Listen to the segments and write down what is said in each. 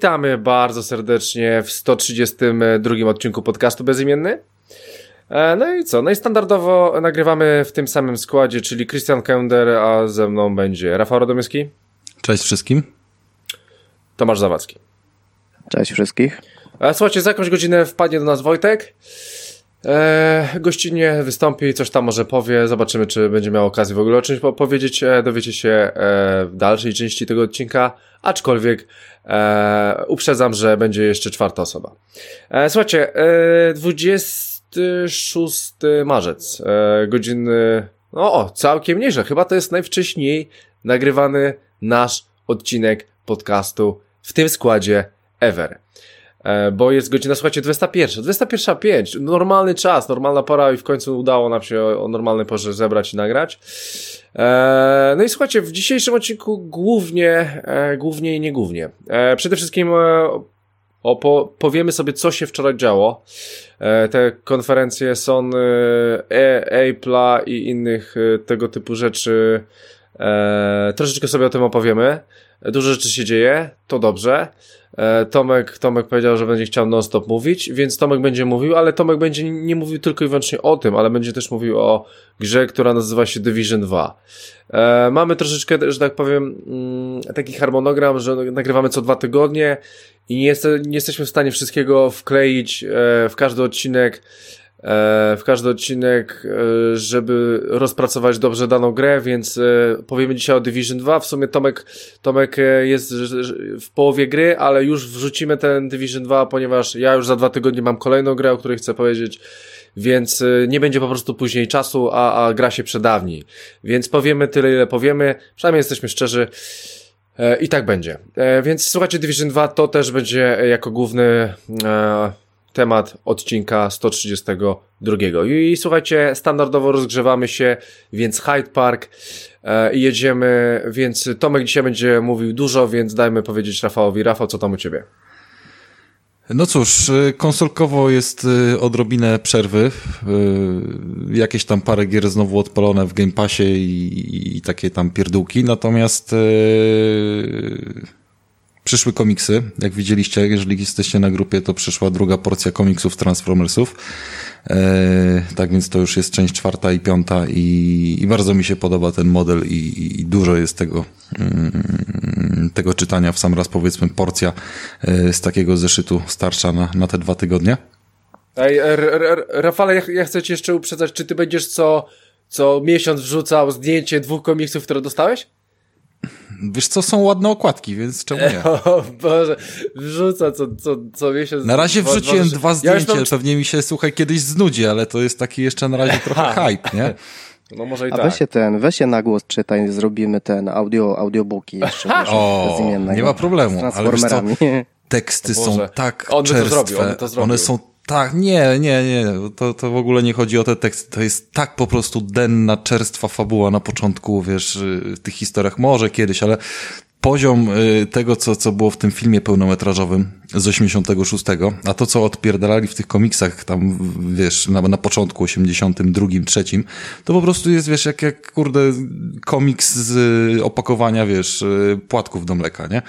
Witamy bardzo serdecznie w 132 odcinku podcastu Bezimienny. E, no i co? No i standardowo nagrywamy w tym samym składzie, czyli Christian Kender, a ze mną będzie Rafał Radomyski. Cześć wszystkim. Tomasz Zawadzki. Cześć wszystkich. E, słuchajcie, za jakąś godzinę wpadnie do nas Wojtek. E, gościnnie wystąpi, coś tam może powie, zobaczymy, czy będzie miał okazję w ogóle o czymś powiedzieć. E, dowiecie się e, w dalszej części tego odcinka, aczkolwiek uprzedzam, że będzie jeszcze czwarta osoba. słuchajcie, 20 6 marzec, e, godziny, no o całkiem nieźle, chyba to jest najwcześniej nagrywany nasz odcinek podcastu w tym składzie ever. E, bo jest godzina, słuchajcie, 21. 21.05. Normalny czas, normalna pora i w końcu udało nam się o, o normalnej porze zebrać i nagrać. E, no i słuchajcie, w dzisiejszym odcinku głównie, e, głównie i nie głównie. E, przede wszystkim e, opo powiemy sobie, co się wczoraj działo. E, te konferencje Sony, e, Apple'a i innych tego typu rzeczy. troszeczkę sobie o tym opowiemy. Dużo rzeczy się dzieje, to dobrze. E, Tomek, Tomek powiedział, że będzie chciał non-stop mówić, więc Tomek będzie mówił, ale Tomek będzie nie mówił tylko i wyłącznie o tym, ale będzie też mówił o grze, która nazywa się Division 2. E, mamy troszeczkę, że tak powiem, mm, taki harmonogram, że nagrywamy co dwa tygodnie i nie, jest, nie jesteśmy w stanie wszystkiego wkleić e, w każdy odcinek w każdy odcinek, e, żeby rozpracować dobrze daną grę, więc e, powiemy dzisiaj o Division 2. W sumie Tomek, Tomek jest w połowie gry, ale już wrzucimy ten Division 2, ponieważ ja już za dwa tygodnie mam kolejną grę, o której chcę powiedzieć, więc nie będzie po prostu później czasu, a, a gra się przedawni. Więc powiemy tyle, ile powiemy, przynajmniej jesteśmy szczerzy. I tak będzie. Więc słuchajcie, Division 2 to też będzie jako główny temat odcinka 132. I, słuchajcie, standardowo rozgrzewamy się, więc Hyde Park e, jedziemy, więc Tomek dzisiaj będzie mówił dużo, więc dajmy powiedzieć Rafałowi. Rafał, co tam u ciebie? No cóż, y, konsolkowo jest y, odrobinę przerwy. Y, jakieś tam parę gier znowu odpalone w Game Passie i, i takie tam pierdółki. Natomiast Przyszły komiksy, jak widzieliście, jeżeli jesteście na grupie, to przyszła druga porcja komiksów Transformersów. E, tak więc to już jest część czwarta i piąta i, i bardzo mi się podoba ten model i, i dużo jest tego, mm, tego czytania w sam raz powiedzmy porcja e, z takiego zeszytu starsza na, na te dwa tygodnie. Ej, Rafale, ja, ja chcę ci jeszcze uprzedzać, czy ty będziesz co, co miesiąc wrzucał zdjęcie dwóch komiksów, które dostałeś? Wiesz co, są ładne okładki, więc czemu nie? O Boże, wrzuca co, co, co miesiąc. Na razie wrzuciłem dwa, dwa zdjęcia, ja pewnie mi się, słuchaj, kiedyś znudzi, ale to jest taki jeszcze na razie trochę hype, nie? No może i A tak. weź się ten, weź się na głos czytaj, zrobimy ten audio, audiobooki jeszcze. Wiesz, o, nie ma problemu, ale wiesz co, teksty są tak on czerstwe, to zrobił, on to zrobił. one są tak, nie, nie, nie, to, to w ogóle nie chodzi o te teksty, to jest tak po prostu denna, czerstwa fabuła na początku, wiesz, w tych historiach, może kiedyś, ale poziom y, tego, co, co było w tym filmie pełnometrażowym z 86, a to, co odpierdalali w tych komiksach tam, wiesz, na, na początku 82, trzecim, to po prostu jest, wiesz, jak, jak kurde komiks z opakowania, wiesz, y, płatków do mleka, nie?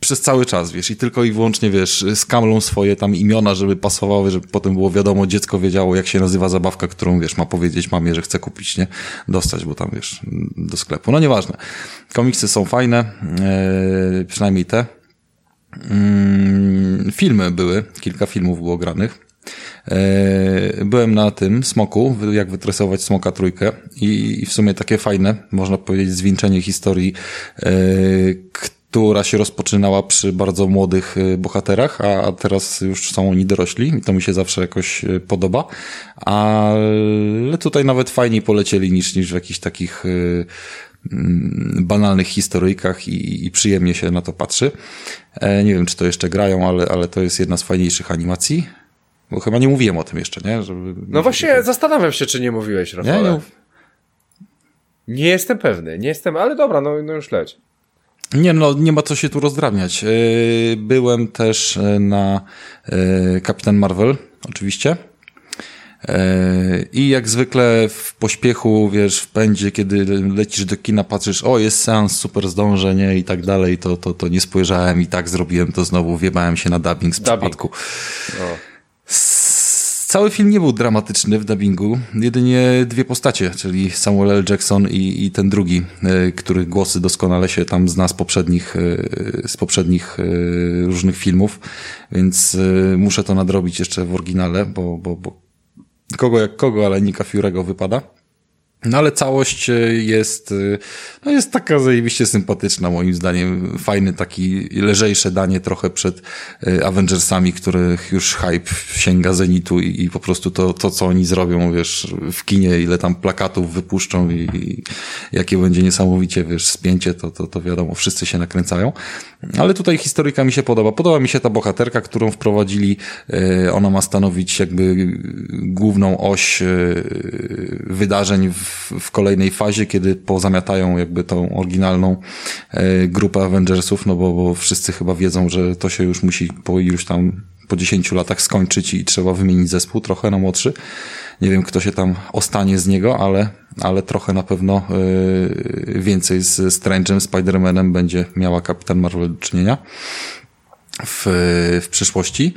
Przez cały czas, wiesz, i tylko i wyłącznie, wiesz, skamlą swoje tam imiona, żeby pasowały, żeby potem było wiadomo, dziecko wiedziało, jak się nazywa zabawka, którą, wiesz, ma powiedzieć mamie, że chce kupić, nie? Dostać, bo tam, wiesz, do sklepu. No nieważne. Komiksy są fajne, yy, przynajmniej te. Yy, filmy były, kilka filmów było granych. E, byłem na tym smoku, jak wytresować smoka trójkę i, i w sumie takie fajne, można powiedzieć, zwieńczenie historii, która się rozpoczynała przy bardzo młodych y, bohaterach, a teraz już są oni dorośli i to mi się zawsze jakoś y, podoba. Ale tutaj nawet fajniej polecieli niż, niż w jakichś takich y, mm, banalnych historyjkach i, i przyjemnie się na to patrzy. E, nie wiem, czy to jeszcze grają, ale, ale to jest jedna z fajniejszych animacji. Bo chyba nie mówiłem o tym jeszcze, nie? Żeby... No właśnie, zastanawiam się, czy nie mówiłeś, Rafał. Nie, nie, Nie jestem pewny, nie jestem, ale dobra, no, no już leć. Nie, no nie ma co się tu rozdrabniać. Yy, byłem też yy, na yy, Kapitan Marvel, oczywiście. I jak zwykle w pośpiechu, wiesz, w pędzie, kiedy lecisz do kina, patrzysz, o, jest seans, super zdążę, nie, i tak dalej, to, to, to nie spojrzałem i tak zrobiłem to znowu, wjebałem się na dubbing z dubbing. przypadku. O. Cały film nie był dramatyczny w dubbingu, jedynie dwie postacie, czyli Samuel L. Jackson i, i ten drugi, y, których głosy doskonale się tam zna z poprzednich, y, z poprzednich y, różnych filmów, więc muszę to nadrobić jeszcze w oryginale, bo, bo, bo kogo jak kogo, ale Nika Fiurego wypada. No ale całość e, jest, e, no jest taka zajebiście sympatyczna moim zdaniem. Fajny taki lżejsze danie trochę przed e, Avengersami, których już hype sięga zenitu i, i po prostu to, to, co oni zrobią, wiesz, w kinie, ile tam plakatów wypuszczą i, i jakie będzie niesamowicie, wiesz, spięcie, to, to, to wiadomo, wszyscy się nakręcają. Ale tutaj historyka mi się podoba. Podoba mi się ta bohaterka, którą wprowadzili. Ona ma stanowić jakby główną oś wydarzeń w kolejnej fazie, kiedy pozamiatają jakby tą oryginalną e, grupę Avengersów, no bo, bo wszyscy chyba wiedzą, że to się już musi po już tam po 10 latach skończyć i trzeba wymienić zespół trochę na młodszy. Nie wiem, kto się tam ostanie z niego, ale, ale trochę na pewno yy, więcej z Strange'em, Spider-Manem będzie miała Kapitan Marvel do czynienia w, w przyszłości.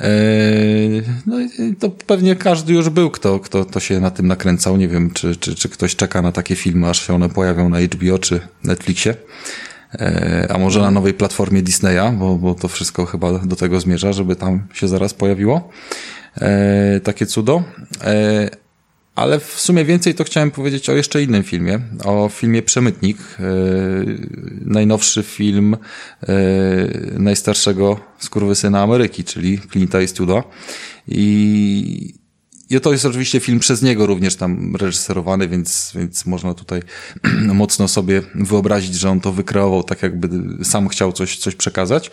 Eee, no i to pewnie każdy już był, kto, kto, kto się na tym nakręcał. Nie wiem, czy, czy, czy ktoś czeka na takie filmy, aż się one pojawią na HBO czy Netflixie. Eee, a może na nowej platformie Disneya, bo, bo to wszystko chyba do tego zmierza, żeby tam się zaraz pojawiło. Eee, takie cudo. Ale w sumie więcej to chciałem powiedzieć o jeszcze innym filmie, o filmie Przemytnik. Yy, najnowszy film najstarszego skurwysyna Ameryki, czyli Clint Eastwooda. I, I to jest oczywiście film przez niego również tam reżyserowany, więc, więc można tutaj mocno sobie wyobrazić, że on to wykreował tak, jakby sam chciał coś, coś przekazać.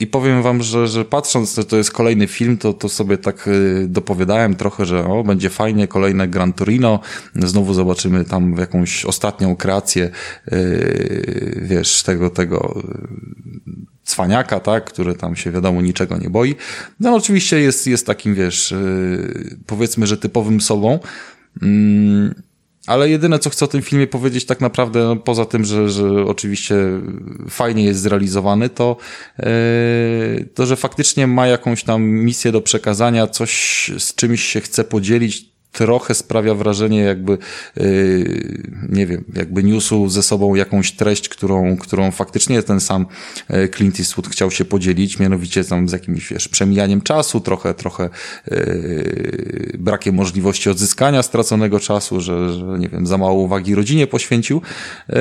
I powiem wam, że, że patrząc, że to jest kolejny film, to, to sobie tak y, dopowiadałem trochę, że o, będzie fajnie, kolejne Gran Torino, znowu zobaczymy tam jakąś ostatnią kreację, yy, wiesz, tego, tego y, cwaniaka, tak, który tam się wiadomo niczego nie boi. No oczywiście jest, jest takim, wiesz, yy, powiedzmy, że typowym sobą, yy, ale jedyne, co chcę o tym filmie powiedzieć tak naprawdę, no, poza tym, że, że oczywiście fajnie jest zrealizowany, to, yy, to, że faktycznie ma jakąś tam misję do przekazania, coś z czymś się chce podzielić, trochę sprawia wrażenie jakby, yy, nie wiem, jakby niósł ze sobą jakąś treść, którą, którą faktycznie ten sam yy, Clint Eastwood chciał się podzielić, mianowicie tam z jakimś, wiesz, przemijaniem czasu, trochę, trochę yy, brakiem możliwości odzyskania straconego czasu, że, że, nie wiem, za mało uwagi rodzinie poświęcił. Yy,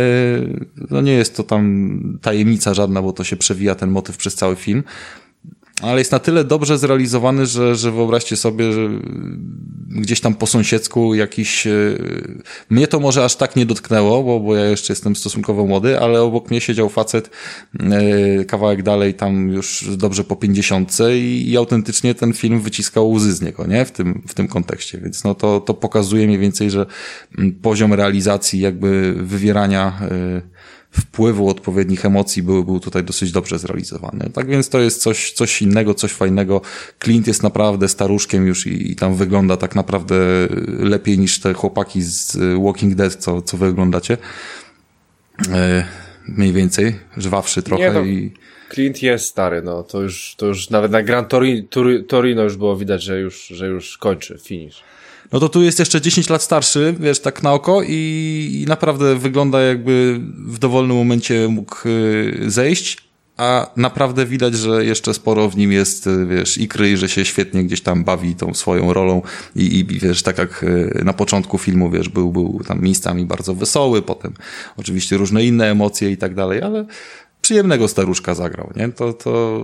no nie jest to tam tajemnica żadna, bo to się przewija ten motyw przez cały film ale jest na tyle dobrze zrealizowany, że, że wyobraźcie sobie, że gdzieś tam po sąsiedzku jakiś... E, mnie to może aż tak nie dotknęło, bo, bo ja jeszcze jestem stosunkowo młody, ale obok mnie siedział facet e, kawałek dalej, tam już dobrze po pięćdziesiątce i, i autentycznie ten film wyciskał łzy z niego, nie? W tym, w tym kontekście, więc no to, to pokazuje mniej więcej, że poziom realizacji jakby wywierania e, wpływu odpowiednich emocji był, był tutaj dosyć dobrze zrealizowany. Tak więc to jest coś, coś innego, coś fajnego. Clint jest naprawdę staruszkiem już i, i tam wygląda tak naprawdę lepiej niż te chłopaki z Walking Dead, co, co wyglądacie. E, mniej więcej, żwawszy trochę no, i... Clint jest stary, no to już, to już nawet na Gran Torino, Torino już było widać, że już, że już kończy, finish no to tu jest jeszcze 10 lat starszy, wiesz, tak na oko i, i naprawdę wygląda jakby w dowolnym momencie mógł y, zejść, a naprawdę widać, że jeszcze sporo w nim jest, y, wiesz, ikry i że się świetnie gdzieś tam bawi tą swoją rolą i, i wiesz, tak jak y, na początku filmu, wiesz, był, był tam miejscami bardzo wesoły, potem oczywiście różne inne emocje i tak dalej, ale przyjemnego staruszka zagrał, nie? To, to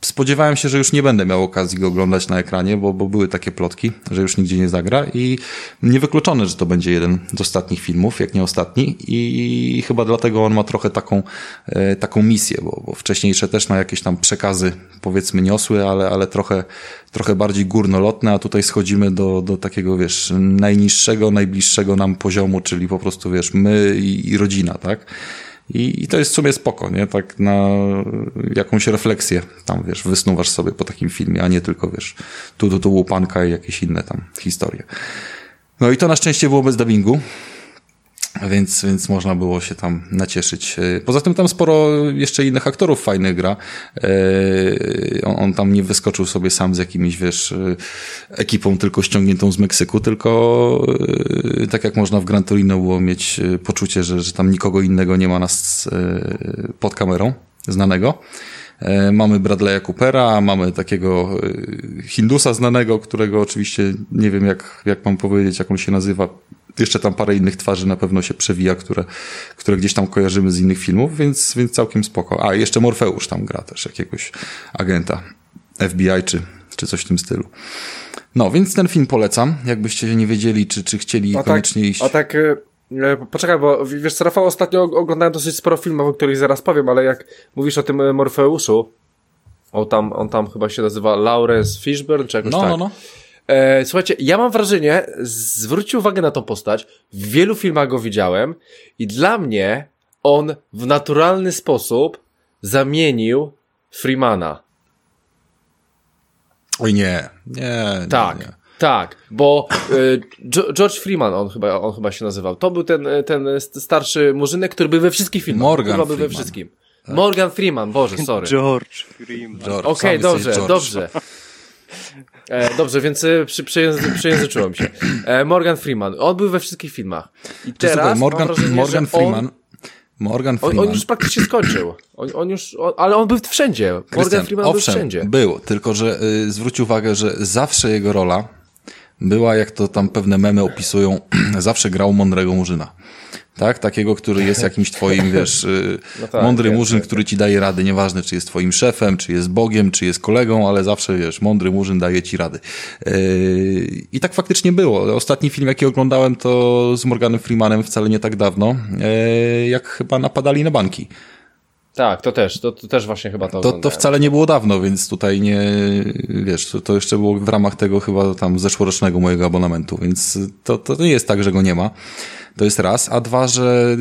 spodziewałem się, że już nie będę miał okazji go oglądać na ekranie, bo, bo były takie plotki, że już nigdzie nie zagra i niewykluczone, że to będzie jeden z ostatnich filmów, jak nie ostatni i chyba dlatego on ma trochę taką, e, taką misję, bo, bo wcześniejsze też ma jakieś tam przekazy powiedzmy niosły, ale, ale trochę, trochę bardziej górnolotne, a tutaj schodzimy do, do takiego, wiesz, najniższego, najbliższego nam poziomu, czyli po prostu, wiesz, my i, i rodzina, tak? I, I to jest w sumie spoko, nie? Tak na jakąś refleksję tam, wiesz, wysnuwasz sobie po takim filmie, a nie tylko, wiesz, tu, tu, tu łupanka i jakieś inne tam historie. No i to na szczęście było bez dubbingu, więc, więc można było się tam nacieszyć. E, poza tym tam sporo jeszcze innych aktorów fajnych gra. E, on, on tam nie wyskoczył sobie sam z jakimiś, wiesz, e, ekipą tylko ściągniętą z Meksyku, tylko tak jak można w Gran Torino było mieć poczucie, że, że tam nikogo innego nie ma nas pod kamerą znanego. Mamy Bradley'a Coopera, mamy takiego Hindusa znanego, którego oczywiście nie wiem jak, jak mam powiedzieć, jak on się nazywa jeszcze tam parę innych twarzy na pewno się przewija, które, które gdzieś tam kojarzymy z innych filmów, więc, więc całkiem spoko. A, jeszcze Morfeusz tam gra też jakiegoś agenta FBI czy, czy coś w tym stylu. No, więc ten film polecam, jakbyście nie wiedzieli, czy, czy chcieli a tak, koniecznie tak, iść. A tak, e, poczekaj, bo wiesz co, Rafał, ostatnio oglądałem dosyć sporo filmów, o których zaraz powiem, ale jak mówisz o tym e, Morfeuszu, on tam, on tam chyba się nazywa Lawrence Fishburne, czy jakoś no, tak. No, no. E, słuchajcie, ja mam wrażenie, zwróćcie uwagę na tą postać, w wielu filmach go widziałem i dla mnie on w naturalny sposób zamienił Freemana. Oj nie, nie, Tak. Nie, nie. Tak, bo e, George Freeman, on chyba, on chyba się nazywał. To był ten, ten starszy murzynek, który był we wszystkich filmach. Morgan był we wszystkim. Tak. Morgan Freeman, Boże, sorry. George Freeman. Okej, okay, dobrze, dobrze. E, dobrze, więc e, przy, przyjęzy, przyjęzyczyłem się. E, Morgan Freeman. On był we wszystkich filmach. I teraz słuchaj, Morgan, wrażenie, Morgan Freeman. On, Morgan Freeman. On, on, już praktycznie skończył. On, on już, on, ale on był wszędzie. Morgan Christian, Freeman owszem, był wszędzie. Był, tylko że y, zwróć uwagę, że zawsze jego rola była, jak to tam pewne memy opisują, zawsze grał mądrego murzyna tak? Takiego, który jest jakimś twoim, wiesz, y, no tak, mądry murzyn, tak, który ci daje rady, nieważne czy jest twoim szefem, czy jest Bogiem, czy jest kolegą, ale zawsze, wiesz, mądry murzyn daje ci rady. Yy, I tak faktycznie było. Ostatni film, jaki oglądałem, to z Morganem Freemanem wcale nie tak dawno, yy, jak chyba napadali na banki. Tak, to też, to, to też właśnie chyba to to, to wcale nie było dawno, więc tutaj nie, wiesz, to, to jeszcze było w ramach tego chyba tam zeszłorocznego mojego abonamentu, więc to, to nie jest tak, że go nie ma. To jest raz. A dwa, że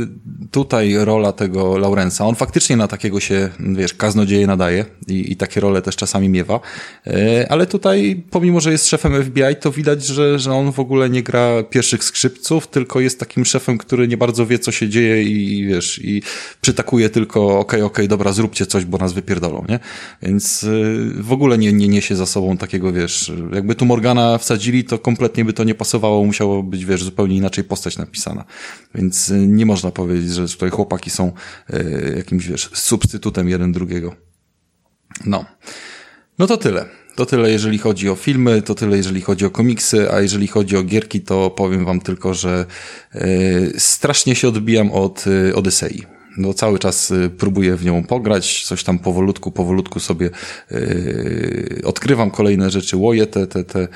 tutaj rola tego Laurensa, on faktycznie na takiego się, wiesz, kaznodzieje nadaje i, i takie role też czasami miewa. E, ale tutaj, pomimo, że jest szefem FBI, to widać, że, że on w ogóle nie gra pierwszych skrzypców, tylko jest takim szefem, który nie bardzo wie, co się dzieje i wiesz, i przytakuje tylko, okej, okay, okej, okay, dobra, zróbcie coś, bo nas wypierdolą, nie? Więc e, w ogóle nie, nie niesie za sobą takiego, wiesz, jakby tu Morgana wsadzili, to kompletnie by to nie pasowało, musiało być, wiesz, zupełnie inaczej postać napisana. Więc y, nie można powiedzieć, że tutaj chłopaki są y, jakimś, wiesz, substytutem jeden drugiego. No. No to tyle. To tyle, jeżeli chodzi o filmy, to tyle, jeżeli chodzi o komiksy, a jeżeli chodzi o gierki, to powiem wam tylko, że y, strasznie się odbijam od Odysei. No, cały czas próbuję w nią pograć, coś tam powolutku, powolutku sobie odkrywam kolejne rzeczy, łoję te, te, te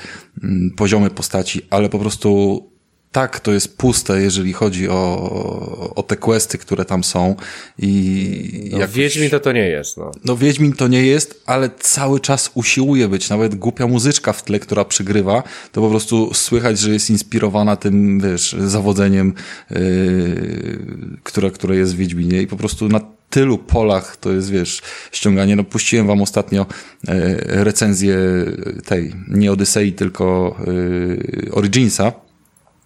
mm, poziomy postaci, ale po prostu tak to jest puste, jeżeli chodzi o, o te questy, które tam są. I no, jakoś... Wiedźmin to to nie jest. No. no Wiedźmin to nie jest, ale cały czas usiłuje być. Nawet głupia muzyczka w tle, która przygrywa, to po prostu słychać, że jest inspirowana tym, wiesz, zawodzeniem, yy, które, które jest w Wiedźminie i po prostu na tylu polach to jest, wiesz, ściąganie. No puściłem wam ostatnio yy, recenzję tej, nie Odysei, tylko yy, Originsa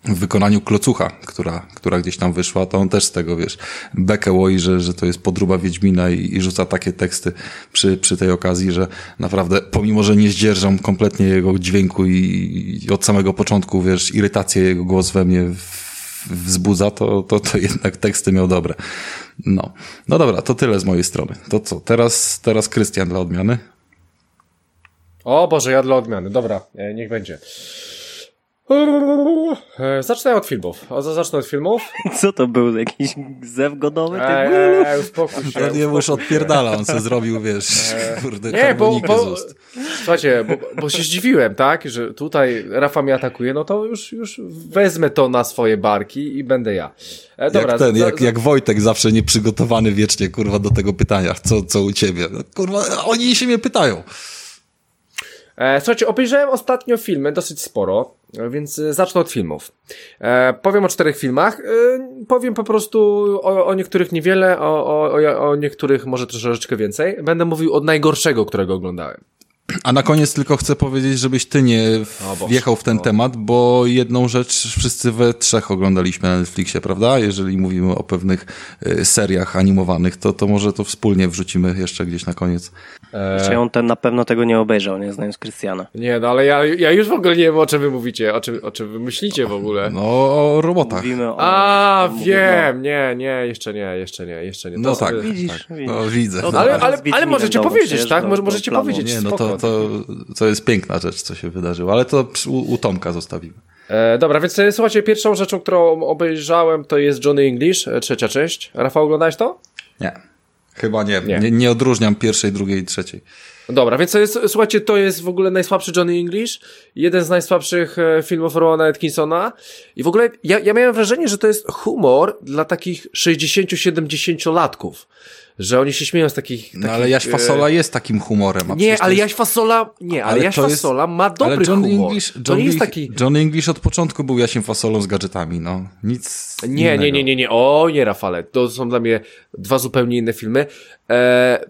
w wykonaniu Klocucha, która, która gdzieś tam wyszła, to on też z tego, wiesz, bekę łoi, że, że to jest podruba Wiedźmina i, i rzuca takie teksty przy, przy tej okazji, że naprawdę, pomimo, że nie zdzierżam kompletnie jego dźwięku i, i od samego początku, wiesz, irytację jego głos we mnie wzbudza, to, to, to jednak teksty miał dobre. No. No dobra, to tyle z mojej strony. To co, teraz, teraz Krystian dla odmiany? O Boże, ja dla odmiany. Dobra, e, niech będzie. E, zacznę od filmów. Zacznę od filmów. Co to był? Jakiś zew godowy? Eee, uspokój się. On już odpierdala, on se zrobił, wiesz, eee, kurde, Nie, bo, bo słuchajcie, bo, bo, się zdziwiłem, tak, że tutaj Rafa mnie atakuje, no to już, już wezmę to na swoje barki i będę ja. E, dobra, jak ten, jak, jak Wojtek zawsze nieprzygotowany wiecznie, kurwa, do tego pytania, co, co u ciebie? No, kurwa, oni się mnie pytają. E, słuchajcie, obejrzałem ostatnio filmy, dosyć sporo, więc zacznę od filmów. E, powiem o czterech filmach. E, powiem po prostu o, o niektórych niewiele, o, o, o niektórych może troszeczkę więcej. Będę mówił od najgorszego, którego oglądałem. A na koniec tylko chcę powiedzieć, żebyś ty nie wjechał w ten temat, bo jedną rzecz wszyscy we trzech oglądaliśmy na Netflixie, prawda? Jeżeli mówimy o pewnych y, seriach animowanych, to, to może to wspólnie wrzucimy jeszcze gdzieś na koniec. Eee... on ten na pewno tego nie obejrzał, nie znając Krystiana. Nie, no ale ja, ja już w ogóle nie wiem, o czym wy mówicie, o czym, o czym wy myślicie w ogóle. No, o robotach. Mówimy o, A, wiem, nie, nie, jeszcze nie, jeszcze nie, jeszcze nie. To no tak, widzisz, tak. widzisz. No, widzę. No, ale, ale, ale możecie powiedzieć, tak? możecie powiedzieć, Nie, no to, to, to jest piękna rzecz, co się wydarzyło, ale to u, u Tomka zostawimy. E, dobra, więc e, słuchajcie, pierwszą rzeczą, którą obejrzałem, to jest Johnny English, e, trzecia część. Rafał, oglądałeś to? Nie. Chyba nie. Nie, nie, nie odróżniam pierwszej, drugiej i trzeciej. Dobra, więc to jest, słuchajcie, to jest w ogóle najsłabszy Johnny English, jeden z najsłabszych e, filmów Rowena Atkinsona i w ogóle ja, ja miałem wrażenie, że to jest humor dla takich 60-70 latków że oni się śmieją z takich... No ale Jaś Fasola e... jest takim humorem. nie, ale jest... Jaś Fasola, nie, ale, ale Jaś Fasola jest... ma dobry ale John humor. English, John, jest taki... John English od początku był Jasiem Fasolą z gadżetami, no. Nic Nie, innego. nie, nie, nie, nie, o nie Rafale, to są dla mnie dwa zupełnie inne filmy. E,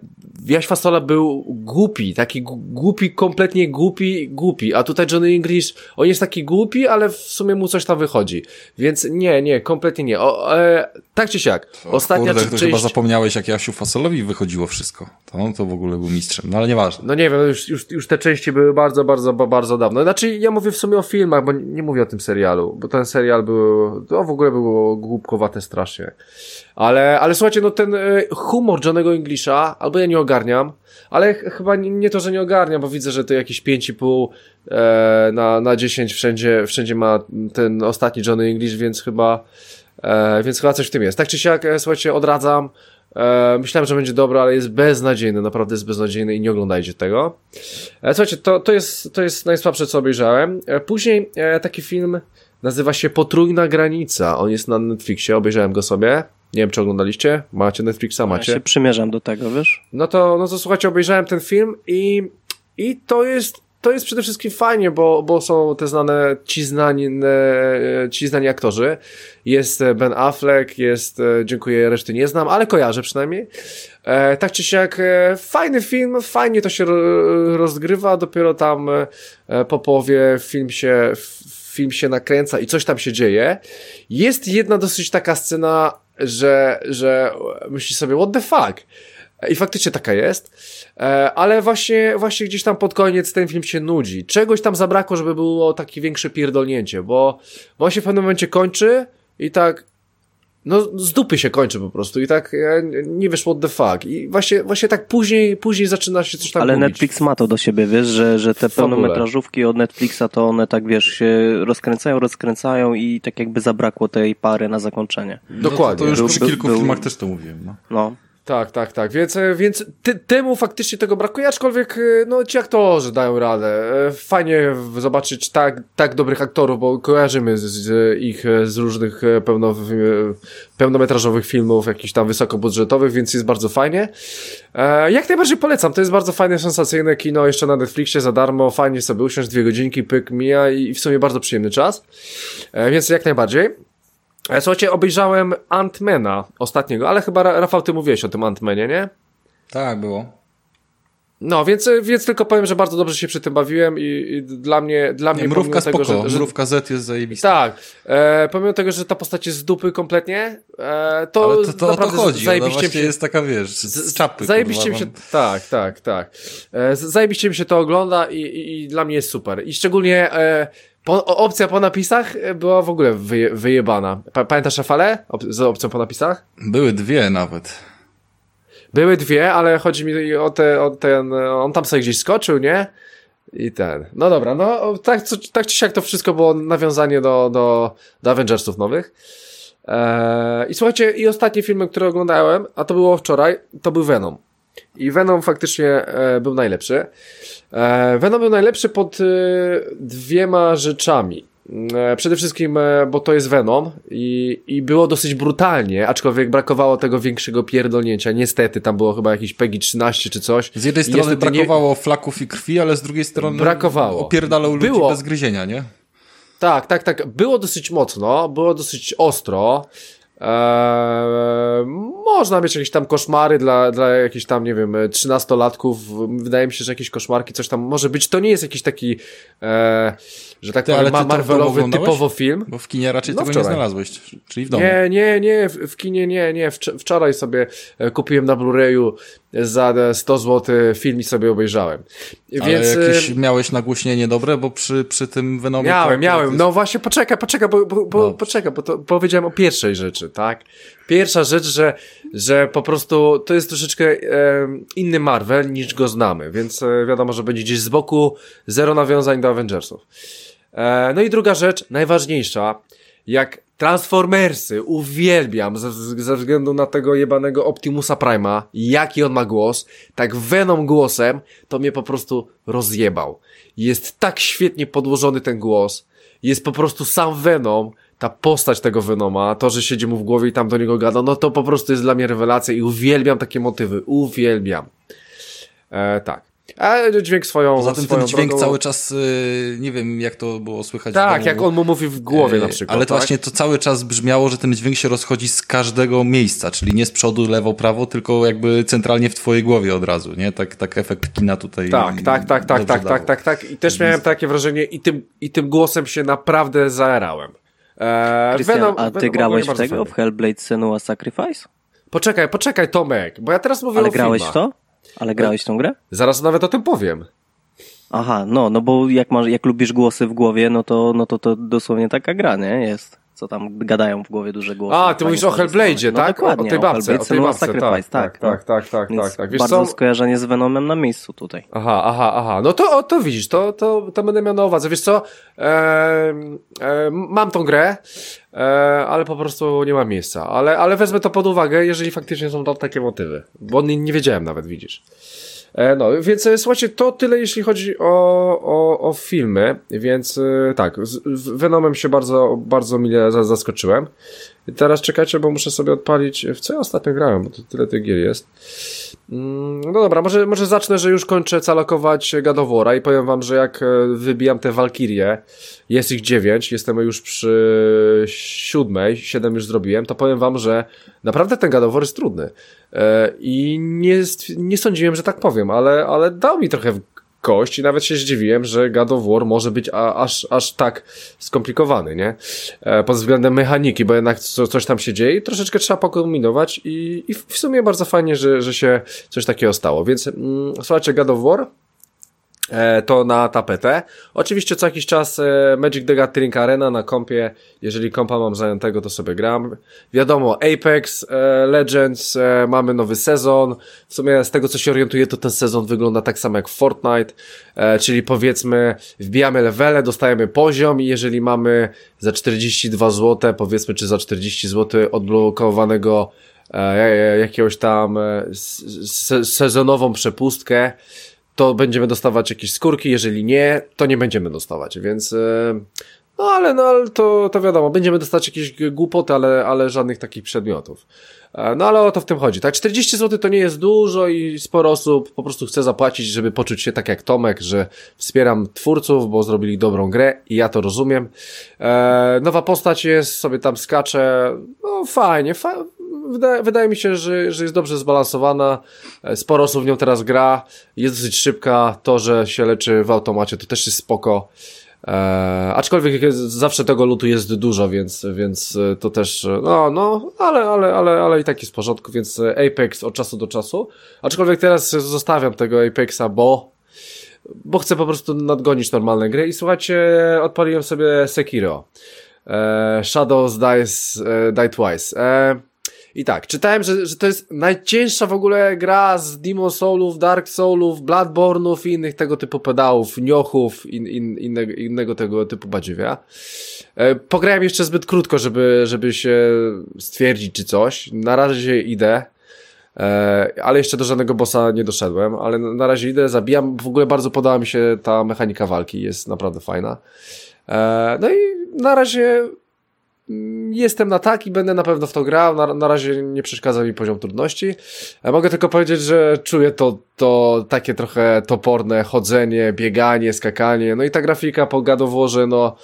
Jaś Fasola był głupi, taki głupi, kompletnie głupi, głupi, a tutaj Johnny English, on jest taki głupi, ale w sumie mu coś tam wychodzi. Więc nie, nie, kompletnie nie. O, e, tak czy siak. Ostatnia kurde, część... chyba zapomniałeś, jak Jasiu Fasolowi wychodziło wszystko. To on to w ogóle był mistrzem, no ale nieważne. No nie wiem, już, już, już te części były bardzo, bardzo, bardzo dawno. Znaczy, ja mówię w sumie o filmach, bo nie mówię o tym serialu, bo ten serial był, to w ogóle było głupkowate strasznie. Ale, ale słuchajcie, no ten e, humor Johnego Englisha, albo ja nie ogarniam, ale chyba nie, nie to, że nie ogarniam, bo widzę, że to jakieś 5,5 e, na, na 10 wszędzie, wszędzie ma ten ostatni Johnny English, więc chyba, e, więc chyba coś w tym jest. Tak czy siak, e, słuchajcie, odradzam. E, myślałem, że będzie dobro, ale jest beznadziejny, naprawdę jest beznadziejny i nie oglądajcie tego. E, słuchajcie, to, to, jest, to jest najsłabsze, co obejrzałem. E, później e, taki film nazywa się Potrójna Granica. On jest na Netflixie, obejrzałem go sobie. Nie wiem, czy oglądaliście? Macie Netflixa? Macie? Ja się przymierzam do tego, wiesz? No to, no to słuchajcie, obejrzałem ten film i, i to jest, to jest przede wszystkim fajnie, bo, bo są te znane, ci znani, ci znani aktorzy. Jest Ben Affleck, jest, e, dziękuję, reszty nie znam, ale kojarzę przynajmniej. E, tak czy siak, e, fajny film, fajnie to się rozgrywa, dopiero tam e, po połowie film się, film się nakręca i coś tam się dzieje. Jest jedna dosyć taka scena że, że myśli sobie, what the fuck? I faktycznie taka jest. E, ale właśnie, właśnie gdzieś tam pod koniec ten film się nudzi. Czegoś tam zabrakło, żeby było takie większe pierdolnięcie, bo, się w pewnym momencie kończy i tak, no z dupy się kończy po prostu i tak nie wiesz what the fuck. I właśnie, właśnie tak później, później zaczyna się coś tam Ale Netflix ma to do siebie, wiesz, że, że te pełnometrażówki od Netflixa to one tak wiesz, się rozkręcają, rozkręcają i tak jakby zabrakło tej pary na zakończenie. Dokładnie. No to, to już przy kilku był, filmach też to mówiłem. No. no. Tak, tak, tak. Więc, e, więc temu faktycznie tego brakuje, aczkolwiek e, no, ci aktorzy dają radę. E, fajnie zobaczyć tak, tak dobrych aktorów, bo kojarzymy z, z ich z różnych pełno, pełnometrażowych filmów, jakichś tam wysokobudżetowych, więc jest bardzo fajnie. Jak najbardziej polecam. To jest bardzo fajne, sensacyjne kino, jeszcze na Netflixie za darmo. Fajnie sobie usiąść, dwie godzinki, pyk, mija i w sumie bardzo przyjemny czas. Więc jak najbardziej. E, słuchajcie, obejrzałem Antmana ostatniego, ale chyba Rafał, ty mówiłeś o tym Antmanie, nie? Tak, było. No, więc, więc tylko powiem, że bardzo dobrze się przy tym bawiłem i, i dla mnie, dla mnie mrówka spoko, tego, że, że, mrówka Z jest zajebista. Tak, e, pomimo tego, że ta postać jest z dupy kompletnie, e, to Ale to, to naprawdę o to chodzi, zajebiście się, jest taka, wiesz, z, czapy. Zajebiście mi się, tak, tak, tak. E, zajebiście mi się to ogląda i, i, i dla mnie jest super. I szczególnie e, po, opcja po napisach była w ogóle wyje, wyjebana. Pamiętasz Rafale? Op, z opcją po napisach? Były dwie nawet. Były dwie, ale chodzi mi o, te, o ten, on tam sobie gdzieś skoczył, nie? I ten. No dobra, no tak, tak czy siak to wszystko było nawiązanie do, do, do Avengersów nowych. Eee, I słuchajcie, i ostatni film, który oglądałem, a to było wczoraj, to był Venom. I Venom faktycznie e, był najlepszy. E, Venom był najlepszy pod e, dwiema rzeczami. Przede wszystkim, bo to jest Venom i, i było dosyć brutalnie, aczkolwiek brakowało tego większego pierdolnięcia. Niestety, tam było chyba jakiś PEGI 13 czy coś. Z jednej strony brakowało nie... flaków i krwi, ale z drugiej strony brakowało. opierdalał ludzi było... bez gryzienia, nie? Tak, tak, tak. Było dosyć mocno, było dosyć ostro. Eee, można mieć jakieś tam koszmary dla, dla jakichś tam, nie wiem, trzynastolatków. Wydaje mi się, że jakieś koszmarki, coś tam może być. To nie jest jakiś taki, e, że tak powiem, ma Marvelowy typowo film. Bo w kinie raczej no tego wczoraj. nie znalazłeś, czyli w domu. Nie, nie, nie, w, kinie nie, nie. Wczoraj sobie e, kupiłem na Blu-rayu za 100 zł film i sobie obejrzałem. Ale Więc... jakieś e, miałeś nagłośnienie dobre, bo przy, przy tym Venomie... Miałem, miałem. Jest... No właśnie, poczekaj, poczekaj, bo, bo, bo no. poczekaj, bo to powiedziałem o pierwszej rzeczy, tak? Pierwsza rzecz, że, że po prostu to jest troszeczkę e, inny Marvel niż go znamy, więc e, wiadomo, że będzie gdzieś z boku zero nawiązań do Avengersów. E, no i druga rzecz, najważniejsza, jak Transformersy uwielbiam ze, ze względu na tego jebanego Optimusa Prima, jaki on ma głos, tak Venom głosem, to mnie po prostu rozjebał. Jest tak świetnie podłożony ten głos, jest po prostu sam Venom, ta postać tego Venoma, to, że siedzi mu w głowie i tam do niego gada, no to po prostu jest dla mnie rewelacja i uwielbiam takie motywy, uwielbiam. E, tak. A dźwięk swoją. Poza tym ten dźwięk drogą... cały czas, yy, nie wiem jak to było słychać. Tak, jak on mu mówi w głowie na przykład. Ale to tak? właśnie to cały czas brzmiało, że ten dźwięk się rozchodzi z każdego miejsca, czyli nie z przodu, lewo, prawo, tylko jakby centralnie w twojej głowie od razu, nie? Tak, tak efekt kina tutaj. Tak, tak, tak, tak, tak, tak, tak, tak. I też miałem takie wrażenie i tym, i tym głosem się naprawdę zaerałem. Eee, Venom, a ty Venom grałeś w tego, w Hellblade Senua Sacrifice? Poczekaj, poczekaj Tomek, bo ja teraz mówię Ale o grałeś filmach. w to? Ale grałeś tą grę? Zaraz nawet o tym powiem. Aha, no, no bo jak, masz, jak lubisz głosy w głowie, no to, no to to dosłownie taka gra, nie? Jest co tam gadają w głowie duże głosy. A, ty mówisz o Hellblade'zie, no tak? Dokładnie, o tej no babce, o, o tej babce, tak, tak, no. tak, tak, tak, tak, tak. Wiesz, bardzo co? skojarzenie z Venomem na miejscu tutaj. Aha, aha, aha, no to, o, to widzisz, to, to, to będę miał na uwadze, wiesz co, e, e, mam tą grę, e, ale po prostu nie ma miejsca, ale, ale wezmę to pod uwagę, jeżeli faktycznie są tam takie motywy, bo nie, nie wiedziałem nawet, widzisz. E, no, więc e, słuchajcie, to tyle jeśli chodzi o, o, o filmy, więc e, tak, z Venomem się bardzo, bardzo mile zaskoczyłem. Teraz czekajcie, bo muszę sobie odpalić, w co ja ostatnio grałem, bo to tyle tych gier jest. Mm, no dobra, może, może zacznę, że już kończę calokować Gadowora i powiem wam, że jak wybijam te Walkirie, jest ich dziewięć, jestem już przy siódmej, siedem już zrobiłem, to powiem wam, że naprawdę ten Gadowor jest trudny. E, I nie, nie sądziłem, że tak powiem, ale, ale dał mi trochę kość i nawet się zdziwiłem, że God of War może być a, aż, aż tak skomplikowany, nie? E, pod względem mechaniki, bo jednak co, coś tam się dzieje i troszeczkę trzeba pokombinować i, i w sumie bardzo fajnie, że, że się coś takiego stało. Więc mm, słuchajcie, God of War to na tapetę. Oczywiście co jakiś czas e, Magic the Gathering Arena na kompie, jeżeli kompa mam zajętego, to sobie gram. Wiadomo, Apex e, Legends, mamy nowy sezon. W sumie z tego co się orientuję, to ten sezon wygląda tak samo jak Fortnite, czyli powiedzmy wbijamy levele, dostajemy poziom i jeżeli mamy za 42 zł, powiedzmy czy za 40 zł odblokowanego jakiegoś tam sezonową przepustkę, to będziemy dostawać jakieś skórki, jeżeli nie, to nie będziemy dostawać, więc e, no ale, no ale to, to wiadomo, będziemy dostać jakieś głupoty, ale, ale żadnych takich przedmiotów. E, no ale o to w tym chodzi. Tak, 40 zł to nie jest dużo i sporo osób po prostu chce zapłacić, żeby poczuć się tak jak Tomek, że wspieram twórców, bo zrobili dobrą grę i ja to rozumiem. E, nowa postać jest, sobie tam skacze, no fajnie, fa wydaje, wydaje mi się, że, że jest dobrze zbalansowana. E, sporo osób w nią teraz gra. Jest dosyć szybka. To, że się leczy w automacie, to też jest spoko. Eee, aczkolwiek zawsze tego lutu jest dużo, więc, więc e, to też, e, no, no, ale, ale, ale, ale i tak jest w porządku, więc Apex od czasu do czasu. Aczkolwiek teraz zostawiam tego Apexa, bo, bo chcę po prostu nadgonić normalne gry i słuchajcie, odpaliłem sobie Sekiro. Shadows Dies, Die Twice. I tak, czytałem, że, że to jest najcięższa w ogóle gra z Demon Soulów, Dark Soulów, Bloodborne'ów i innych tego typu pedałów, niochów, in, in, innego, innego tego typu badziewia. E, pograłem jeszcze zbyt krótko, żeby, żeby się stwierdzić czy coś. Na razie idę. E, ale jeszcze do żadnego bossa nie doszedłem, ale na razie idę, zabijam. W ogóle bardzo podoba mi się ta mechanika walki, jest naprawdę fajna. E, no i na razie jestem na tak i będę na pewno w to grał. Na, na razie nie przeszkadza mi poziom trudności. E, mogę tylko powiedzieć, że czuję to, to takie trochę toporne chodzenie, bieganie, skakanie. No i ta grafika po gadoworze, no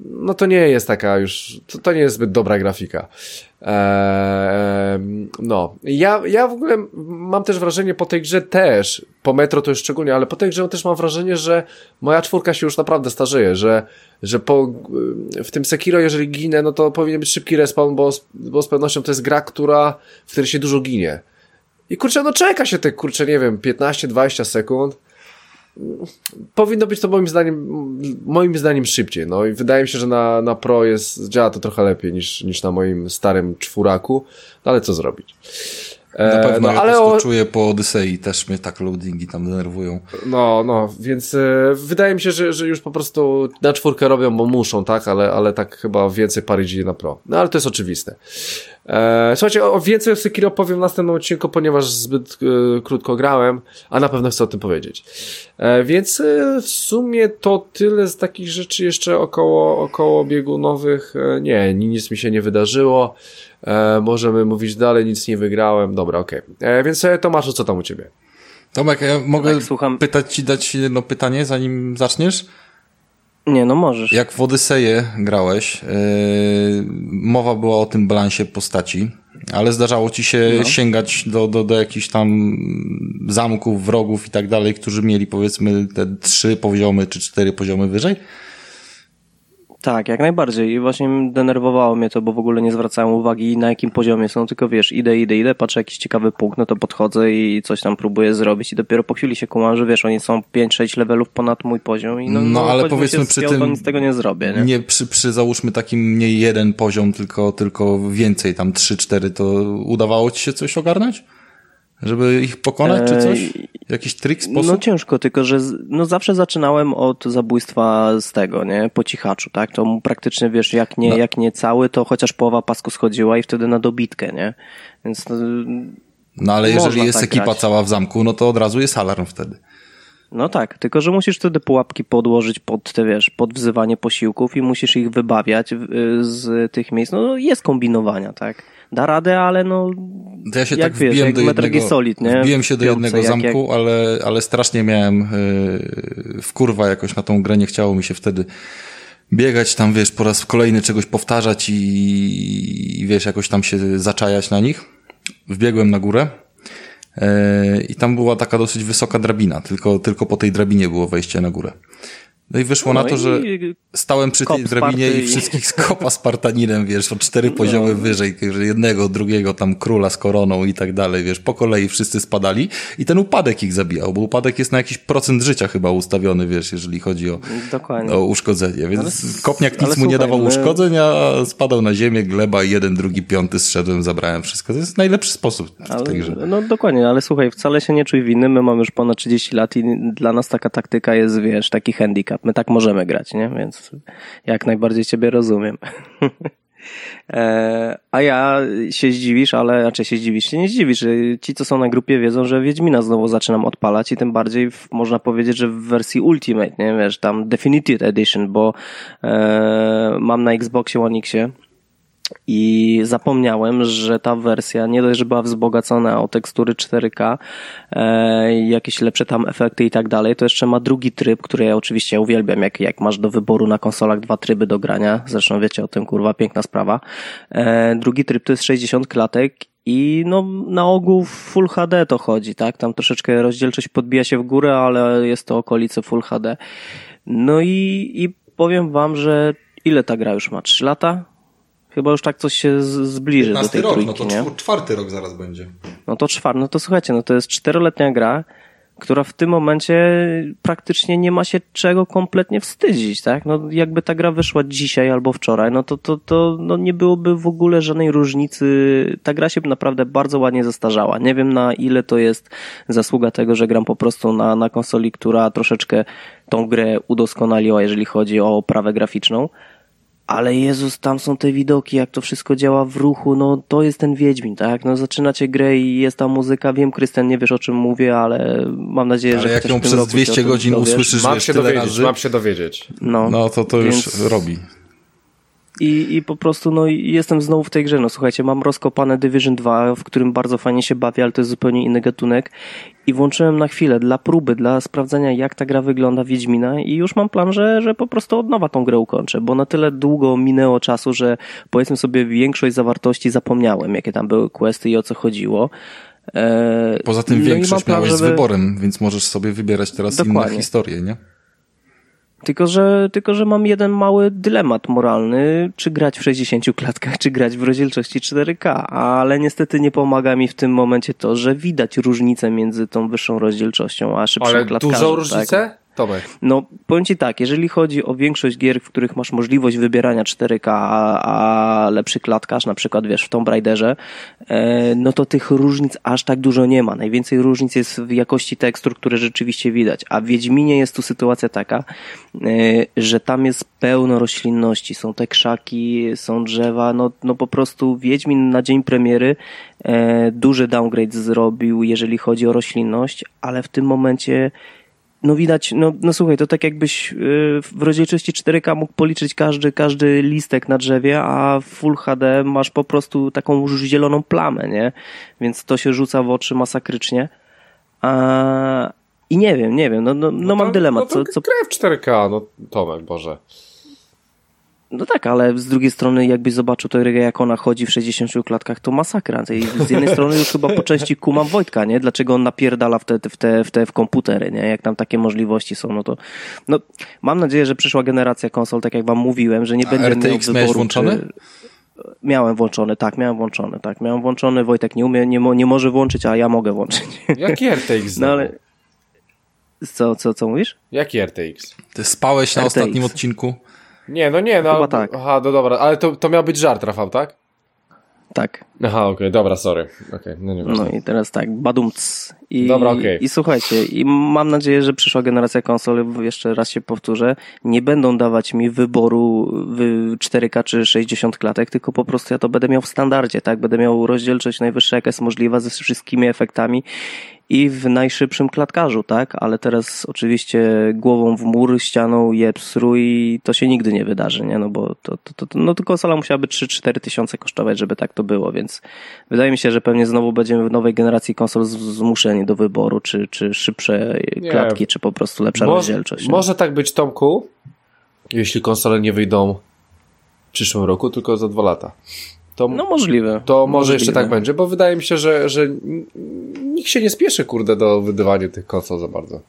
no to nie jest taka już, to, to nie jest zbyt dobra grafika. Eee, no, ja, ja w ogóle mam też wrażenie po tej grze też, po Metro to już szczególnie, ale po tej grze też mam wrażenie, że moja czwórka się już naprawdę starzeje, że, że po, w tym Sekiro, jeżeli ginę, no to powinien być szybki respawn, bo, bo z pewnością to jest gra, która, w której się dużo ginie. I kurczę, no czeka się te, kurczę, nie wiem, 15-20 sekund, powinno być to moim zdaniem, moim zdaniem szybciej. No i wydaje mi się, że na, na Pro jest, działa to trochę lepiej niż, niż na moim starym czwóraku, no ale co zrobić. Na e, pewno no, ja ale o... czuję po Odysei, też mnie tak loadingi tam denerwują. No, no, więc e, wydaje mi się, że, że już po prostu na czwórkę robią, bo muszą, tak, ale, ale tak chyba więcej pary idzie na pro. No ale to jest oczywiste. E, słuchajcie, o, więcej o Sekiro powiem w następnym odcinku, ponieważ zbyt e, krótko grałem, a na pewno chcę o tym powiedzieć. E, więc e, w sumie to tyle z takich rzeczy jeszcze około, około biegunowych. E, nie, nic mi się nie wydarzyło. E, możemy mówić dalej, nic nie wygrałem. Dobra, okej. Okay. Więc Tomaszu, co tam u ciebie? Tomek, ja mogę tak, pytać ci, dać jedno pytanie, zanim zaczniesz? Nie, no możesz. Jak w Odyseję grałeś, yy, mowa była o tym balansie postaci, ale zdarzało ci się no. sięgać do, do, do jakichś tam zamków, wrogów i tak dalej, którzy mieli powiedzmy te trzy poziomy czy cztery poziomy wyżej? Tak, jak najbardziej. I właśnie denerwowało mnie to, bo w ogóle nie zwracałem uwagi na jakim poziomie są, tylko wiesz, idę, idę, idę, patrzę jakiś ciekawy punkt, no to podchodzę i coś tam próbuję zrobić i dopiero po chwili się kumam, że wiesz, oni są 5-6 levelów ponad mój poziom i no, no, no ale powiedzmy przy tym, nic z tego nie zrobię, nie? Nie, przy, przy załóżmy takim nie jeden poziom, tylko, tylko więcej, tam 3-4, to udawało ci się coś ogarnąć? Żeby ich pokonać, czy coś? Jakiś trik, sposób? No ciężko, tylko że no zawsze zaczynałem od zabójstwa z tego, nie? Po cichaczu, tak? To praktycznie, wiesz, jak nie, no. jak nie cały, to chociaż połowa pasku schodziła i wtedy na dobitkę, nie? Więc no, no ale jeżeli jest tak ekipa grać. cała w zamku, no to od razu jest alarm wtedy. No tak, tylko że musisz wtedy pułapki podłożyć pod te, wiesz, pod wzywanie posiłków i musisz ich wybawiać z tych miejsc. No jest kombinowania, tak? Da radę, ale no. To ja się jak tak wiesz, wbiłem do jednego, Solid, nie? Wbiłem się do jednego jak, zamku, jak... Ale, ale strasznie miałem yy, w kurwa jakoś na tą grę, nie chciało mi się wtedy biegać tam, wiesz, po raz kolejny czegoś powtarzać i, i wiesz, jakoś tam się zaczajać na nich. Wbiegłem na górę. Yy, I tam była taka dosyć wysoka drabina, tylko, tylko po tej drabinie było wejście na górę. No i wyszło no na to, że stałem przy tej drabinie i wszystkich z kopa Spartaninem, wiesz, o cztery no. poziomy wyżej, jednego, drugiego tam króla z koroną i tak dalej, wiesz, po kolei wszyscy spadali i ten upadek ich zabijał, bo upadek jest na jakiś procent życia chyba ustawiony, wiesz, jeżeli chodzi o, o uszkodzenie, więc ale, kopniak nic mu słuchaj, nie dawał my... uszkodzeń, a spadał na ziemię, gleba, jeden, drugi, piąty zszedłem, zabrałem wszystko. To jest najlepszy sposób ale, w tej grze. No dokładnie, ale słuchaj, wcale się nie czuj winny, my mamy już ponad 30 lat i dla nas taka taktyka jest, wiesz, taki handicap my tak możemy grać, nie? Więc jak najbardziej ciebie rozumiem. E, a ja się zdziwisz, ale raczej się zdziwisz, się nie zdziwisz. Ci, co są na grupie, wiedzą, że Wiedźmina znowu zaczynam odpalać i tym bardziej w, można powiedzieć, że w wersji Ultimate, nie wiesz, tam Definitive Edition, bo e, mam na Xboxie One Xie i zapomniałem, że ta wersja nie dość, że była wzbogacona o tekstury 4K, e, jakieś lepsze tam efekty i tak dalej, to jeszcze ma drugi tryb, który ja oczywiście uwielbiam, jak, jak masz do wyboru na konsolach dwa tryby do grania, zresztą wiecie o tym, kurwa, piękna sprawa. E, drugi tryb to jest 60 klatek i no, na ogół Full HD to chodzi, tak? Tam troszeczkę rozdzielczość podbija się w górę, ale jest to okolice Full HD. No i, i powiem wam, że ile ta gra już ma? 3 lata? Chyba już tak coś się zbliży do tej rok, trójki, no to nie? czwarty rok zaraz będzie. No to czwarty, no to słuchajcie, no to jest czteroletnia gra, która w tym momencie praktycznie nie ma się czego kompletnie wstydzić, tak? No jakby ta gra wyszła dzisiaj albo wczoraj, no to, to, to no nie byłoby w ogóle żadnej różnicy. Ta gra się naprawdę bardzo ładnie zestarzała. Nie wiem na ile to jest zasługa tego, że gram po prostu na, na konsoli, która troszeczkę tą grę udoskonaliła, jeżeli chodzi o oprawę graficzną, ale Jezus, tam są te widoki, jak to wszystko działa w ruchu, no to jest ten Wiedźmin, tak? No zaczynacie grę i jest ta muzyka, wiem Krystian, nie wiesz o czym mówię, ale mam nadzieję, ale że... Jak ją przez 200 godzin usłyszysz mam się dowiedzieć, razy, mam się dowiedzieć. No, no to to już więc... robi. I, I po prostu no jestem znowu w tej grze. No słuchajcie, mam rozkopane Division 2, w którym bardzo fajnie się bawię, ale to jest zupełnie inny gatunek. I włączyłem na chwilę dla próby, dla sprawdzenia jak ta gra wygląda Wiedźmina i już mam plan, że, że po prostu od nowa tą grę ukończę, bo na tyle długo minęło czasu, że powiedzmy sobie większość zawartości zapomniałem, jakie tam były questy i o co chodziło. Eee, Poza tym no większość plan, miałeś żeby... z wyborem, więc możesz sobie wybierać teraz Dokładnie. inne historie, nie? Tylko że, tylko, że mam jeden mały dylemat moralny, czy grać w 60 klatkach, czy grać w rozdzielczości 4K, ale niestety nie pomaga mi w tym momencie to, że widać różnicę między tą wyższą rozdzielczością a szybszą ale klatkarzem. dużą różnicę? Tak? Tomek. No, powiem Ci tak, jeżeli chodzi o większość gier, w których masz możliwość wybierania 4K, a, a lepszy klatkarz, na przykład wiesz, w Tomb Raiderze, e, no to tych różnic aż tak dużo nie ma. Najwięcej różnic jest w jakości tekstur, które rzeczywiście widać. A w Wiedźminie jest tu sytuacja taka, e, że tam jest pełno roślinności, są te krzaki, są drzewa, no, no po prostu Wiedźmin na dzień premiery e, duży downgrade zrobił, jeżeli chodzi o roślinność, ale w tym momencie no widać, no, no słuchaj, to tak jakbyś y, w rozdzielczości 4K mógł policzyć każdy, każdy listek na drzewie, a w Full HD masz po prostu taką już zieloną plamę, nie? Więc to się rzuca w oczy masakrycznie. A, I nie wiem, nie wiem, no, no, no, no mam dylemat. No to co, co... w 4K, no Tomek, Boże. No tak, ale z drugiej strony jakbyś zobaczył tę rygę, jak ona chodzi w 60 klatkach, to masakra. I z jednej strony już chyba po części kumam Wojtka, nie? Dlaczego on napierdala w te, w te, w te w komputery, nie? Jak tam takie możliwości są, no to no, mam nadzieję, że przyszła generacja konsol, tak jak wam mówiłem, że nie będzie RTX miał wyboru, miałeś włączony? Czy... Miałem włączony, tak, miałem włączony, tak, miałem włączony, Wojtek nie umie, nie, mo, nie może włączyć, a ja mogę włączyć. Jaki RTX? No ale... Co, co, co mówisz? Jaki RTX? Ty spałeś na RTX. ostatnim odcinku? Nie, no nie, no. Chyba tak. Aha, no dobra, ale to, to miał być żart, Rafał, tak? Tak. Aha, okej, okay, dobra, sorry. Okay, no, nie no i teraz tak, badumc. I, dobra. Okay. I słuchajcie, i mam nadzieję, że przyszła generacja konsol, jeszcze raz się powtórzę, nie będą dawać mi wyboru 4K czy 60 klatek, tylko po prostu ja to będę miał w standardzie, tak? Będę miał rozdzielczość najwyższa, jaka jest możliwa, ze wszystkimi efektami i w najszybszym klatkarzu, tak? Ale teraz oczywiście głową w mur, ścianą je psru i to się nigdy nie wydarzy, nie? No bo to, to, to, no to konsola musiałaby 3-4 tysiące kosztować, żeby tak to było, więc wydaje mi się, że pewnie znowu będziemy w nowej generacji konsol zmuszeni do wyboru, czy, czy szybsze klatki, nie. czy po prostu lepsza Mo rozdzielczość. Może tak być, Tomku, jeśli konsole nie wyjdą w przyszłym roku, tylko za dwa lata. To, no możliwe. To może możliwe. jeszcze tak będzie, bo wydaje mi się, że, że nikt się nie spieszy, kurde, do wydawania tych konsol za bardzo.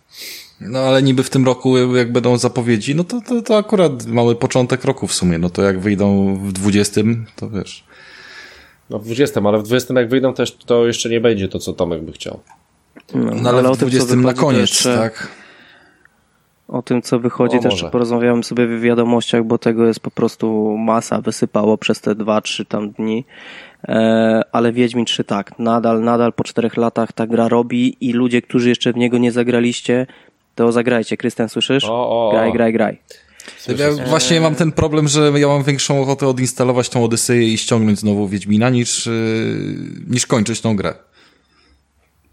No ale niby w tym roku, jak będą zapowiedzi, no to, to, to akurat mamy początek roku w sumie. No to jak wyjdą w 20, to wiesz. No w 20, ale w 20 jak wyjdą też, to jeszcze nie będzie to, co Tomek by chciał. No, no ale, ale w 20 na koniec, jeszcze... tak. O tym, co wychodzi, o, też może. porozmawiałem sobie w wiadomościach, bo tego jest po prostu masa, wysypało przez te dwa, trzy tam dni. E, ale Wiedźmin 3 tak, nadal, nadal po czterech latach ta gra robi i ludzie, którzy jeszcze w niego nie zagraliście, to zagrajcie. Krystian, słyszysz? O, o, graj, graj, graj. Ja właśnie mam ten problem, że ja mam większą ochotę odinstalować tą Odyseję i ściągnąć znowu Wiedźmina niż, yy, niż kończyć tą grę.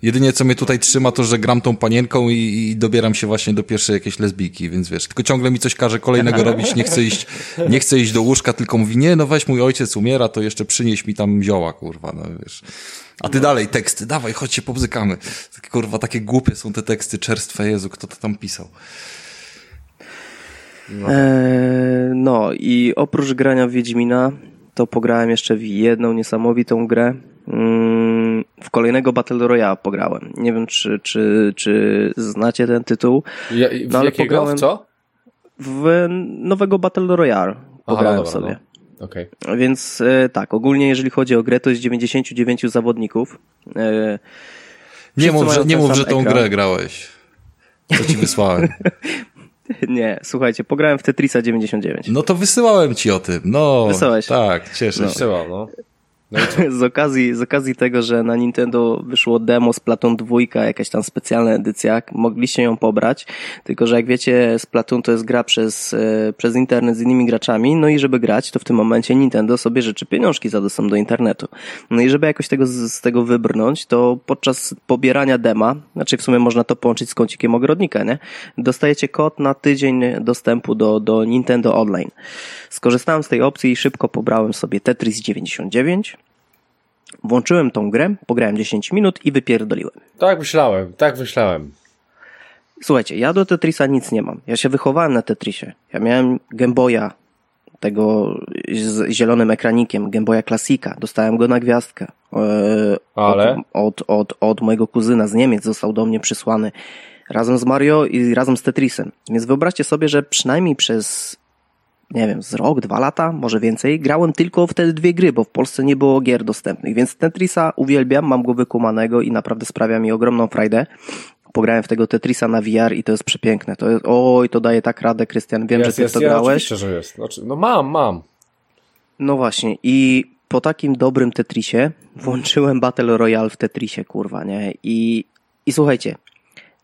Jedynie co mnie tutaj trzyma to, że gram tą panienką i, i, dobieram się właśnie do pierwszej jakiejś lesbijki, więc wiesz, tylko ciągle mi coś każe kolejnego robić, nie chcę iść, nie chcę iść do łóżka, tylko mówi, nie, no weź mój ojciec umiera, to jeszcze przynieś mi tam zioła, kurwa, no wiesz. A ty dalej teksty, dawaj, chodź się pobzykamy. Kurwa, takie głupie są te teksty, czerstwe, Jezu, kto to tam pisał. No. Eee, no i oprócz grania w Wiedźmina, to pograłem jeszcze w jedną niesamowitą grę, w kolejnego Battle Royale pograłem. Nie wiem, czy, czy, czy znacie ten tytuł. Ja, no, ale jakiego? pograłem w co? W nowego Battle Royale pograłem Aha, dobra, sobie. No. Okay. Więc e, tak, ogólnie jeżeli chodzi o grę, to jest 99 zawodników. E, Nie mów, że, nie mów, że tą ekran. grę grałeś. Co ci wysłałem. Nie, słuchajcie, pograłem w Tetrisa 99. No to wysyłałem ci o tym. No, Wysłałeś. Tak, cieszę no. się. Wysyłał, no. No z, okazji, z okazji tego, że na Nintendo wyszło demo z Platon 2, jakaś tam specjalna edycja, mogliście ją pobrać, tylko że jak wiecie, Splatoon to jest gra przez, e, przez internet z innymi graczami, no i żeby grać, to w tym momencie Nintendo sobie życzy pieniążki za dostęp do internetu. No i żeby jakoś tego, z tego wybrnąć, to podczas pobierania dema, znaczy w sumie można to połączyć z kącikiem ogrodnika, nie? Dostajecie kod na tydzień dostępu do, do Nintendo Online. Skorzystałem z tej opcji i szybko pobrałem sobie Tetris 99, Włączyłem tą grę, pograłem 10 minut i wypierdoliłem. Tak myślałem, tak myślałem. Słuchajcie, ja do Tetrisa nic nie mam. Ja się wychowałem na Tetrisie. Ja miałem Gameboya tego z zielonym ekranikiem, Gameboya Klasika. Dostałem go na gwiazdkę. E, Ale? Od, od, od, od mojego kuzyna z Niemiec został do mnie przysłany razem z Mario i razem z Tetrisem. Więc wyobraźcie sobie, że przynajmniej przez nie wiem, z rok, dwa lata, może więcej, grałem tylko w te dwie gry, bo w Polsce nie było gier dostępnych, więc Tetrisa uwielbiam, mam go wykumanego i naprawdę sprawia mi ogromną frajdę. Pograłem w tego Tetrisa na VR i to jest przepiękne. To jest, oj, to daje tak radę, Krystian, wiem, jest, że ty jest, to ja grałeś. Oczywiście, że jest. Znaczy, no mam, mam. No właśnie i po takim dobrym Tetrisie włączyłem Battle Royale w Tetrisie, kurwa, nie? I, i słuchajcie,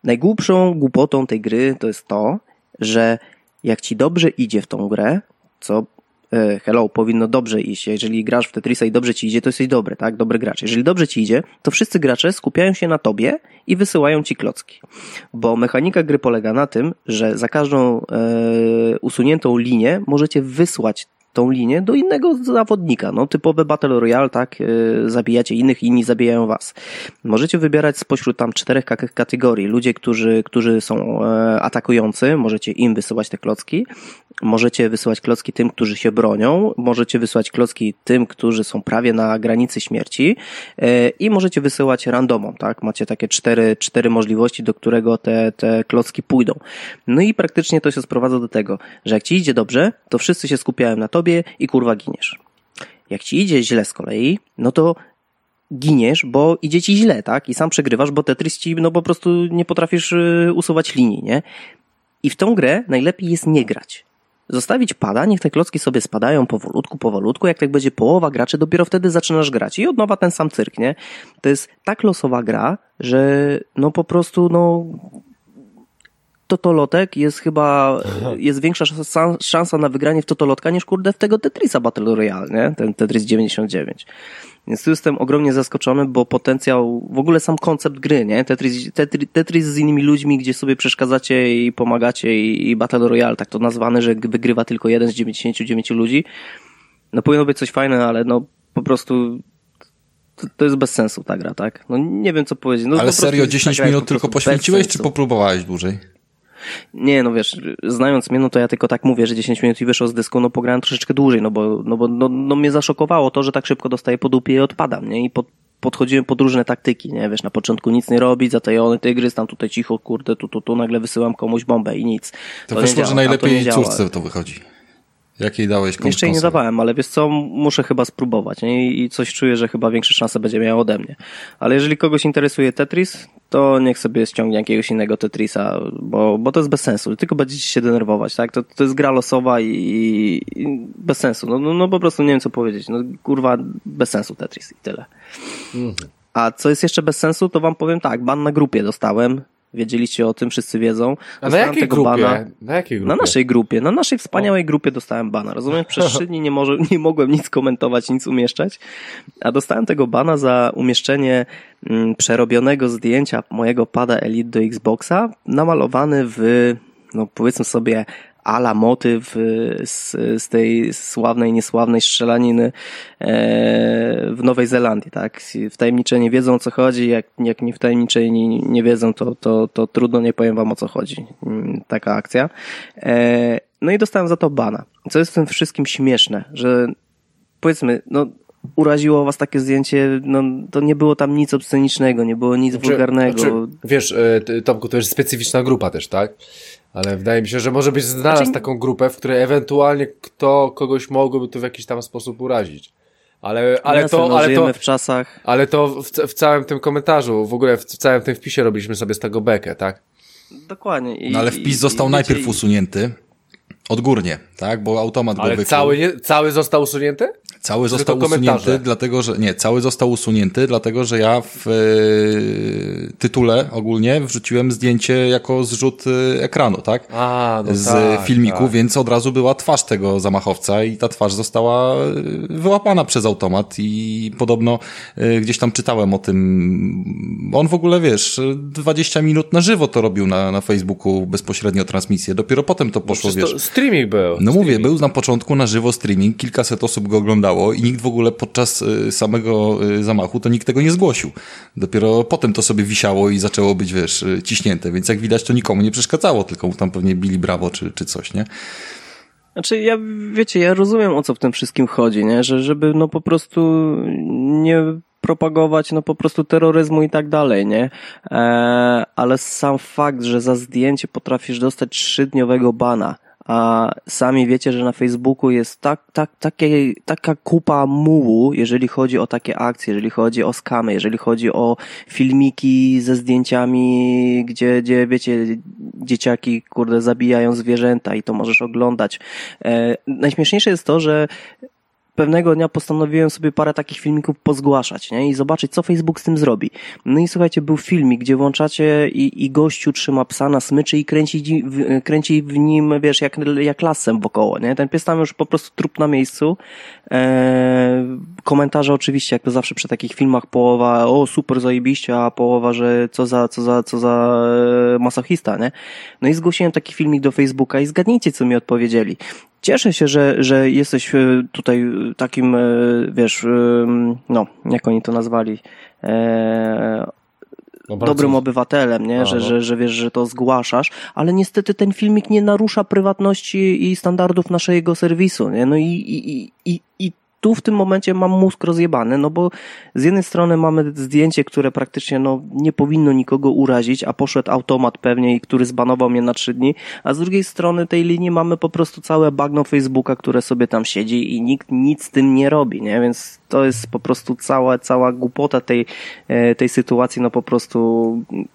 najgłupszą głupotą tej gry to jest to, że jak ci dobrze idzie w tą grę, co e, hello, powinno dobrze iść. Jeżeli grasz w Tetrisa i dobrze ci idzie, to jesteś dobry, tak? Dobry gracz. Jeżeli dobrze ci idzie, to wszyscy gracze skupiają się na tobie i wysyłają ci klocki. Bo mechanika gry polega na tym, że za każdą e, usuniętą linię możecie wysłać tą linię do innego zawodnika. No, typowe Battle Royale, tak, yy, zabijacie innych, inni zabijają was. Możecie wybierać spośród tam czterech kategorii. Ludzie, którzy, którzy są e, atakujący, możecie im wysyłać te klocki. Możecie wysyłać klocki tym, którzy się bronią. Możecie wysyłać klocki tym, którzy są prawie na granicy śmierci. E, I możecie wysyłać randomom, tak. Macie takie cztery, cztery możliwości, do którego te, te klocki pójdą. No i praktycznie to się sprowadza do tego, że jak ci idzie dobrze, to wszyscy się skupiają na tobie, sobie i kurwa giniesz. Jak ci idzie źle z kolei, no to giniesz, bo idzie ci źle, tak? I sam przegrywasz, bo Tetris ci, no po prostu nie potrafisz y, usuwać linii, nie? I w tą grę najlepiej jest nie grać. Zostawić pada, niech te klocki sobie spadają powolutku, powolutku, jak tak będzie połowa graczy, dopiero wtedy zaczynasz grać. I od nowa ten sam cyrk, nie? To jest tak losowa gra, że no po prostu, no Totolotek jest chyba, jest większa szansa na wygranie w Totolotka niż kurde w tego Tetrisa Battle Royale, nie? Ten Tetris 99. Więc tu jestem ogromnie zaskoczony, bo potencjał, w ogóle sam koncept gry, nie? Tetris, Tetris, Tetris z innymi ludźmi, gdzie sobie przeszkadzacie i pomagacie i, i Battle Royale, tak to nazwane, że wygrywa tylko jeden z 99 ludzi. No powinno być coś fajne, ale no po prostu to, to, jest bez sensu ta gra, tak? No nie wiem co powiedzieć. No, Ale serio 10 minut tylko poświęciłeś, czy popróbowałeś dłużej? Nie, no wiesz, znając mnie, no to ja tylko tak mówię, że 10 minut i wyszło z dysku, no pograłem troszeczkę dłużej, no bo, no bo no, no mnie zaszokowało to, że tak szybko dostaję po dupie i odpadam, nie? I pod, podchodziłem pod różne taktyki, nie? Wiesz, na początku nic nie robić, zatajony tygrys, tam tutaj cicho, kurde, tu, tu, tu, nagle wysyłam komuś bombę i nic. To, to wyszło, że najlepiej to córce to wychodzi. Jakiej dałeś komuś Jeszcze jej nie dawałem, ale wiesz co, muszę chyba spróbować nie? i coś czuję, że chyba większe szanse będzie miała ode mnie. Ale jeżeli kogoś interesuje Tetris, to niech sobie ściągnie jakiegoś innego Tetrisa, bo, bo to jest bez sensu. Tylko będziecie się denerwować, tak? To, to jest gra losowa i, i bez sensu. No, no, no, po prostu nie wiem co powiedzieć. No kurwa, bez sensu Tetris i tyle. Mhm. A co jest jeszcze bez sensu, to wam powiem tak, ban na grupie dostałem Wiedzieliście o tym, wszyscy wiedzą. A na jakiej grupie? Bana. Na jakiej grupie? Na naszej grupie, na naszej wspaniałej o. grupie dostałem bana. Rozumiem, przez trzy dni nie, może, nie mogłem nic komentować, nic umieszczać, a dostałem tego bana za umieszczenie mm, przerobionego zdjęcia mojego pada Elite do Xboxa, namalowany w, no powiedzmy sobie, ala motyw y, z, z tej sławnej, niesławnej strzelaniny e, w Nowej Zelandii, tak? Wtajemniczeni wiedzą o co chodzi, jak, jak nie wtajemniczeni nie wiedzą, to, to, to trudno nie powiem wam o co chodzi. Mm, taka akcja. E, no i dostałem za to bana. Co jest w tym wszystkim śmieszne, że powiedzmy, no uraziło was takie zdjęcie, no to nie było tam nic obscenicznego, nie było nic znaczy, wulgarnego. Znaczy, wiesz, e, Tomku, to jest specyficzna grupa też, tak? Ale wydaje mi się, że może byś znalazł znaczy... taką grupę, w której ewentualnie kto kogoś mogłoby tu w jakiś tam sposób urazić. Ale, ale Jasne, to, no, ale to, w czasach. Ale to w, w, całym tym komentarzu, w ogóle w, w, całym tym wpisie robiliśmy sobie z tego bekę, tak? Dokładnie. I, no ale wpis został i, najpierw i, usunięty. Odgórnie, tak? Bo automat ale go wykrył. Cały, nie, cały został usunięty? Cały został usunięty, dlatego że. Nie, cały został usunięty, dlatego że ja w e, tytule ogólnie wrzuciłem zdjęcie jako zrzut e, ekranu, tak? A, no Z tak, filmiku, tak. więc od razu była twarz tego zamachowca i ta twarz została e, wyłapana przez automat i podobno e, gdzieś tam czytałem o tym. On w ogóle wiesz, 20 minut na żywo to robił na, na Facebooku bezpośrednio transmisję. Dopiero potem to poszło, no, wiesz. Streaming był. No streaming. mówię, był na początku na żywo streaming, kilkaset osób go oglądało i nikt w ogóle podczas y, samego y, zamachu to nikt tego nie zgłosił. Dopiero potem to sobie wisiało i zaczęło być, wiesz, y, ciśnięte, więc jak widać to nikomu nie przeszkadzało, tylko tam pewnie bili brawo czy, czy coś, nie? Znaczy, ja, wiecie, ja rozumiem o co w tym wszystkim chodzi, nie? Że, żeby, no po prostu nie propagować, no po prostu terroryzmu i tak dalej, nie? E, ale sam fakt, że za zdjęcie potrafisz dostać trzydniowego bana, a sami wiecie, że na Facebooku jest tak, tak, takie, taka kupa mułu, jeżeli chodzi o takie akcje, jeżeli chodzi o skamy, jeżeli chodzi o filmiki ze zdjęciami, gdzie, gdzie wiecie, dzieciaki, kurde, zabijają zwierzęta i to możesz oglądać. E, najśmieszniejsze jest to, że pewnego dnia postanowiłem sobie parę takich filmików pozgłaszać, nie? I zobaczyć, co Facebook z tym zrobi. No i słuchajcie, był filmik, gdzie włączacie i, i gościu trzyma psa na smyczy i kręci, kręci w nim, wiesz, jak, jak lasem wokoło, nie? Ten pies tam już po prostu trup na miejscu. Eee, komentarze oczywiście, jak to zawsze przy takich filmach, połowa, o super zajebiście, a połowa, że co za, co za, co za e, masochista, nie? No i zgłosiłem taki filmik do Facebooka i zgadnijcie, co mi odpowiedzieli. Cieszę się, że, że jesteś e, tutaj takim, e, wiesz, e, no, jak oni to nazwali, e, dobrym obywatelem, nie? Że, że, że wiesz, że to zgłaszasz, ale niestety ten filmik nie narusza prywatności i standardów naszego serwisu, nie? No i, i, i, i tu w tym momencie mam mózg rozjebany, no bo z jednej strony mamy zdjęcie, które praktycznie no, nie powinno nikogo urazić, a poszedł automat pewnie, który zbanował mnie na trzy dni, a z drugiej strony tej linii mamy po prostu całe bagno Facebooka, które sobie tam siedzi i nikt nic z tym nie robi, nie? Więc to jest po prostu cała, cała głupota tej, e, tej sytuacji, no po prostu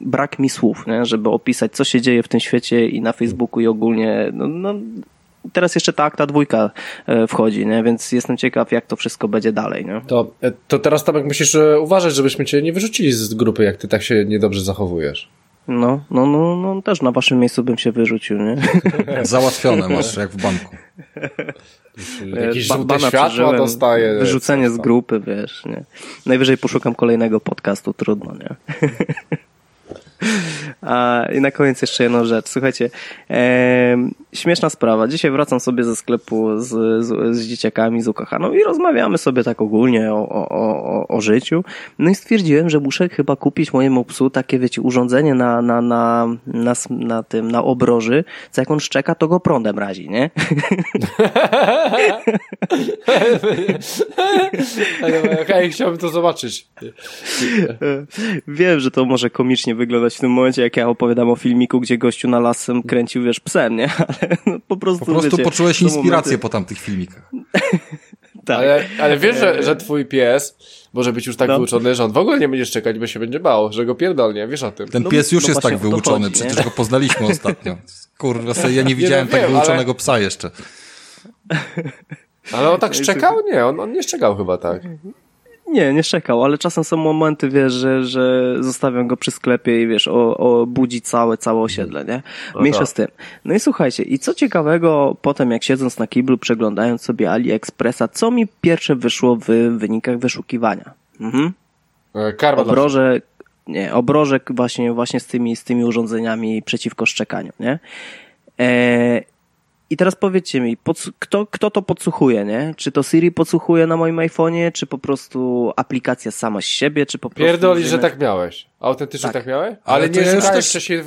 brak mi słów, nie? żeby opisać, co się dzieje w tym świecie i na Facebooku i ogólnie, no, no teraz jeszcze ta akta dwójka e, wchodzi, nie? więc jestem ciekaw, jak to wszystko będzie dalej. Nie? To, e, to teraz Tomek musisz e, uważać, żebyśmy cię nie wyrzucili z grupy, jak ty tak się niedobrze zachowujesz. No, no, no, no też na waszym miejscu bym się wyrzucił, nie? Załatwione masz, jak w banku. Jakieś ba żółte światła dostaje. Wyrzucenie z grupy, wiesz, nie? Najwyżej poszukam kolejnego podcastu, trudno, nie? A, I na koniec jeszcze jedną rzecz. Słuchajcie, e, śmieszna sprawa. Dzisiaj wracam sobie ze sklepu z, z, z dzieciakami, z ukochaną i rozmawiamy sobie tak ogólnie o, o, o, o życiu. No i stwierdziłem, że muszę chyba kupić mojemu psu takie, wiecie, urządzenie na, na, na, na, na tym, na obroży, co jak on szczeka, to go prądem razi, nie? Hej, chciałbym to zobaczyć. Wiem, że to może komicznie wyglądać w tym momencie, jak ja opowiadam o filmiku, gdzie gościu na lasem kręcił, wiesz, psem, nie? No, po prostu, Po prostu wiecie, poczułeś inspirację momenty... po tamtych filmikach. tak. Ale, ale wiesz, że, że twój pies może być już tak no. wyuczony, że on w ogóle nie będzie czekać, bo się będzie bał, że go pierdolnie, wiesz o tym. Ten no, pies już no jest tak wyuczony, chodzi, przecież go poznaliśmy ostatnio. Kurwa, sobie ja nie widziałem nie, no, tak wiem, wyuczonego ale... psa jeszcze. Ale on tak szczekał? Nie, on, on nie szczekał chyba tak. Nie, nie czekał, ale czasem są momenty, wiesz, że, że zostawiam go przy sklepie i wiesz, o, o budzi całe, całe osiedle, nie? No Mniejsza tak. z tym. No i słuchajcie, i co ciekawego, potem jak siedząc na kiblu, przeglądając sobie AliExpressa, co mi pierwsze wyszło w wynikach wyszukiwania? Mhm. E, karma obroże, nie, obrożek właśnie, właśnie z tymi, z tymi urządzeniami przeciwko szczekaniu, nie? E, i teraz powiedzcie mi, kto, kto to podsłuchuje, nie? Czy to Siri podsłuchuje na moim iPhone'ie, czy po prostu aplikacja sama z siebie, czy po prostu... Pierdoli, że tak miałeś. Autentycznie tak, tak miałeś? Ale, ale nie szukałeś też... wcześniej...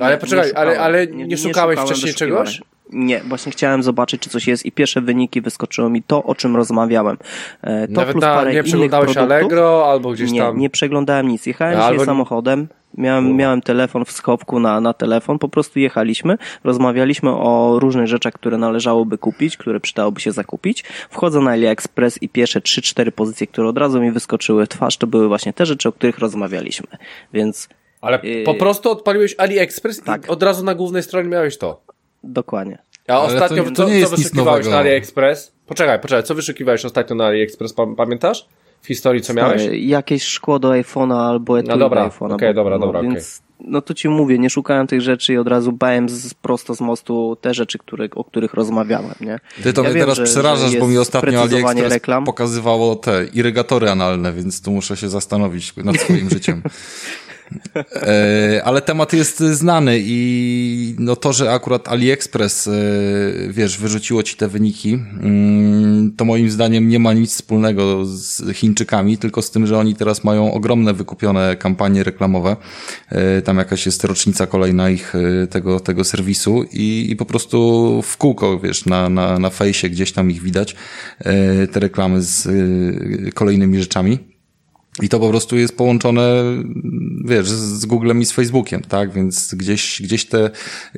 Ale poczekaj, ale, ale nie, nie szukałeś nie wcześniej czegoś? Nie, właśnie chciałem zobaczyć, czy coś jest i pierwsze wyniki wyskoczyło mi to, o czym rozmawiałem. E, to Nawet plus parę nie przeglądałeś produktów. Allegro albo gdzieś nie, tam? Nie, przeglądałem nic. Jechałem albo... dzisiaj samochodem, Miałem, miałem telefon w skopku na, na telefon, po prostu jechaliśmy, rozmawialiśmy o różnych rzeczach, które należałoby kupić, które przydałoby się zakupić. Wchodzę na AliExpress i pierwsze 3-4 pozycje, które od razu mi wyskoczyły w twarz, to były właśnie te rzeczy, o których rozmawialiśmy. Więc. Ale yy... po prostu odpaliłeś AliExpress tak. i od razu na głównej stronie miałeś to. Dokładnie. A Ale ostatnio, to, to co, co wyszukiwałeś na AliExpress? Poczekaj, poczekaj, co wyszukiwałeś ostatnio na AliExpress, pamiętasz? W historii, co miałeś? Jakieś szkło do iPhone'a albo etui no dobra, do iPhone'a. Okay, dobra, no, dobra, więc, okay. No to ci mówię, nie szukałem tych rzeczy i od razu bałem z, prosto z mostu te rzeczy, które, o których rozmawiałem, nie? Ty to ja mnie wiem, teraz że, przerażasz, że bo mi ostatnio AliExpress reklam. pokazywało te irygatory analne, więc tu muszę się zastanowić nad swoim życiem. E, ale temat jest znany i no to, że akurat AliExpress, e, wiesz, wyrzuciło ci te wyniki, mm, to moim zdaniem nie ma nic wspólnego z Chińczykami, tylko z tym, że oni teraz mają ogromne wykupione kampanie reklamowe. E, tam jakaś jest rocznica kolejna ich tego, tego serwisu i, i po prostu w kółko, wiesz, na, na, na fejsie gdzieś tam ich widać, te reklamy z kolejnymi rzeczami. I to po prostu jest połączone, wiesz, z Googlem i z Facebookiem, tak? Więc gdzieś, gdzieś te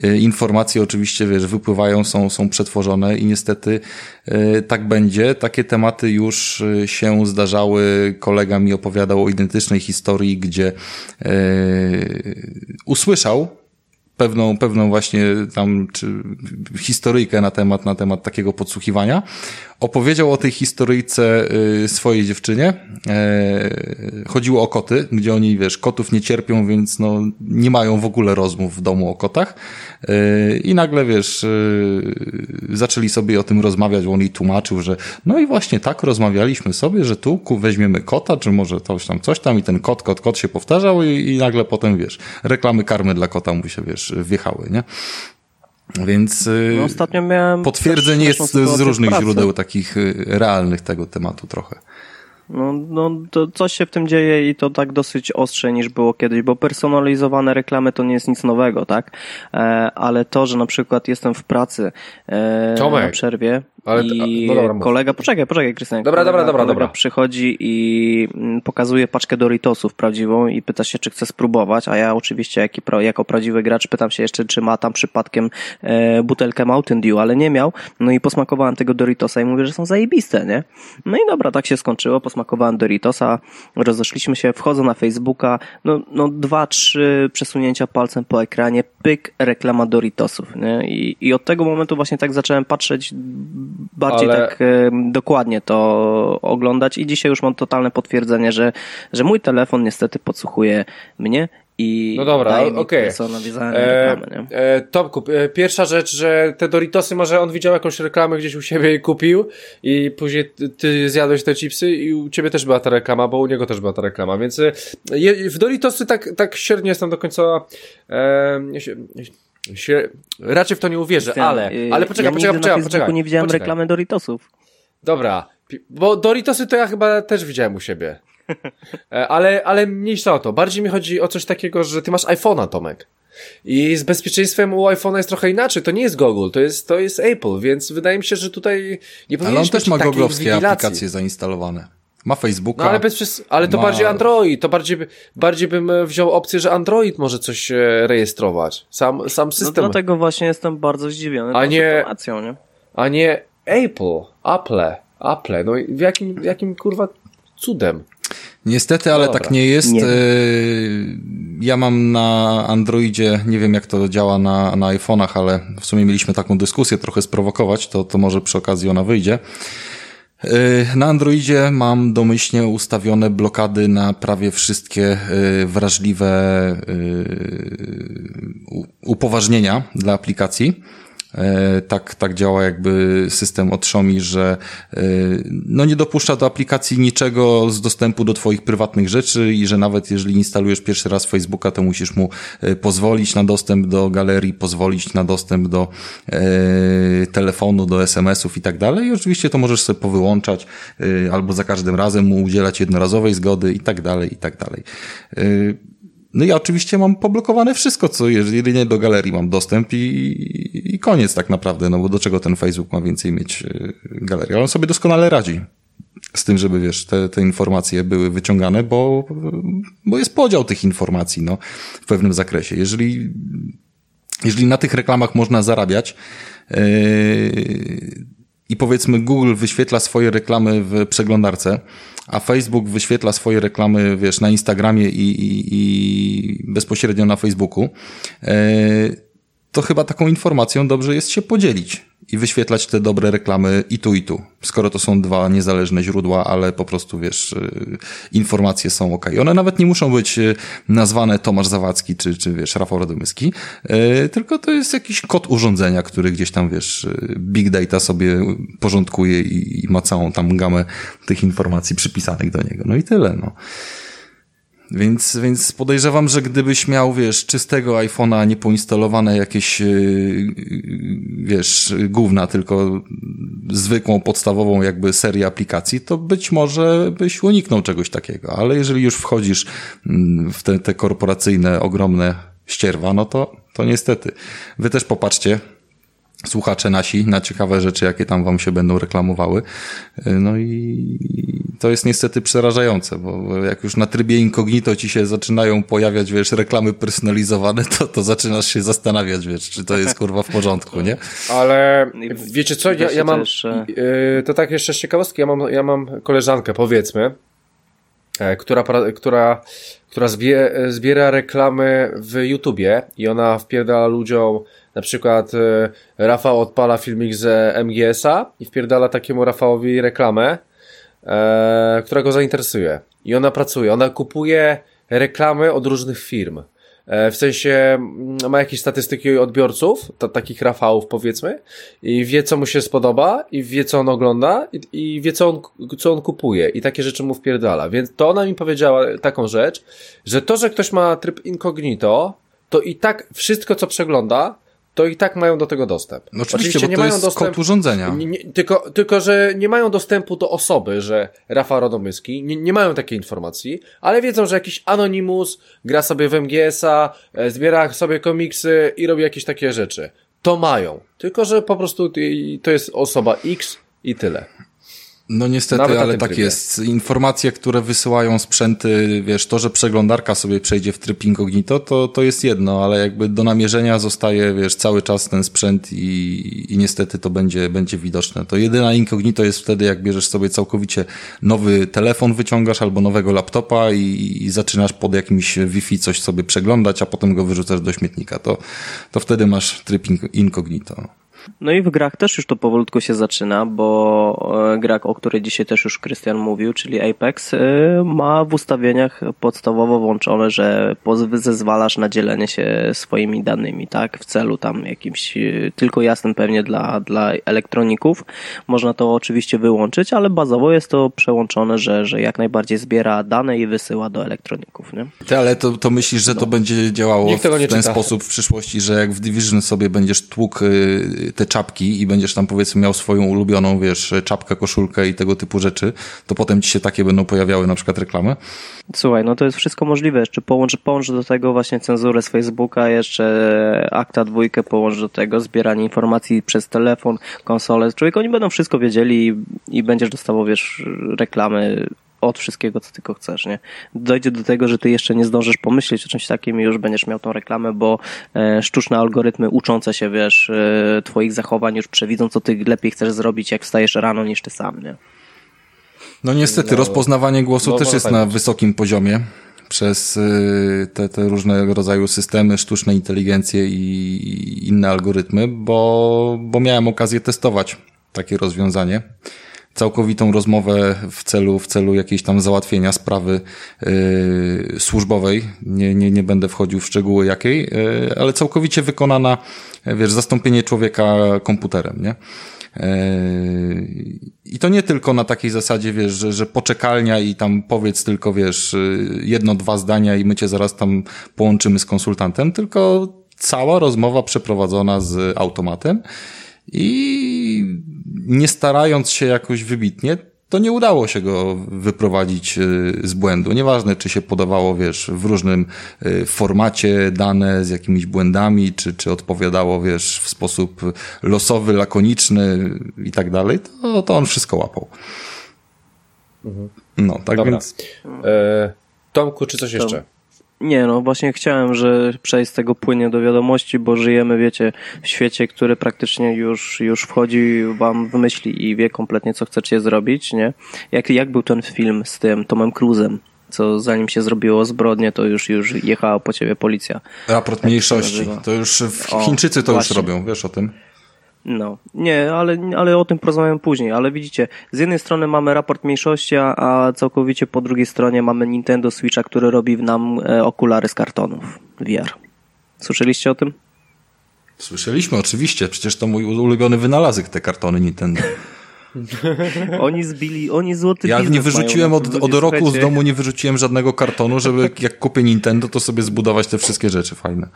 e, informacje oczywiście, wiesz, wypływają, są, są przetworzone i niestety e, tak będzie. Takie tematy już e, się zdarzały. Kolega mi opowiadał o identycznej historii, gdzie usłyszał pewną, pewną właśnie tam, czy historyjkę na temat, na temat takiego podsłuchiwania opowiedział o tej historyjce y, swojej dziewczynie. E, chodziło o koty, gdzie oni, wiesz, kotów nie cierpią, więc no, nie mają w ogóle rozmów w domu o kotach. E, I nagle, wiesz, y, zaczęli sobie o tym rozmawiać, bo on jej tłumaczył, że no i właśnie tak rozmawialiśmy sobie, że tu weźmiemy kota, czy może coś tam, coś tam i ten kot, kot, kot się powtarzał i, i nagle potem, wiesz, reklamy karmy dla kota mu się, wiesz, wjechały, nie? Więc y, no, ostatnio miałem potwierdzeń jest z różnych źródeł takich y, realnych tego tematu trochę. No, no to coś się w tym dzieje i to tak dosyć ostrze niż było kiedyś, bo personalizowane reklamy to nie jest nic nowego, tak? E, ale to, że na przykład jestem w pracy e, na przerwie, ale, I no dobra, kolega, poczekaj, poczekaj, Krystian. Dobra, dobra, dobra, dobra. przychodzi i mm, pokazuje paczkę Doritosów prawdziwą i pyta się, czy chce spróbować, a ja oczywiście jako prawdziwy gracz pytam się jeszcze, czy ma tam przypadkiem e, butelkę Mountain Dew, ale nie miał. No i posmakowałem tego Doritosa i mówię, że są zajebiste, nie? No i dobra, tak się skończyło, posmakowałem Doritosa, rozeszliśmy się, wchodzę na Facebooka, no, no dwa, trzy przesunięcia palcem po ekranie, pyk, reklama Doritosów, nie? I, i od tego momentu właśnie tak zacząłem patrzeć bardziej Ale... tak dokładnie to oglądać i dzisiaj już mam totalne potwierdzenie, że, że mój telefon niestety podsłuchuje mnie i no dobra, okej. Okay. E, e, Tomku, e, pierwsza rzecz, że te Doritosy może on widział jakąś reklamę gdzieś u siebie i kupił i później ty zjadłeś te chipsy i u ciebie też była ta reklama, bo u niego też była ta reklama, więc je, w Doritosy tak, tak średnio jestem do końca e, się, raczej w to nie uwierzę, ale, y, ale poczekaj, ja poczekaj, poczekaj, poczekaj. nie widziałem poczekaj. reklamy Doritosów. Dobra, bo Doritosy to ja chyba też widziałem u siebie. E, ale, ale mniejsza o to. Bardziej mi chodzi o coś takiego, że ty masz iPhone'a, Tomek. I z bezpieczeństwem u iPhone'a jest trochę inaczej. To nie jest Google, to jest, to jest Apple, więc wydaje mi się, że tutaj nie Ale on też ma googlowskie aplikacje zainstalowane. Ma Facebooka. No ale, bez, ale to ma... bardziej Android. To bardziej, bardziej bym e, wziął opcję, że Android może coś e, rejestrować. Sam, sam no system. No dlatego właśnie jestem bardzo zdziwiony a nie, sytuacją, nie? A nie Apple, Apple, Apple. No w jakim, w jakim kurwa cudem? Niestety, ale Dobra. tak nie jest. Nie. E, ja mam na Androidzie, nie wiem jak to działa na, na iPhone'ach, ale w sumie mieliśmy taką dyskusję trochę sprowokować, to, to może przy okazji ona wyjdzie. E, na Androidzie mam domyślnie ustawione blokady na prawie wszystkie e, wrażliwe upoważnienia dla aplikacji. E, tak, tak działa jakby system od Xiaomi, że e, no nie dopuszcza do aplikacji niczego z dostępu do twoich prywatnych rzeczy i że nawet jeżeli instalujesz pierwszy raz Facebooka, to musisz mu e, pozwolić na dostęp do galerii, pozwolić na dostęp do telefonu, do SMS-ów i tak dalej. I oczywiście to możesz sobie powyłączać albo za każdym razem mu udzielać jednorazowej zgody i tak dalej, i tak dalej. No i oczywiście mam poblokowane wszystko, co jeżeli nie do galerii mam dostęp i, i koniec tak naprawdę, no bo do czego ten Facebook ma więcej mieć e, galerii? On sobie doskonale radzi z tym, żeby wiesz, te, te informacje były wyciągane, bo, bo jest podział tych informacji, no, w pewnym zakresie. Jeżeli, jeżeli na tych reklamach można zarabiać, yy, i powiedzmy Google wyświetla swoje reklamy w przeglądarce, a Facebook wyświetla swoje reklamy, wiesz, na Instagramie i, i, i bezpośrednio na Facebooku, yy, to chyba taką informacją dobrze jest się podzielić i wyświetlać te dobre reklamy i tu, i tu. Skoro to są dwa niezależne źródła, ale po prostu, wiesz, y, informacje są ok. One nawet nie muszą być y, nazwane Tomasz Zawadzki czy, czy wiesz, Rafał Radomyski, y, tylko to jest jakiś kod urządzenia, który gdzieś tam, wiesz, Big Data sobie porządkuje i, i ma całą tam gamę tych informacji przypisanych do niego. No i tyle, no. Więc, więc podejrzewam, że gdybyś miał, wiesz, czystego iPhone'a, nie poinstalowane jakieś, yy, wiesz, gówna, tylko zwykłą, podstawową jakby serię aplikacji, to być może byś uniknął czegoś takiego. Ale jeżeli już wchodzisz mm, w te, te korporacyjne, ogromne ścierwa, no to, to niestety. Wy też popatrzcie, słuchacze nasi na ciekawe rzeczy, jakie tam wam się będą reklamowały. No i to jest niestety przerażające, bo jak już na trybie incognito ci się zaczynają pojawiać, wiesz, reklamy personalizowane, to, to zaczynasz się zastanawiać, wiesz, czy to jest kurwa w porządku, nie? Ale wiecie co, ja, ja mam, yy, to tak jeszcze z ciekawostki, ja mam, ja mam koleżankę, powiedzmy, e, która, która, która zbiera reklamy w YouTubie i ona wpierdala ludziom na przykład y, Rafał odpala filmik z MGS-a i wpierdala takiemu Rafałowi reklamę, e, która go zainteresuje. I ona pracuje, ona kupuje reklamy od różnych firm. E, w sensie mm, ma jakieś statystyki odbiorców, to, takich Rafałów powiedzmy, i wie co mu się spodoba, i wie co on ogląda, i, i wie co on, co on kupuje, i takie rzeczy mu wpierdala. Więc to ona mi powiedziała taką rzecz, że to, że ktoś ma tryb incognito, to i tak wszystko co przegląda, to i tak mają do tego dostęp. No oczywiście, oczywiście nie mają jest dostęp, kod urządzenia. Nie, nie, tylko, tylko, że nie mają dostępu do osoby, że Rafa Rodomyski, nie, nie mają takiej informacji, ale wiedzą, że jakiś Anonymous gra sobie w MGS-a, e, zbiera sobie komiksy i robi jakieś takie rzeczy. To mają. Tylko, że po prostu to jest osoba X i tyle. No niestety, ale tak trybie. jest. Informacje, które wysyłają sprzęty, wiesz, to, że przeglądarka sobie przejdzie w tryb incognito, to, to jest jedno, ale jakby do namierzenia zostaje, wiesz, cały czas ten sprzęt i, i niestety to będzie, będzie widoczne. To jedyna incognito jest wtedy, jak bierzesz sobie całkowicie nowy telefon wyciągasz albo nowego laptopa i, i zaczynasz pod jakimś Wi-Fi coś sobie przeglądać, a potem go wyrzucasz do śmietnika. To, to wtedy masz tryb incognito. No i w grach też już to powolutku się zaczyna, bo e, gra, o której dzisiaj też już Krystian mówił, czyli Apex, e, ma w ustawieniach podstawowo włączone, że zezwalasz na dzielenie się swoimi danymi, tak, w celu tam jakimś e, tylko jasnym pewnie dla, dla elektroników. Można to oczywiście wyłączyć, ale bazowo jest to przełączone, że, że jak najbardziej zbiera dane i wysyła do elektroników, nie? Ty, ale to, to myślisz, że to no. będzie działało w ten czyta. sposób w przyszłości, że jak w Division sobie będziesz tłuk te czapki i będziesz tam powiedzmy miał swoją ulubioną, wiesz, czapkę, koszulkę i tego typu rzeczy, to potem ci się takie będą pojawiały na przykład reklamy? Słuchaj, no to jest wszystko możliwe. Jeszcze połącz, połącz do tego właśnie cenzurę z Facebooka, jeszcze akta dwójkę połącz do tego, zbieranie informacji przez telefon, konsolę. Człowiek, oni będą wszystko wiedzieli i, i będziesz dostawał, wiesz, reklamy od wszystkiego, co tylko chcesz, nie? Dojdzie do tego, że ty jeszcze nie zdążysz pomyśleć o czymś takim i już będziesz miał tą reklamę, bo e, sztuczne algorytmy uczące się, wiesz, e, twoich zachowań już przewidzą, co ty lepiej chcesz zrobić, jak wstajesz rano niż ty sam, nie? No niestety, no, rozpoznawanie głosu no, też jest na wysokim poziomie przez y, te, te różnego rodzaju systemy, sztuczne inteligencje i inne algorytmy, bo, bo miałem okazję testować takie rozwiązanie całkowitą rozmowę w celu, w celu jakiejś tam załatwienia sprawy yy, służbowej. Nie, nie, nie będę wchodził w szczegóły jakiej, yy, ale całkowicie wykonana, wiesz, zastąpienie człowieka komputerem, nie? Yy, I to nie tylko na takiej zasadzie, wiesz, że, że poczekalnia i tam powiedz tylko, wiesz, jedno, dwa zdania i my cię zaraz tam połączymy z konsultantem, tylko cała rozmowa przeprowadzona z automatem i nie starając się jakoś wybitnie, to nie udało się go wyprowadzić y, z błędu. Nieważne, czy się podawało, wiesz, w różnym y, formacie dane z jakimiś błędami, czy, czy odpowiadało, wiesz, w sposób losowy, lakoniczny i tak dalej, to, to on wszystko łapał. Mhm. No, tak Dobra. więc... E, Tomku, czy coś jeszcze? Nie, no właśnie chciałem, że przejść z tego płynie do wiadomości, bo żyjemy, wiecie, w świecie, który praktycznie już, już wchodzi wam w myśli i wie kompletnie, co chcecie zrobić, nie? Jak, jak był ten film z tym Tomem Cruzem? co zanim się zrobiło zbrodnie, to już, już jechała po ciebie policja. Raport mniejszości. To już Chińczycy to właśnie. już robią, wiesz o tym? No, nie, ale, ale o tym porozmawiam później, ale widzicie, z jednej strony mamy raport mniejszości, a całkowicie po drugiej stronie mamy Nintendo Switcha, który robi nam e, okulary z kartonów VR. Słyszeliście o tym? Słyszeliśmy, oczywiście, przecież to mój ulubiony wynalazek, te kartony Nintendo. oni zbili, oni złoty Ja nie wyrzuciłem od, od roku z domu, nie wyrzuciłem żadnego kartonu, żeby jak kupię Nintendo, to sobie zbudować te wszystkie rzeczy fajne.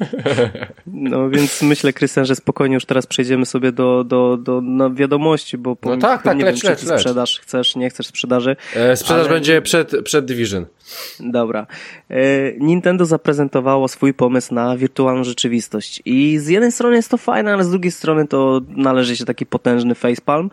No więc myślę, Krystian, że spokojnie już teraz przejdziemy sobie do, do, do no, wiadomości, bo no tak, tak, nie leć, wiem, leć, czy sprzedaż chcesz, nie chcesz sprzedaży. E, sprzedaż ale... będzie przed, przed Division. Dobra. E, Nintendo zaprezentowało swój pomysł na wirtualną rzeczywistość i z jednej strony jest to fajne, ale z drugiej strony to należy się taki potężny facepalm,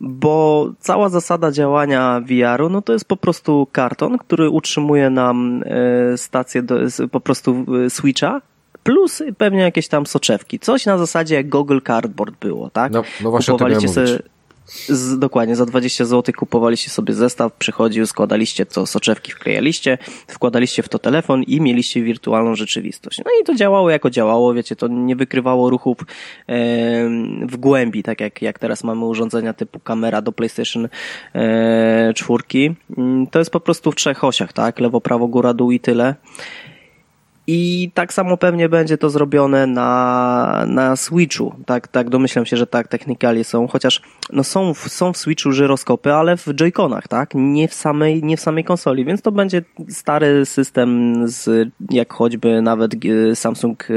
bo cała zasada działania VR-u, no to jest po prostu karton, który utrzymuje nam e, stację do, po prostu Switcha, plus pewnie jakieś tam soczewki. Coś na zasadzie jak Google Cardboard było, tak? No, no właśnie Kupowaliście sobie, z, dokładnie, za 20 zł kupowaliście sobie zestaw, przychodził, składaliście to, soczewki wklejaliście, wkładaliście w to telefon i mieliście wirtualną rzeczywistość. No i to działało jako działało, wiecie, to nie wykrywało ruchów e, w głębi, tak jak, jak teraz mamy urządzenia typu kamera do PlayStation e, 4. Mm, to jest po prostu w trzech osiach, tak? Lewo, prawo, góra, dół i tyle. I tak samo pewnie będzie to zrobione na, na Switchu. Tak, tak domyślam się, że tak technikalie są, chociaż no są, w, są w Switchu żyroskopy, ale w Joy-Conach, tak? Nie w, samej, nie w samej konsoli, więc to będzie stary system z, jak choćby nawet e, Samsung e,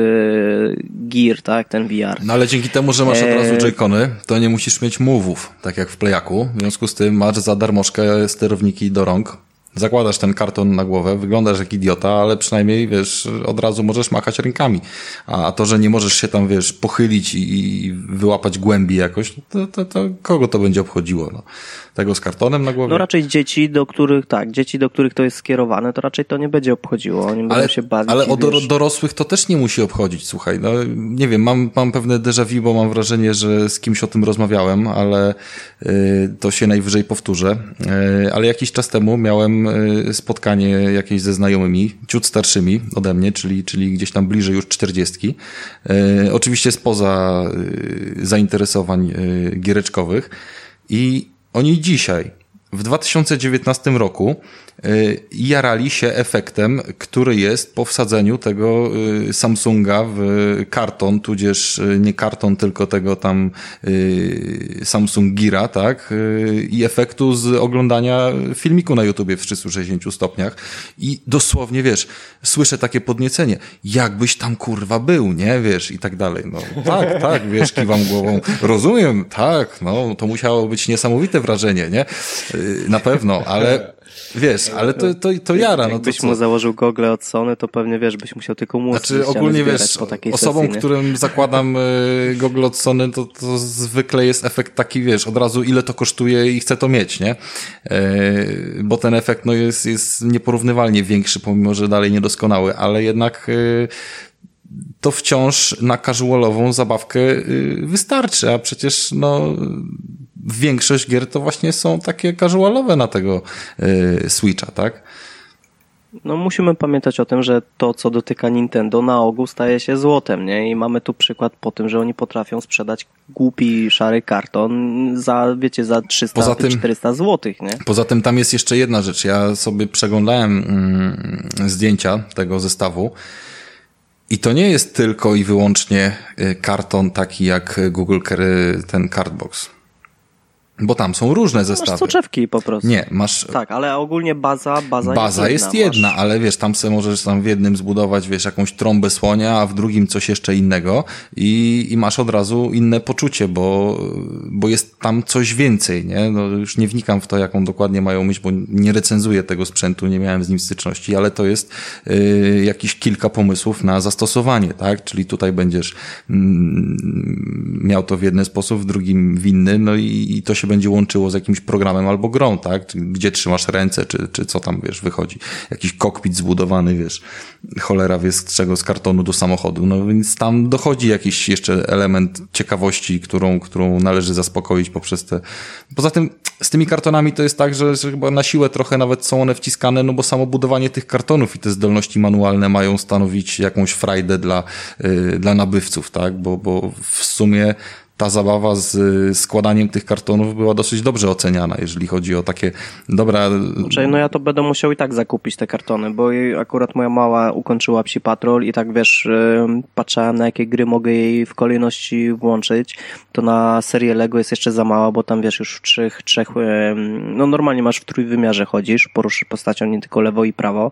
Gear, tak? Ten VR. No ale dzięki temu, że masz od razu e, Joy-Cony, to nie musisz mieć move'ów, tak jak w Playaku. W związku z tym masz za darmożkę sterowniki do rąk Zakładasz ten karton na głowę, wyglądasz jak idiota, ale przynajmniej, wiesz, od razu możesz machać rękami. A to, że nie możesz się tam, wiesz, pochylić i, wyłapać głębi jakoś, to, to, to kogo to będzie obchodziło? No tego z kartonem na głowie? No raczej dzieci, do których, tak, dzieci, do których to jest skierowane, to raczej to nie będzie obchodziło. Oni ale, będą się bawić. Ale o dorosłych to też nie musi obchodzić, słuchaj. No, nie wiem, mam, mam pewne déjà vu, bo mam wrażenie, że z kimś o tym rozmawiałem, ale y, to się najwyżej powtórzę. Y, ale jakiś czas temu miałem y, spotkanie jakieś ze znajomymi, ciut starszymi ode mnie, czyli, czyli gdzieś tam bliżej już czterdziestki. Y, oczywiście spoza y, zainteresowań y, giereczkowych. I oni dzisiaj, w 2019 roku, jarali się efektem, który jest po wsadzeniu tego y, Samsunga w karton, tudzież y, nie karton, tylko tego tam Samsung Gira, tak? I efektu z oglądania filmiku na YouTubie w 360 stopniach. I dosłownie, wiesz, słyszę takie podniecenie. Jakbyś tam kurwa był, nie? Wiesz, i tak dalej. No tak, tak, wiesz, kiwam głową. Rozumiem, tak, no, to musiało być niesamowite wrażenie, nie? Na pewno, ale Wiesz, ale to, to, to jara. No to mu założył gogle od Sony, to pewnie wiesz, byś musiał tylko mózg Znaczy ogólnie wiesz, osobom, sesji, którym zakładam y, gogle od Sony, to, to zwykle jest efekt taki, wiesz, od razu ile to kosztuje i chcę to mieć, nie? Y, bo ten efekt no jest, jest nieporównywalnie większy, pomimo, że dalej niedoskonały, ale jednak y, to wciąż na casualową zabawkę wystarczy, a przecież no większość gier to właśnie są takie casualowe na tego y, Switcha, tak? No musimy pamiętać o tym, że to, co dotyka Nintendo na ogół staje się złotem, nie? I mamy tu przykład po tym, że oni potrafią sprzedać głupi szary karton za, wiecie, za 300-400 złotych, nie? Poza tym tam jest jeszcze jedna rzecz. Ja sobie przeglądałem mm, zdjęcia tego zestawu i to nie jest tylko i wyłącznie y, karton taki jak Google ten Cardbox. Bo tam są różne zestawy. Masz soczewki po prostu. Nie, masz... Tak, ale ogólnie baza, baza, baza jest jedna, jest jedna masz... ale wiesz, tam sobie możesz tam w jednym zbudować, wiesz, jakąś trąbę słonia, a w drugim coś jeszcze innego i, i masz od razu inne poczucie, bo, bo jest tam coś więcej, nie? No, już nie wnikam w to, jaką dokładnie mają myśl, bo nie recenzuję tego sprzętu, nie miałem z nim styczności, ale to jest y, jakieś kilka pomysłów na zastosowanie, tak? Czyli tutaj będziesz mm, miał to w jeden sposób, w drugim w inny, no i, i to się się będzie łączyło z jakimś programem albo grą, tak? Gdzie trzymasz ręce, czy, czy co tam, wiesz, wychodzi. Jakiś kokpit zbudowany, wiesz, cholera wie z czego, z kartonu do samochodu. No więc tam dochodzi jakiś jeszcze element ciekawości, którą, którą należy zaspokoić poprzez te... Poza tym z tymi kartonami to jest tak, że, że chyba na siłę trochę nawet są one wciskane, no bo samo budowanie tych kartonów i te zdolności manualne mają stanowić jakąś frajdę dla, yy, dla nabywców, tak? Bo, bo w sumie ta zabawa z składaniem tych kartonów była dosyć dobrze oceniana, jeżeli chodzi o takie dobra... Znaczy, no ja to będę musiał i tak zakupić te kartony, bo akurat moja mała ukończyła Psi Patrol i tak wiesz, patrzałem na jakie gry mogę jej w kolejności włączyć, to na serię Lego jest jeszcze za mała, bo tam wiesz już w trzech, trzech no normalnie masz w trójwymiarze chodzisz, poruszysz postacią nie tylko lewo i prawo,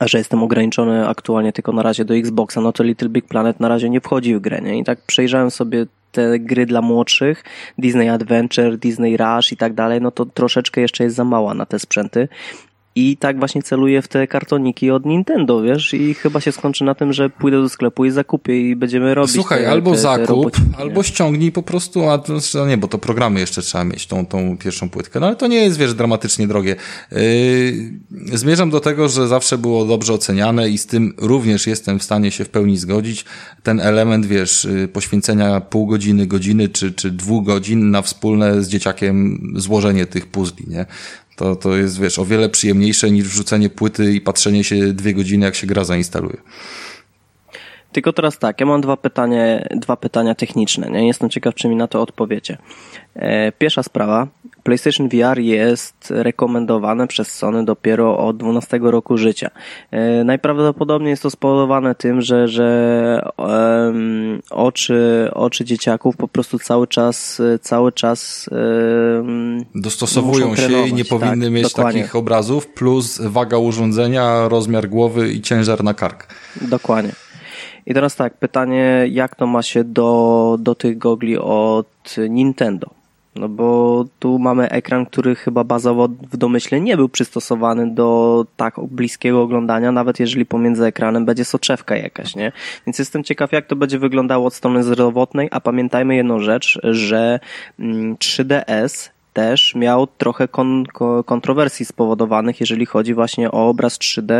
że jestem ograniczony aktualnie tylko na razie do Xboxa, no to Little Big Planet na razie nie wchodzi w grę, nie? I tak przejrzałem sobie te gry dla młodszych, Disney Adventure, Disney Rush i tak dalej, no to troszeczkę jeszcze jest za mała na te sprzęty. I tak właśnie celuję w te kartoniki od Nintendo, wiesz, i chyba się skończy na tym, że pójdę do sklepu i zakupię i będziemy robić. Słuchaj, te, albo te, zakup, te albo ściągnij po prostu, a to, no nie, bo to programy jeszcze trzeba mieć, tą, tą pierwszą płytkę. No ale to nie jest, wiesz, dramatycznie drogie. Yy, zmierzam do tego, że zawsze było dobrze oceniane i z tym również jestem w stanie się w pełni zgodzić. Ten element, wiesz, yy, poświęcenia pół godziny, godziny czy, czy dwóch godzin na wspólne z dzieciakiem złożenie tych puzli, nie? To, to jest, wiesz, o wiele przyjemniejsze niż wrzucenie płyty i patrzenie się dwie godziny, jak się gra zainstaluje. Tylko teraz tak, ja mam dwa, pytanie, dwa pytania techniczne. Nie? Jestem ciekaw, czy mi na to odpowiecie. E, pierwsza sprawa. PlayStation VR jest rekomendowane przez Sony dopiero od 12 roku życia. E, najprawdopodobniej jest to spowodowane tym, że, że um, oczy, oczy dzieciaków po prostu cały czas cały czas um, dostosowują się i nie powinny tak, mieć dokładnie. takich obrazów, plus waga urządzenia, rozmiar głowy i ciężar na kark. Dokładnie. I teraz tak, pytanie, jak to ma się do, do tych gogli od Nintendo? No bo tu mamy ekran, który chyba bazowo w domyśle nie był przystosowany do tak bliskiego oglądania, nawet jeżeli pomiędzy ekranem będzie soczewka jakaś, nie? Więc jestem ciekaw, jak to będzie wyglądało od strony zdrowotnej, a pamiętajmy jedną rzecz, że 3DS mm, też miał trochę kon kontrowersji spowodowanych, jeżeli chodzi właśnie o obraz 3D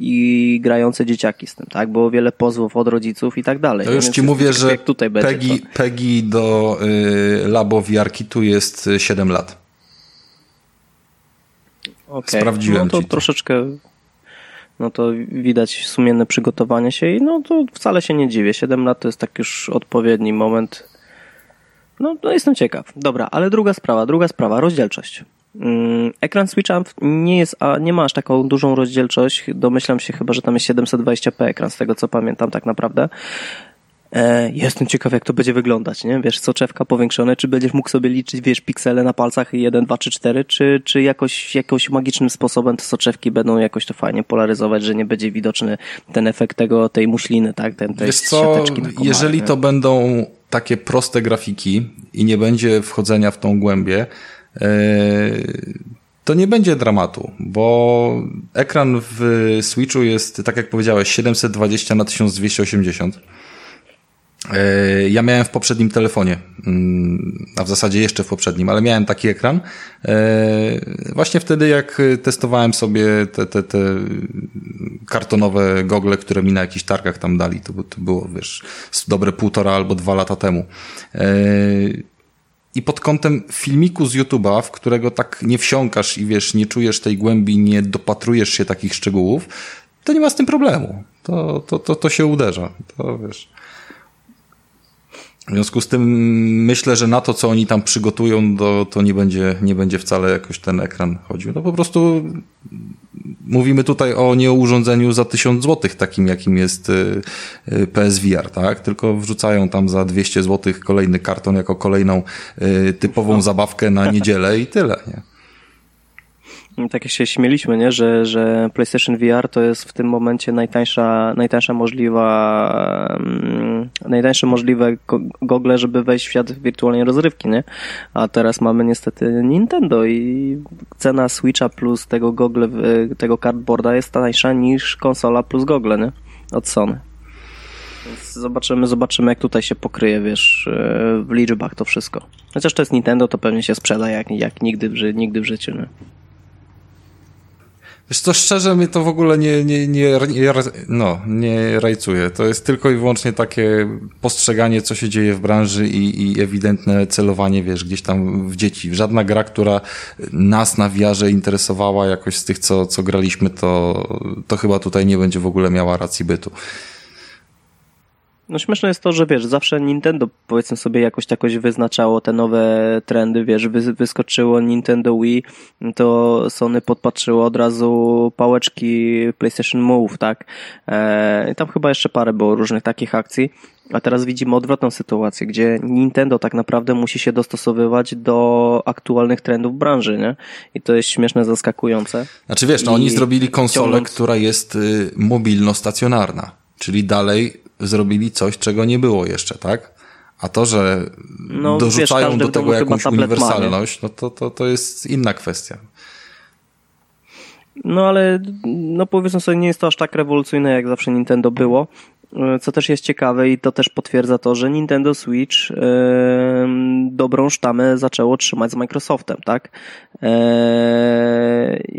i grające dzieciaki z tym, tak? Było wiele pozwów od rodziców i tak dalej. To już ci mówię, że tutaj Peggy, Peggy do y, Labo tu jest 7 lat. Okay. Sprawdziłem no to, to troszeczkę no to widać sumienne przygotowanie się i no to wcale się nie dziwię. 7 lat to jest tak już odpowiedni moment no, no jestem ciekaw. Dobra, ale druga sprawa, druga sprawa, rozdzielczość. Mm, ekran Switcha nie jest, a nie ma aż taką dużą rozdzielczość. Domyślam się chyba, że tam jest 720p ekran, z tego co pamiętam tak naprawdę. E, jestem ciekaw, jak to będzie wyglądać, nie? Wiesz, soczewka powiększone, czy będziesz mógł sobie liczyć, wiesz, piksele na palcach 1, 2, 3, 4, czy, czy jakoś, jakoś magicznym sposobem te soczewki będą jakoś to fajnie polaryzować, że nie będzie widoczny ten efekt tego, tej muśliny, tak? Ten, tej wiesz co, jeżeli to będą takie proste grafiki i nie będzie wchodzenia w tą głębię, e, to nie będzie dramatu, bo ekran w Switchu jest, tak jak powiedziałeś, 720 na 1280 E, ja miałem w poprzednim telefonie, mm, a w zasadzie jeszcze w poprzednim, ale miałem taki ekran. E, właśnie wtedy, jak testowałem sobie te, te, te kartonowe gogle, które mi na jakichś targach tam dali, to, to było, wiesz, dobre półtora albo dwa lata temu. E, I pod kątem filmiku z YouTube'a, w którego tak nie wsiąkasz i wiesz, nie czujesz tej głębi, nie dopatrujesz się takich szczegółów, to nie ma z tym problemu. To, to, to, to się uderza. To wiesz. W związku z tym myślę, że na to, co oni tam przygotują, to, to nie, będzie, nie będzie wcale jakoś ten ekran chodził. No po prostu mówimy tutaj o nie urządzeniu za 1000 zł, takim jakim jest y, y, PSVR, tak? Tylko wrzucają tam za 200 zł kolejny karton jako kolejną y, typową zabawkę na niedzielę i tyle, nie? Tak jak się śmieliśmy, nie? Że, że PlayStation VR to jest w tym momencie najtańsza, najtańsza możliwa, um, najtańsze możliwe gogle, żeby wejść w świat wirtualnej rozrywki, nie? A teraz mamy niestety Nintendo i cena Switcha plus tego gogle, tego cardboarda jest tańsza niż konsola plus gogle, nie? Od Sony. Więc zobaczymy, zobaczymy jak tutaj się pokryje, wiesz, e, w liczbach to wszystko. Chociaż to jest Nintendo, to pewnie się sprzeda jak, jak nigdy, w, nigdy w życiu, nie? Wiesz to szczerze mnie to w ogóle nie, nie, nie, nie, no, nie rajcuje. To jest tylko i wyłącznie takie postrzeganie, co się dzieje w branży i, i ewidentne celowanie, wiesz, gdzieś tam w dzieci. Żadna gra, która nas na wiarze interesowała jakoś z tych, co, co graliśmy, to, to chyba tutaj nie będzie w ogóle miała racji bytu. No śmieszne jest to, że wiesz, zawsze Nintendo powiedzmy sobie jakoś jakoś wyznaczało te nowe trendy, wiesz, wy, wyskoczyło Nintendo Wii, to Sony podpatrzyło od razu pałeczki PlayStation Move, tak? E, tam chyba jeszcze parę było różnych takich akcji. A teraz widzimy odwrotną sytuację, gdzie Nintendo tak naprawdę musi się dostosowywać do aktualnych trendów branży, nie? I to jest śmieszne, zaskakujące. Znaczy wiesz, no I oni zrobili konsolę, ciągnąc... która jest y, mobilno-stacjonarna, czyli dalej zrobili coś, czego nie było jeszcze, tak? A to, że no, dorzucają wiesz, do tego jakąś uniwersalność, no to, to, to jest inna kwestia. No ale no powiedzmy sobie, nie jest to aż tak rewolucyjne, jak zawsze Nintendo było. E, co też jest ciekawe i to też potwierdza to, że Nintendo Switch yy, dobrą sztamę zaczęło trzymać z Microsoftem, tak? Yy,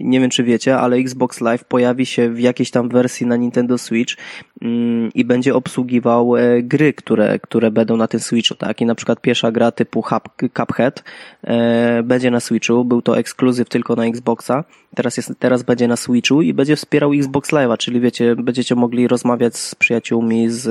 nie wiem, czy wiecie, ale Xbox Live pojawi się w jakiejś tam wersji na Nintendo Switch i będzie obsługiwał gry, które, które będą na tym Switchu, tak? I na przykład pierwsza gra typu Cuphead będzie na Switchu, był to ekskluzyw tylko na Xboxa, teraz, jest, teraz będzie na Switchu i będzie wspierał Xbox Live'a, czyli wiecie, będziecie mogli rozmawiać z przyjaciółmi z,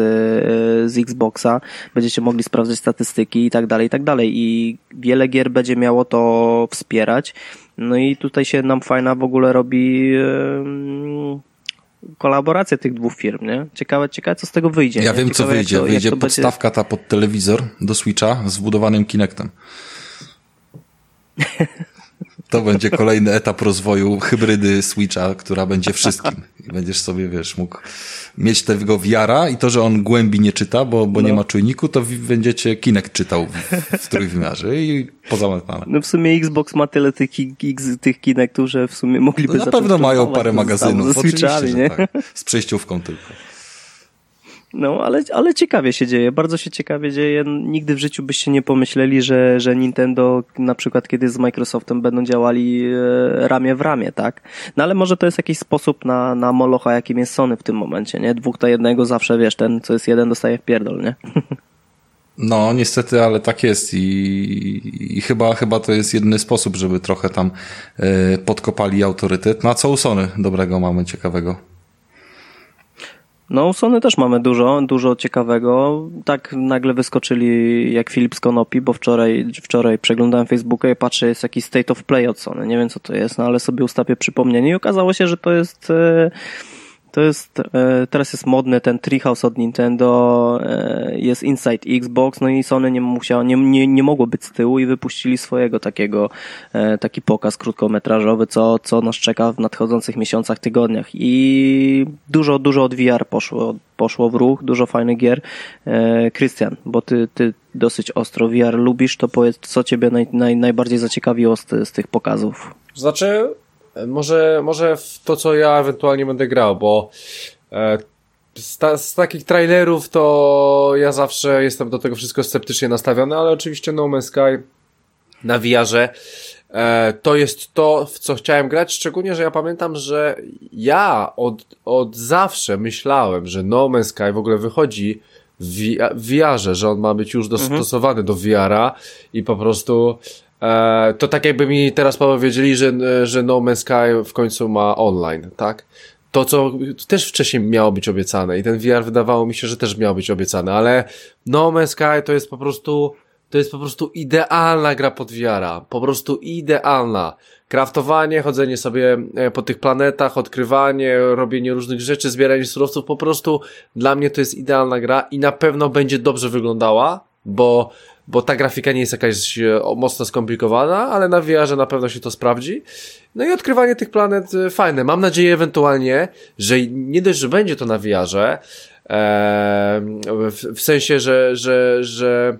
z Xboxa, będziecie mogli sprawdzać statystyki i tak dalej, i tak dalej. I wiele gier będzie miało to wspierać. No i tutaj się nam fajna w ogóle robi kolaboracja tych dwóch firm, nie? Ciekawe, ciekawe co z tego wyjdzie. Ja nie? wiem, ciekawe, co wyjdzie. To, wyjdzie podstawka będzie... ta pod telewizor do Switcha z wbudowanym Kinectem. To będzie kolejny etap rozwoju hybrydy Switcha, która będzie wszystkim. I będziesz sobie, wiesz, mógł mieć tego wiara i to, że on głębi nie czyta, bo, bo no. nie ma czujniku, to będziecie Kinect czytał w, w trójwymiarze i pozamykane. No w sumie Xbox ma tyle tych, tych Kinectów, że w sumie mogliby no Na pewno mają parę magazynów, oczywiście, nie? Tak. Z przejściówką tylko. No, ale, ale ciekawie się dzieje, bardzo się ciekawie dzieje. Nigdy w życiu byście nie pomyśleli, że, że Nintendo na przykład kiedy z Microsoftem będą działali e, ramię w ramię, tak? No ale może to jest jakiś sposób na, na molocha, jakim jest Sony w tym momencie, nie? Dwóch to jednego zawsze, wiesz, ten co jest jeden dostaje w pierdol, nie? No, niestety, ale tak jest i, i chyba, chyba to jest jedyny sposób, żeby trochę tam y, podkopali autorytet. No a co u Sony dobrego mamy ciekawego? No, u Sony też mamy dużo, dużo ciekawego. Tak nagle wyskoczyli jak Philips Konopi, bo wczoraj, wczoraj przeglądałem Facebooka i patrzę, jest jakiś state of play od Sony. Nie wiem co to jest, no ale sobie ustawię przypomnienie i okazało się, że to jest... E, to jest, e, teraz jest modny ten Treehouse od Nintendo, e, jest Inside Xbox, no i Sony nie musiało, nie, nie, nie mogło być z tyłu i wypuścili swojego takiego, e, taki pokaz krótkometrażowy, co, co nas czeka w nadchodzących miesiącach, tygodniach i dużo, dużo od VR poszło, poszło w ruch, dużo fajnych gier. Krystian, bo ty, ty dosyć ostro VR lubisz, to powiedz, co ciebie naj, naj, najbardziej zaciekawiło z, z tych pokazów? Znaczy, może, może w to, co ja ewentualnie będę grał, bo e, z, ta, z, takich trailerów to ja zawsze jestem do tego wszystko sceptycznie nastawiony, ale oczywiście No Man's Sky na VR-ze e, to jest to, w co chciałem grać, szczególnie, że ja pamiętam, że ja od, od zawsze myślałem, że No Man's Sky w ogóle wychodzi w VR-ze, że on ma być już dostosowany mhm. do VR-a i po prostu to tak jakby mi teraz powiedzieli, że, że No Man's Sky w końcu ma online, tak? To, co też wcześniej miało być obiecane i ten VR wydawało mi się, że też miało być obiecane, ale No Man's Sky to jest po prostu, to jest po prostu idealna gra pod VR-a. Po prostu idealna. Kraftowanie, chodzenie sobie e, po tych planetach, odkrywanie, robienie różnych rzeczy, zbieranie surowców, po prostu dla mnie to jest idealna gra i na pewno będzie dobrze wyglądała, bo bo ta grafika nie jest jakaś e, mocno skomplikowana, ale na VR, na pewno się to sprawdzi. No i odkrywanie tych planet e, fajne. Mam nadzieję ewentualnie, że nie dość, że będzie to na VR, e, w, sensie, że, że, że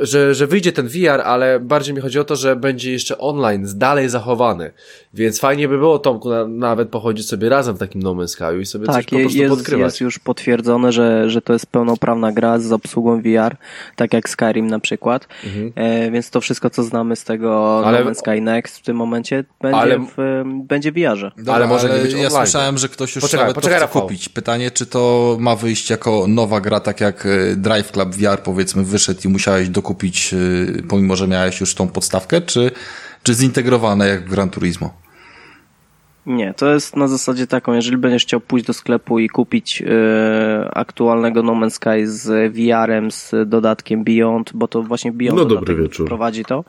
że, że wyjdzie ten VR, ale bardziej mi chodzi o to, że będzie jeszcze online, dalej zachowany. Więc fajnie by było, Tomku, na, nawet pochodzić sobie razem w takim No Man's Sky i sobie tak, coś po prostu jest, podkrywać. jest już potwierdzone, że, że to jest pełnoprawna gra z obsługą VR, tak jak Skyrim na przykład. Mhm. E, więc to wszystko, co znamy z tego no ale, No Man's Sky Next w tym momencie będzie ale, w, będzie w VR-ze. Dobra, ale może ale nie być ja słyszałem, że ktoś już poczekaj, nawet poczekaj, to chce kupić. Pytanie, czy to ma wyjść jako nowa gra, tak jak e, Drive Club VR powiedzmy wyszedł i musiałeś dokupić, e, pomimo że miałeś już tą podstawkę, czy, czy zintegrowane jak w Gran Turismo? Nie, to jest na zasadzie taką, jeżeli będziesz chciał pójść do sklepu i kupić e, aktualnego No Man's Sky z VR-em, z dodatkiem Beyond, bo to właśnie Beyond no, dobry wieczór. prowadzi to.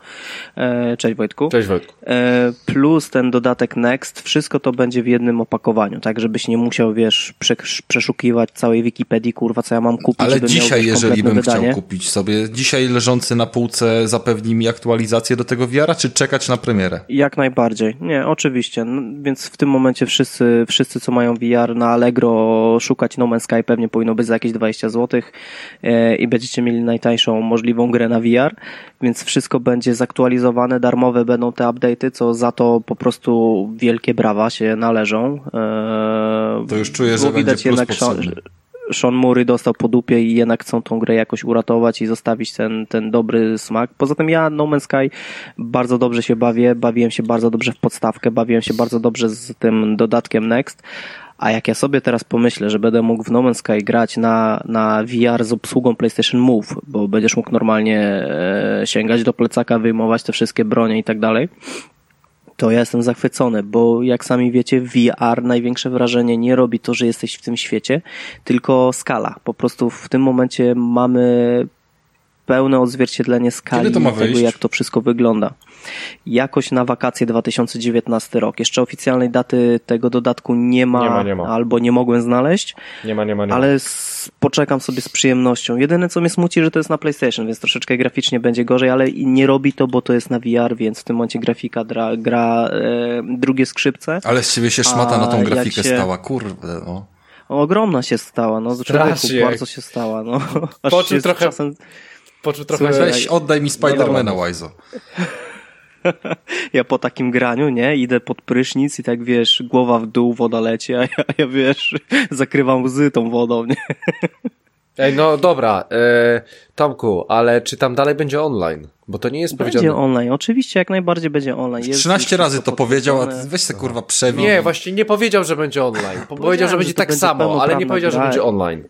E, cześć Wojtku. Cześć Wojtku. E, plus ten dodatek Next, wszystko to będzie w jednym opakowaniu, tak żebyś nie musiał, wiesz, prze, przeszukiwać całej Wikipedii, kurwa, co ja mam kupić. Ale dzisiaj, jeżeli bym wydanie. chciał kupić sobie, dzisiaj leżący na półce zapewni mi aktualizację do tego VR-a, czy czekać na premierę? Jak najbardziej. Nie, oczywiście. No, więc w tym momencie wszyscy, wszyscy co mają VR na Allegro szukać No Man's Sky pewnie powinno być za jakieś 20 zł e, i będziecie mieli najtańszą możliwą grę na VR, więc wszystko będzie zaktualizowane, darmowe będą te update'y, co za to po prostu wielkie brawa się należą. E, to już czuję, że będzie plus jednak Sean Murray dostał po dupie i jednak chcą tą grę jakoś uratować i zostawić ten, ten dobry smak. Poza tym ja No Man's Sky bardzo dobrze się bawię, bawiłem się bardzo dobrze w podstawkę, bawiłem się bardzo dobrze z tym dodatkiem Next, a jak ja sobie teraz pomyślę, że będę mógł w No Man's Sky grać na, na VR z obsługą PlayStation Move, bo będziesz mógł normalnie e, sięgać do plecaka, wyjmować te wszystkie bronie i tak dalej, to ja jestem zachwycony, bo jak sami wiecie, VR największe wrażenie nie robi to, że jesteś w tym świecie, tylko skala. Po prostu w tym momencie mamy pełne odzwierciedlenie skali tego, jak to wszystko wygląda. Jakoś na wakacje 2019 rok. Jeszcze oficjalnej daty tego dodatku nie ma, nie ma, nie ma. albo nie mogłem znaleźć. Nie ma, nie ma, nie ma. Ale poczekam sobie z przyjemnością. Jedyne co mnie smuci, że to jest na PlayStation, więc troszeczkę graficznie będzie gorzej, ale nie robi to, bo to jest na VR, więc w tym momencie grafika gra, gra e, drugie skrzypce. Ale z ciebie się szmata na tą grafikę się... stała, kurde, no. Ogromna się stała, no. Człowieku, bardzo się stała, no. Aż Poczuł trochę... Czasem... Poczuł trochę... Słuchaj, weź, oddaj mi Spidermana, no Wajzo. ja po takim graniu, nie, idę pod prysznic i tak, wiesz, głowa w dół, woda leci, a ja, ja wiesz, zakrywam łzy tą wodą, nie? Ej, no dobra, e, Tomku, ale czy tam dalej będzie online? Bo to nie jest będzie powiedziane. Będzie online, oczywiście, jak najbardziej będzie online. Jest 13 razy to powiedział, a weź se kurwa przewin. Nie, właśnie nie powiedział, że będzie online. Powiedział, że będzie że tak będzie samo, ale nie powiedział, że będzie online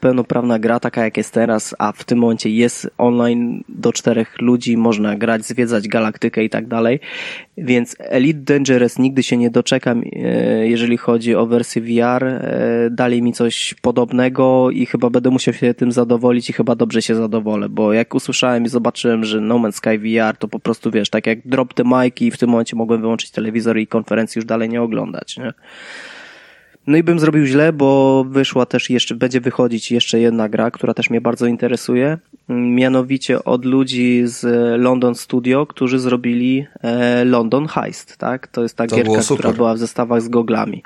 pełnoprawna gra, taka jak jest teraz, a w tym momencie jest online do czterech ludzi, można grać, zwiedzać galaktykę i tak dalej. Więc Elite Dangerous nigdy się nie doczekam, e, jeżeli chodzi o wersję VR. E, dali mi coś podobnego i chyba będę musiał się tym zadowolić i chyba dobrze się zadowolę, bo jak usłyszałem i zobaczyłem, że No Man's Sky VR, to po prostu wiesz, tak jak drop the mic i w tym momencie mogłem wyłączyć telewizor i konferencji już dalej nie oglądać, nie? No i bym zrobił źle, bo wyszła też jeszcze, będzie wychodzić jeszcze jedna gra, która też mnie bardzo interesuje. Mianowicie od ludzi z London Studio, którzy zrobili e, London Heist, tak? To jest ta to gierka, która była w zestawach z goglami.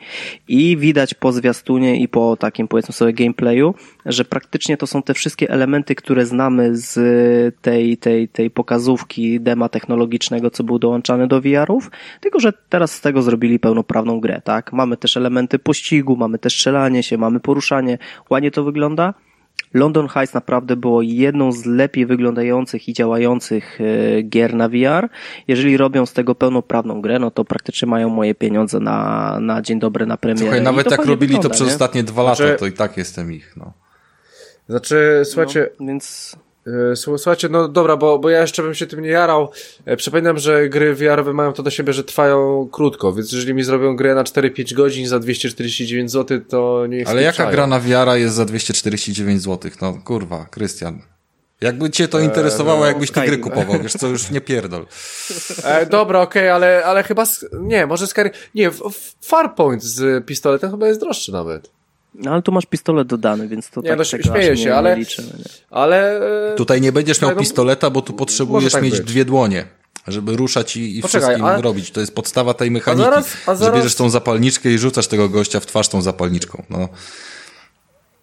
I widać po zwiastunie i po takim powiedzmy sobie gameplayu, że praktycznie to są te wszystkie elementy, które znamy z tej, tej, tej pokazówki dema technologicznego, co był dołączany do VR-ów, tylko że teraz z tego zrobili pełnoprawną grę, tak? Mamy też elementy pościgu, mamy też strzelanie się, mamy poruszanie. Ładnie to wygląda. London Heights naprawdę było jedną z lepiej wyglądających i działających e, gier na VR. Jeżeli robią z tego pełnoprawną grę, no to praktycznie mają moje pieniądze na, na dzień dobry, na premierę. Słuchaj, nawet jak robili wygląda, to przez nie? ostatnie dwa lata, znaczy- to i tak jestem ich, no. Znaczy, słuchajcie... No, więc... E, słuchajcie, no dobra, bo, bo ja jeszcze bym się tym nie jarał. E, przypominam, że gry VR mają to do siebie, że trwają krótko, więc jeżeli mi zrobią grę na 4-5 godzin za 249 zł, to nie Ale jaka gra na VR jest za 249 zł? No kurwa, Krystian. Jakby cię to interesowało, no, jakbyś ty gry kupował, wiesz co, już nie pierdol. E, dobra, okej, okay, ale, ale chyba, nie, może Sky, nie, Farpoint z pistoletem chyba jest droższy nawet. No ale tu masz pistolet dodany, więc to nie, tak no, śmieję się, nie, ale, nie liczę, no nie. ale... Tutaj nie będziesz miał pistoleta, bo tu potrzebujesz tak mieć być. dwie dłonie żeby ruszać i, i Poczekaj, wszystkim a... robić. To jest podstawa tej mechaniki, a zaraz, a zaraz... że bierzesz tą zapalniczkę i rzucasz tego gościa w twarz tą zapalniczką. No.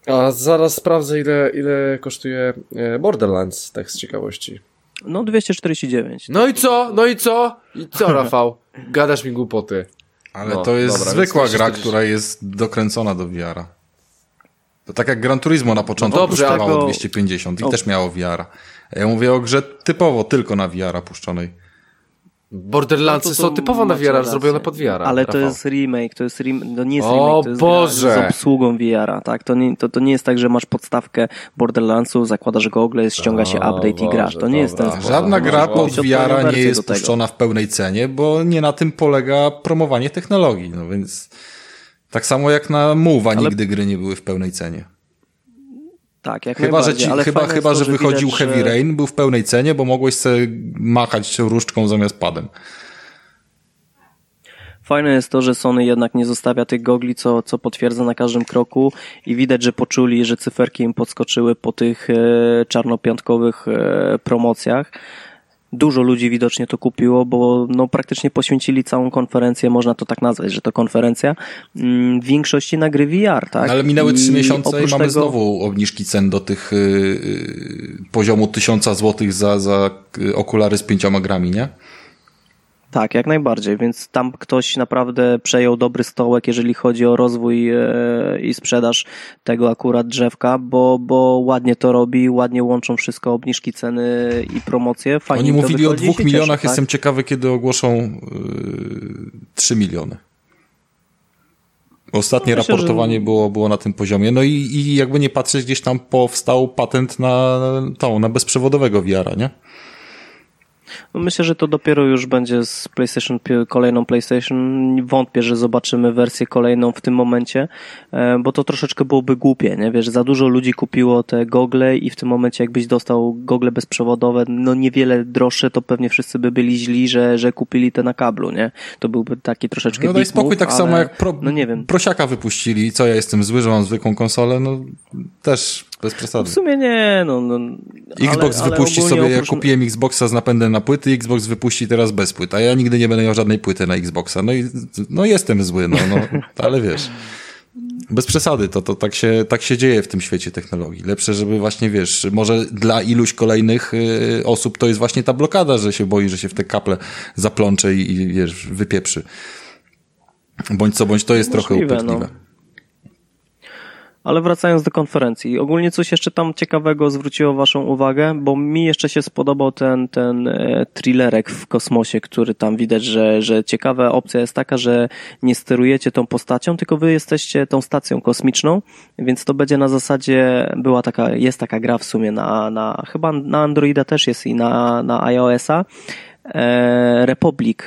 A zaraz sprawdzę, ile, ile kosztuje e, Borderlands, tak z ciekawości. No 249. No i co? No i co? I co, Rafał? Gadasz mi głupoty. Ale no, to jest dobra, zwykła gra, która jest dokręcona do VR-a. To tak jak Gran Turismo na początku no dobrze, kosztowało go... 250 i o. też miało VR-a. Ja mówię o grze typowo tylko na VR-a puszczonej. Borderlandsy no są typowo na VR, zrobione pod VR. Ale Rafał. to jest remake, to jest remake, to nie jest o remake, to jest Boże. z obsługą VR, tak? To nie, to, to nie jest tak, że masz podstawkę Borderlandsu, zakładasz gogle, ściąga się o, update Boże, i grasz. To nie jest ten sposób. Żadna gra pod VR nie jest puszczona w pełnej cenie, bo nie na tym polega promowanie technologii, no więc tak samo jak na Mowa ale... nigdy gry nie były w pełnej cenie. Tak, jak chyba, że ci, chyba, chyba że wychodził widać, Heavy. Rain, był w pełnej cenie, bo mogłeś sobie machać różdżką zamiast padem. Fajne jest to, że Sony jednak nie zostawia tych gogli, co, co potwierdza na każdym kroku i widać, że poczuli, że cyferki im podskoczyły po tych e, czarnopiątkowych e, promocjach dużo ludzi widocznie to kupiło, bo no, praktycznie poświęcili całą konferencję, można to tak nazwać, że to konferencja, mm, w większości na gry VR, tak? Ale minęły trzy miesiące i mamy tego... znowu obniżki cen do tych yy, poziomu tysiąca złotych za, za okulary z pięcioma grami, nie? Tak, jak najbardziej, więc tam ktoś naprawdę przejął dobry stołek, jeżeli chodzi o rozwój e, i sprzedaż tego akurat drzewka, bo, bo ładnie to robi, ładnie łączą wszystko, obniżki ceny i promocje. Fajnie Oni mówili o dwóch milionach, cieszę, jestem tak? ciekawy, kiedy ogłoszą yy, trzy miliony. Ostatnie no, Myślę, raportowanie że... było, było na tym poziomie. No i, i jakby nie patrzeć, gdzieś tam powstał patent na tą, na bezprzewodowego VR-a, nie? No myślę, że to dopiero już będzie z PlayStation, kolejną PlayStation. Wątpię, że zobaczymy wersję kolejną w tym momencie, e, bo to troszeczkę byłoby głupie, nie? Wiesz, za dużo ludzi kupiło te gogle i w tym momencie jakbyś dostał gogle bezprzewodowe, no niewiele droższe, to pewnie wszyscy by byli źli, że, że kupili te na kablu, nie? To byłby taki troszeczkę No daj spokój, move, tak ale... samo jak pro, no nie wiem. prosiaka wypuścili, co ja jestem zły, że mam zwykłą konsolę, no też bez przesady. W sumie nie, no. no Xbox ale, wypuści ale sobie, oprócz... ja kupiłem Xboxa z napędem na płyty, Xbox wypuści teraz bez płyt, a ja nigdy nie będę miał żadnej płyty na Xboxa. No i no jestem zły, no, no ale wiesz. Bez przesady, to, to tak, się, tak się dzieje w tym świecie technologii. Lepsze, żeby właśnie, wiesz, może dla iluś kolejnych y, osób to jest właśnie ta blokada, że się boi, że się w te kaple zaplącze i, i wiesz, wypieprzy. Bądź co, bądź to jest Możliwe, trochę upierdliwe. No. Ale wracając do konferencji, ogólnie coś jeszcze tam ciekawego zwróciło Waszą uwagę, bo mi jeszcze się spodobał ten, ten e, thrillerek w kosmosie, który tam widać, że, że ciekawa opcja jest taka, że nie sterujecie tą postacią, tylko Wy jesteście tą stacją kosmiczną, więc to będzie na zasadzie, była taka, jest taka gra w sumie na, na chyba na Androida też jest i na, na iOS-a, e, Republic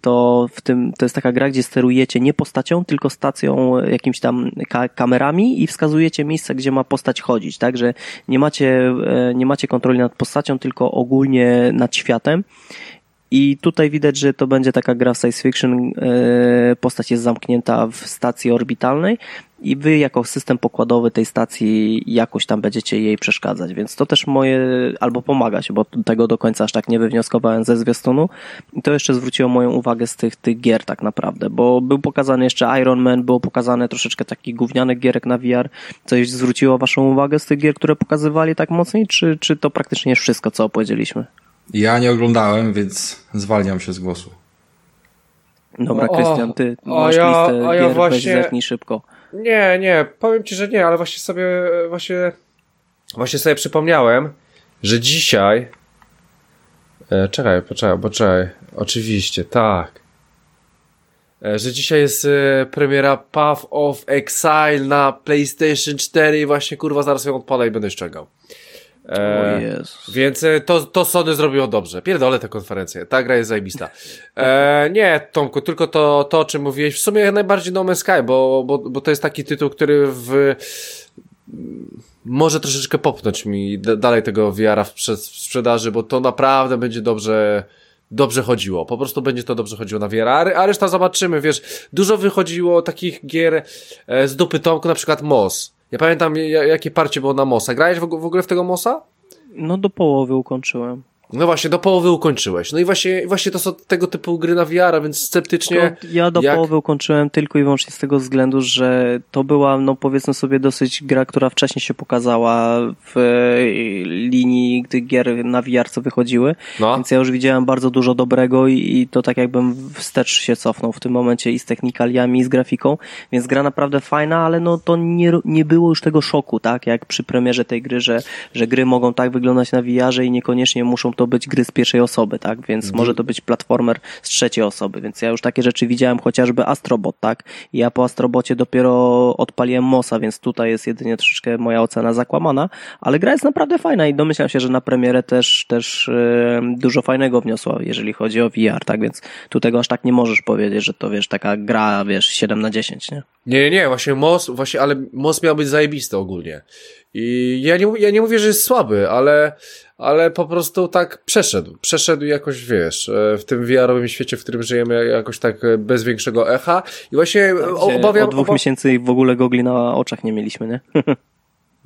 to w tym, to jest taka gra, gdzie sterujecie nie postacią, tylko stacją, jakimiś tam ka kamerami i wskazujecie miejsce, gdzie ma postać chodzić, tak, że nie macie, e, nie macie kontroli nad postacią, tylko ogólnie nad światem. I tutaj widać, że to będzie taka gra science fiction. E, postać jest zamknięta w stacji orbitalnej i wy jako system pokładowy tej stacji jakoś tam będziecie jej przeszkadzać, więc to też moje, albo pomagać, bo tego do końca aż tak nie wywnioskowałem ze zwiastunu i to jeszcze zwróciło moją uwagę z tych, tych gier tak naprawdę, bo był pokazany jeszcze Iron Man, było pokazane troszeczkę takich gównianych gierek na VR, coś zwróciło waszą uwagę z tych gier, które pokazywali tak mocniej, czy, czy to praktycznie wszystko, co opowiedzieliśmy? Ja nie oglądałem, więc zwalniam się z głosu. Dobra, Krystian, ty o, masz ja, listę a ja gier, właśnie... zerknij szybko. Nie, nie, powiem ci, że nie, ale właśnie sobie, właśnie, właśnie sobie przypomniałem, że dzisiaj, e, czekaj, poczekaj, poczekaj, oczywiście, tak, e, że dzisiaj jest e, premiera Path of Exile na PlayStation 4 i właśnie kurwa zaraz ją odpalę i będę ściągał. E, więc e, to, to Sony zrobiło dobrze. Pierdolę tę konferencję. Ta gra jest zajebista. E, nie, Tomku, tylko to, to, o czym mówiłeś. W sumie najbardziej No Man's Sky, bo, bo, bo to jest taki tytuł, który w może troszeczkę popnąć mi dalej tego VR-a w, w sprzedaży, bo to naprawdę będzie dobrze dobrze chodziło. Po prostu będzie to dobrze chodziło na VR, a reszta zobaczymy, wiesz, dużo wychodziło takich gier e, z dupy Tomku, na przykład MOS. Ja pamiętam, jakie parcie było na Mosa. Grałeś w ogóle w tego Mosa? No do połowy ukończyłem. No właśnie, do połowy ukończyłeś. No i właśnie, właśnie to są tego typu gry na VR, więc sceptycznie. Ja do jak... połowy ukończyłem tylko i wyłącznie z tego względu, że to była, no powiedzmy sobie, dosyć gra, która wcześniej się pokazała w e, linii, gdy gier na VR co wychodziły. No. Więc ja już widziałem bardzo dużo dobrego i, i to tak jakbym wstecz się cofnął w tym momencie i z technikaliami, i z grafiką. Więc gra naprawdę fajna, ale no to nie, nie było już tego szoku, tak? Jak przy premierze tej gry, że, że gry mogą tak wyglądać na VR i niekoniecznie muszą to być gry z pierwszej osoby, tak? Więc mhm. może to być platformer z trzeciej osoby, więc ja już takie rzeczy widziałem, chociażby Astrobot, tak? I ja po Astrobocie dopiero odpaliłem Mosa, więc tutaj jest jedynie troszeczkę moja ocena zakłamana, ale gra jest naprawdę fajna i domyślam się, że na premierę też, też dużo fajnego wniosła, jeżeli chodzi o VR, tak? Więc tu tego aż tak nie możesz powiedzieć, że to, wiesz, taka gra, wiesz, 7 na 10, nie? Nie, nie, nie, właśnie Mos, właśnie, ale Mos miał być zajebisty ogólnie. I ja nie, ja nie mówię, że jest słaby, ale, ale po prostu tak przeszedł. Przeszedł jakoś, wiesz, e, w tym VR-owym świecie, w którym żyjemy, jakoś tak e, bez większego echa. I właśnie tak, obawiam... Od dwóch miesięcy w ogóle gogli na oczach nie mieliśmy, nie?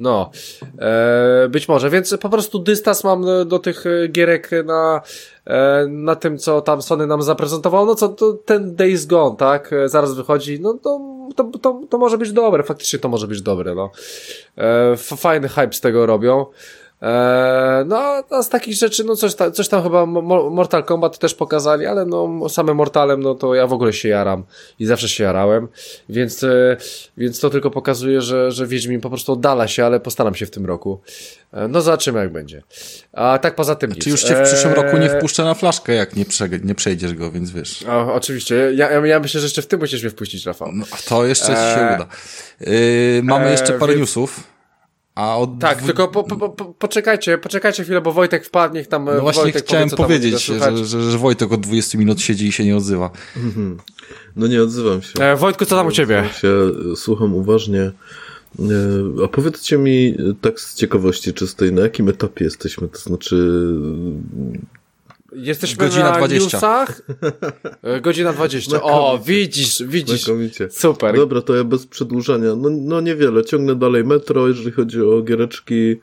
No, e, być może, więc po prostu dystans mam do tych gierek na, e, na tym, co tam Sony nam zaprezentował, no co to, ten Days Gone, tak, zaraz wychodzi, no to, to, to, to może być dobre, faktycznie to może być dobre, no. E, fajny hype z tego robią. Eee, no, a z takich rzeczy, no coś, ta, coś tam chyba Mortal Kombat też pokazali, ale no samym Mortalem, no to ja w ogóle się jaram i zawsze się jarałem, więc, e, więc to tylko pokazuje, że, że Wiedźmin po prostu oddala się, ale postaram się w tym roku. E, no zobaczymy jak będzie. A tak poza tym Czy już cię w przyszłym roku nie eee, wpuszczę na flaszkę, jak nie, prze, nie przejdziesz go, więc wiesz. O, oczywiście. Ja, ja myślę, że jeszcze w tym musisz mnie wpuścić, Rafał. No, to jeszcze ci się eee, uda. Mamy jeszcze parę więc... newsów. A od tak, dwu... tylko po, po, po, poczekajcie, poczekajcie chwilę, bo Wojtek wpadnie, tam no właśnie Wojtek chciałem powie, powiedzieć, że, że, że, Wojtek od 20 minut siedzi i się nie odzywa. Mhm. No nie odzywam się. E, Wojtku, co tam u ciebie? Się, słucham uważnie. E, a powiedzcie mi tak z ciekawości czystej, na jakim etapie jesteśmy? To znaczy, Jesteśmy Godzina na 20. newsach. E, godzina 20. O, widzisz, widzisz. Znakomicie. Super. Dobra, to ja bez przedłużania. No, no niewiele. Ciągnę dalej metro, jeżeli chodzi o giereczki.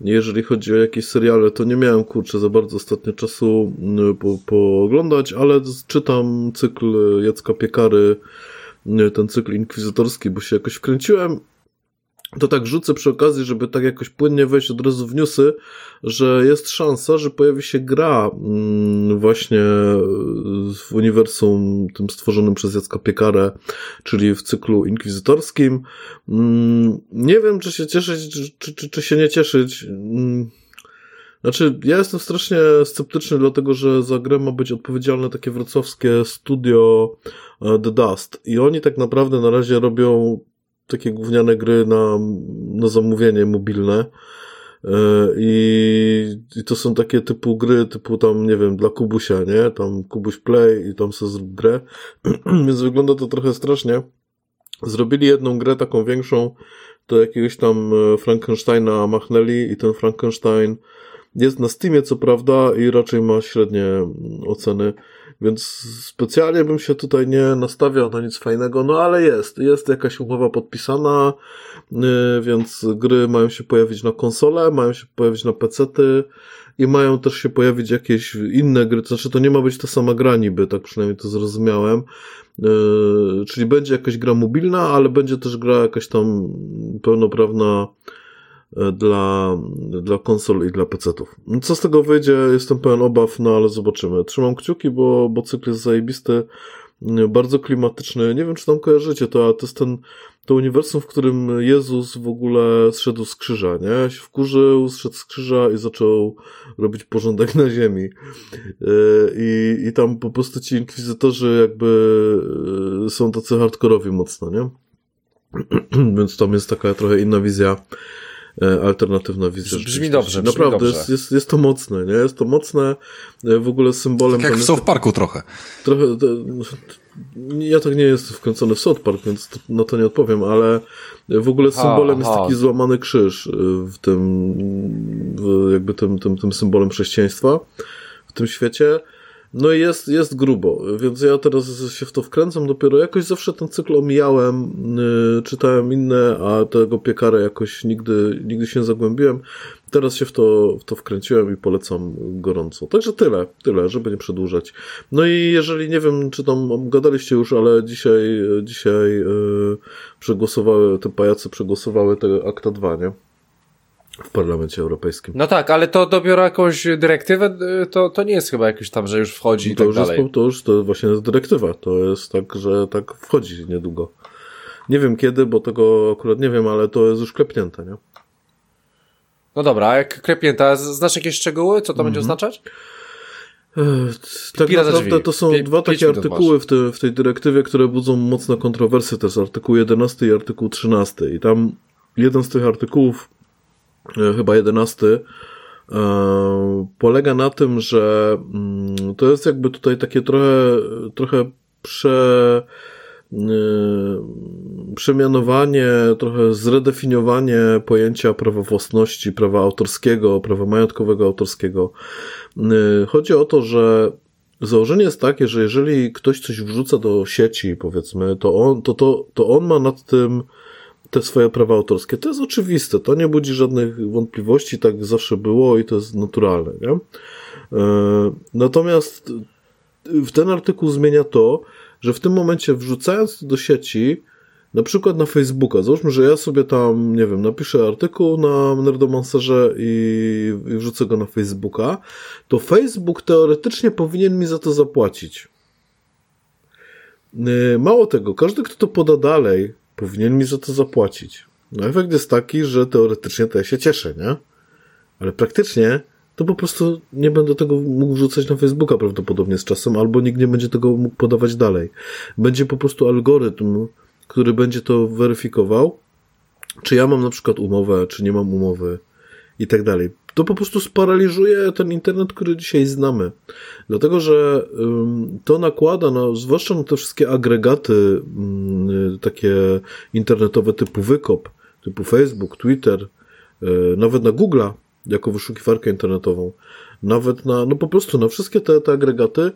Jeżeli chodzi o jakieś seriale, to nie miałem kurczę za bardzo ostatnio czasu mm, po, pooglądać, ale czytam cykl Jacka Piekary, mm, ten cykl inkwizytorski, bo się jakoś wkręciłem to tak rzucę przy okazji, żeby tak jakoś płynnie wejść od razu w newsy, że jest szansa, że pojawi się gra mm, właśnie w uniwersum tym stworzonym przez Jacka Piekarę, czyli w cyklu inkwizytorskim. Mm, nie wiem, czy się cieszyć, czy, czy, czy się nie cieszyć. Mm, znaczy, ja jestem strasznie sceptyczny, dlatego że za grę ma być odpowiedzialne takie wrocławskie studio e, The Dust. I oni tak naprawdę na razie robią takie gówniane gry na, na zamówienie mobilne. E, I, I to są takie typu gry, typu tam, nie wiem, dla Kubusia, nie? Tam Kubuś Play i tam sobie zrób grę. Więc wygląda to trochę strasznie. Zrobili jedną grę taką większą, to jakiegoś tam e, Frankensteina machnęli i ten Frankenstein jest na Steamie, co prawda, i raczej ma średnie oceny. Więc specjalnie bym się tutaj nie nastawiał na nic fajnego, no ale jest, jest jakaś umowa podpisana, yy, więc gry mają się pojawić na konsole, mają się pojawić na pecety i mają też się pojawić jakieś inne gry, to znaczy to nie ma być ta sama gra niby, tak przynajmniej to zrozumiałem, yy, czyli będzie jakaś gra mobilna, ale będzie też gra jakaś tam pełnoprawna dla, dla konsol i dla PC-ów. Co z tego wyjdzie, jestem pełen obaw, no ale zobaczymy. Trzymam kciuki, bo, bo cykl jest zajebisty, bardzo klimatyczny. Nie wiem, czy tam kojarzycie to, ale to jest ten, to uniwersum, w którym Jezus w ogóle zszedł z krzyża, nie? Się wkurzył, zszedł z krzyża i zaczął robić porządek na ziemi. E, I, i tam po prostu ci inkwizytorzy jakby e, są tacy hardkorowi mocno, nie? Więc tam jest taka trochę inna wizja E, alternatywna wizja. Brzmi dobrze. Brzmi Naprawdę, dobrze. Jest, jest, jest to mocne, nie? Jest to mocne e, w ogóle symbolem. Tak jak w South Parku trochę. Trochę. To, ja tak nie jestem wkręcony w South Park, więc to, na to nie odpowiem, ale w ogóle symbolem ha, ha. jest taki złamany krzyż e, w tym, w jakby tym, tym, tym symbolem chrześcijaństwa w tym świecie. No i jest, jest grubo, więc ja teraz się w to wkręcam dopiero. Jakoś zawsze ten cykl omijałem, yy, czytałem inne, a tego piekara jakoś nigdy, nigdy się nie zagłębiłem. Teraz się w to, w to wkręciłem i polecam gorąco. Także tyle, tyle, żeby nie przedłużać. No i jeżeli, nie wiem, czy tam gadaliście już, ale dzisiaj, dzisiaj yy, przegłosowały, te pajacy przegłosowały te akta 2, nie? W Parlamencie Europejskim. No tak, ale to dopiero jakąś dyrektywę, to, to nie jest chyba jakoś tam, że już wchodzi i to tak już dalej. Jest, to już to właśnie jest dyrektywa, to jest tak, że tak wchodzi niedługo. Nie wiem kiedy, bo tego akurat nie wiem, ale to jest już klepnięte, nie? No dobra, a jak klepnięte, znasz jakieś szczegóły, co to mm -hmm. będzie mhm. oznaczać? Tak naprawdę to są dwa takie artykuły w, te, w tej dyrektywie, które budzą mocne kontrowersje. To jest artykuł 11 i artykuł 13. I tam jeden z tych artykułów E, chyba jedenasty, e, polega na tym, że mm, to jest jakby tutaj takie trochę, trochę prze, e, przemianowanie, trochę zredefiniowanie pojęcia prawa własności, prawa autorskiego, prawa majątkowego autorskiego. Chodzi o to, że założenie jest takie, że jeżeli ktoś coś wrzuca do sieci, powiedzmy, to on, to, to, to on ma nad tym te swoje prawa autorskie. To jest oczywiste, to nie budzi żadnych wątpliwości, tak zawsze było i to jest naturalne. Nie? E, natomiast w ten artykuł zmienia to, że w tym momencie wrzucając to do sieci, na przykład na Facebooka, załóżmy, że ja sobie tam, nie wiem, napiszę artykuł na Nerdomancerze i, i wrzucę go na Facebooka, to Facebook teoretycznie powinien mi za to zapłacić. E, mało tego, każdy, kto to poda dalej, powinien mi za to zapłacić. No efekt jest taki, że teoretycznie to ja się cieszę, nie? Ale praktycznie to po prostu nie będę tego mógł wrzucać na Facebooka prawdopodobnie z czasem, albo nikt nie będzie tego mógł podawać dalej. Będzie po prostu algorytm, który będzie to weryfikował, czy ja mam na przykład umowę, czy nie mam umowy i tak dalej to po prostu sparaliżuje ten internet, który dzisiaj znamy. Dlatego, że to nakłada, no, zwłaszcza na te wszystkie agregaty takie internetowe typu wykop, typu Facebook, Twitter, e, nawet na Google'a, jako wyszukiwarkę internetową, nawet na, no po prostu na wszystkie te, te agregaty,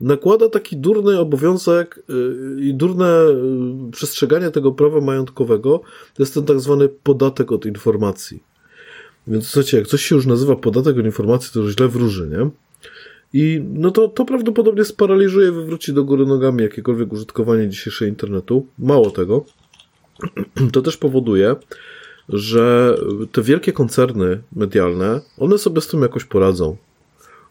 nakłada taki durny obowiązek e, i durne e, przestrzeganie tego prawa majątkowego, to jest ten tak zwany podatek od informacji. Więc słuchajcie, jak coś się już nazywa podatek od informacji, to źle wróży, nie? I no to, to prawdopodobnie sparaliżuje, wywróci do góry nogami jakiekolwiek użytkowanie dzisiejszego internetu. Mało tego, to też powoduje, że te wielkie koncerny medialne, one sobie z tym jakoś poradzą.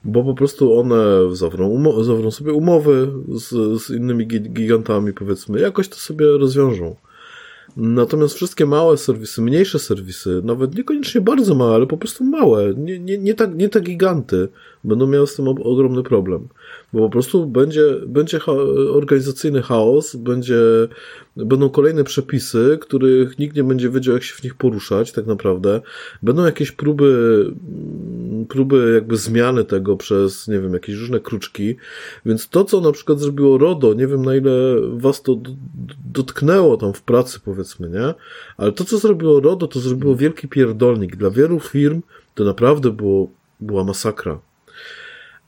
Bo po prostu one zawrą, zawrą sobie umowy z, z innymi gigantami, powiedzmy, jakoś to sobie rozwiążą. Natomiast wszystkie małe serwisy, mniejsze serwisy, nawet niekoniecznie bardzo małe, ale po prostu małe, nie, nie, nie, tak, nie te giganty, będą miały z tym ogromny problem. Bo po prostu będzie, będzie organizacyjny chaos, będzie, będą kolejne przepisy, których nikt nie będzie wiedział, jak się w nich poruszać, tak naprawdę. Będą jakieś próby, próby jakby zmiany tego przez, nie wiem, jakieś różne kruczki. Więc to, co na przykład zrobiło RODO, nie wiem na ile was to dotknęło tam w pracy, powiedzmy, nie? Ale to, co zrobiło RODO, to zrobiło wielki pierdolnik. Dla wielu firm to naprawdę było, była masakra.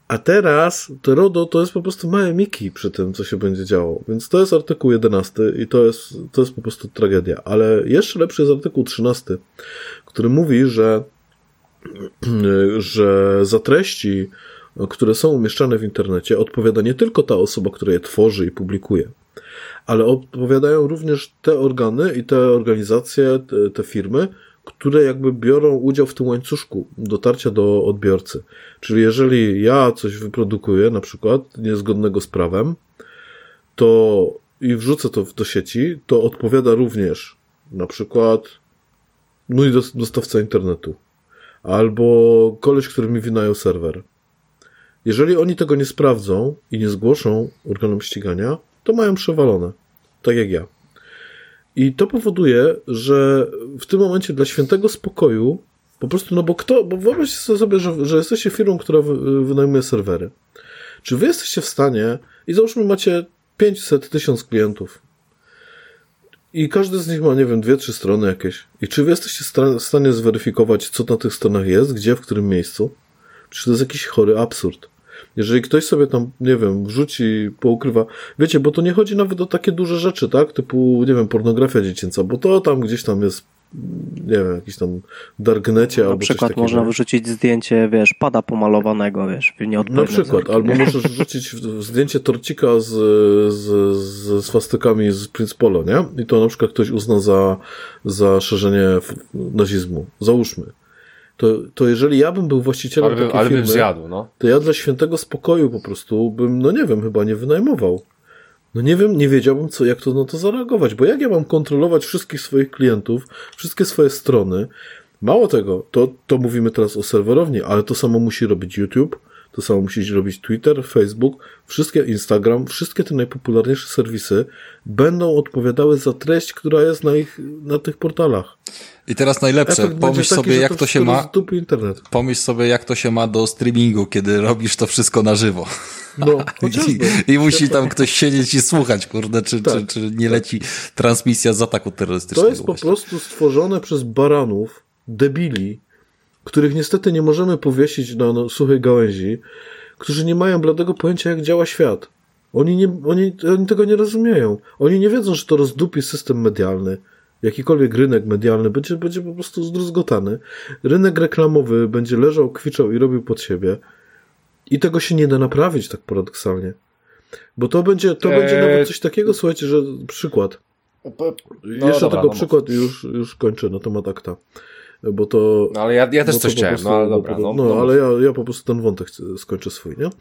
A teraz RODO to jest po prostu małe miki przy tym, co się będzie działo. Więc to jest artykuł 11 i to jest, to jest po prostu tragedia. Ale jeszcze lepszy jest artykuł 13, który mówi, że, że za treści, które są umieszczane w internecie, odpowiada nie tylko ta osoba, która je tworzy i publikuje, ale odpowiadają również te organy i te organizacje, te, te firmy, które jakby biorą udział w tym łańcuszku dotarcia do odbiorcy. Czyli jeżeli ja coś wyprodukuję, na przykład niezgodnego z prawem, to i wrzucę to do sieci, to odpowiada również na przykład mój dostawca internetu albo koleś, który mi wynajął serwer. Jeżeli oni tego nie sprawdzą i nie zgłoszą organom ścigania, to mają przewalone. Tak jak ja. I to powoduje, że w tym momencie dla świętego spokoju, po prostu, no bo kto, bo wyobraźcie sobie, że, że jesteście firmą, która wynajmuje serwery. Czy wy jesteście w stanie, i załóżmy macie 500 tysiąc klientów, i każdy z nich ma, nie wiem, dwie, trzy strony jakieś. I czy wy jesteście w stanie zweryfikować, co na tych stronach jest, gdzie, w którym miejscu? Czy to jest jakiś chory absurd? Jeżeli ktoś sobie tam, nie wiem, wrzuci, poukrywa, wiecie, bo to nie chodzi nawet o takie duże rzeczy, tak? Typu, nie wiem, pornografia dziecięca, bo to tam gdzieś tam jest nie wiem, jakiś tam darknecie albo Na przykład można wyrzucić zdjęcie, wiesz, pada pomalowanego, wiesz, w Na przykład, albo możesz wrzucić zdjęcie torcika z, z, z swastykami z Prince Polo, nie? I to na przykład ktoś uzna za, za szerzenie nazizmu. Załóżmy. To, to jeżeli ja bym był właścicielem ale, takiej ale firmy, zjadł, no. to ja dla świętego spokoju po prostu bym, no nie wiem, chyba nie wynajmował. No nie wiem, nie wiedziałbym, co, jak to na to zareagować, bo jak ja mam kontrolować wszystkich swoich klientów, wszystkie swoje strony, mało tego, to, to mówimy teraz o serwerowni, ale to samo musi robić YouTube, to samo musi robić Twitter, Facebook, wszystkie Instagram, wszystkie te najpopularniejsze serwisy będą odpowiadały za treść, która jest na ich, na tych portalach. I teraz najlepsze, Efekt pomyśl taki, sobie jak to, to się ma, internet. pomyśl sobie jak to się ma do streamingu, kiedy robisz to wszystko na żywo. No, I, I, musi tam ktoś siedzieć i słuchać, kurde, czy, tak, czy, czy nie tak. leci transmisja z ataku terrorystycznego. To jest po prostu stworzone przez baranów, debili, których niestety nie możemy powiesić na no, suchej gałęzi, którzy nie mają bladego pojęcia, jak działa świat. Oni, nie, oni, oni tego nie rozumieją. Oni nie wiedzą, że to rozdupi system medialny. Jakikolwiek rynek medialny będzie, będzie po prostu zdruzgotany. Rynek reklamowy będzie leżał, kwiczał i robił pod siebie. I tego się nie da naprawić tak paradoksalnie. Bo to będzie, to eee... będzie nawet coś takiego, słuchajcie, że przykład. No, Jeszcze dobra, tego no przykład i już, już kończę na temat akta bo to... No ale ja, ja też coś chciałem, prostu, no ale dobra. No, no, no ale ja, ja po prostu ten wątek skończę swój, nie? E,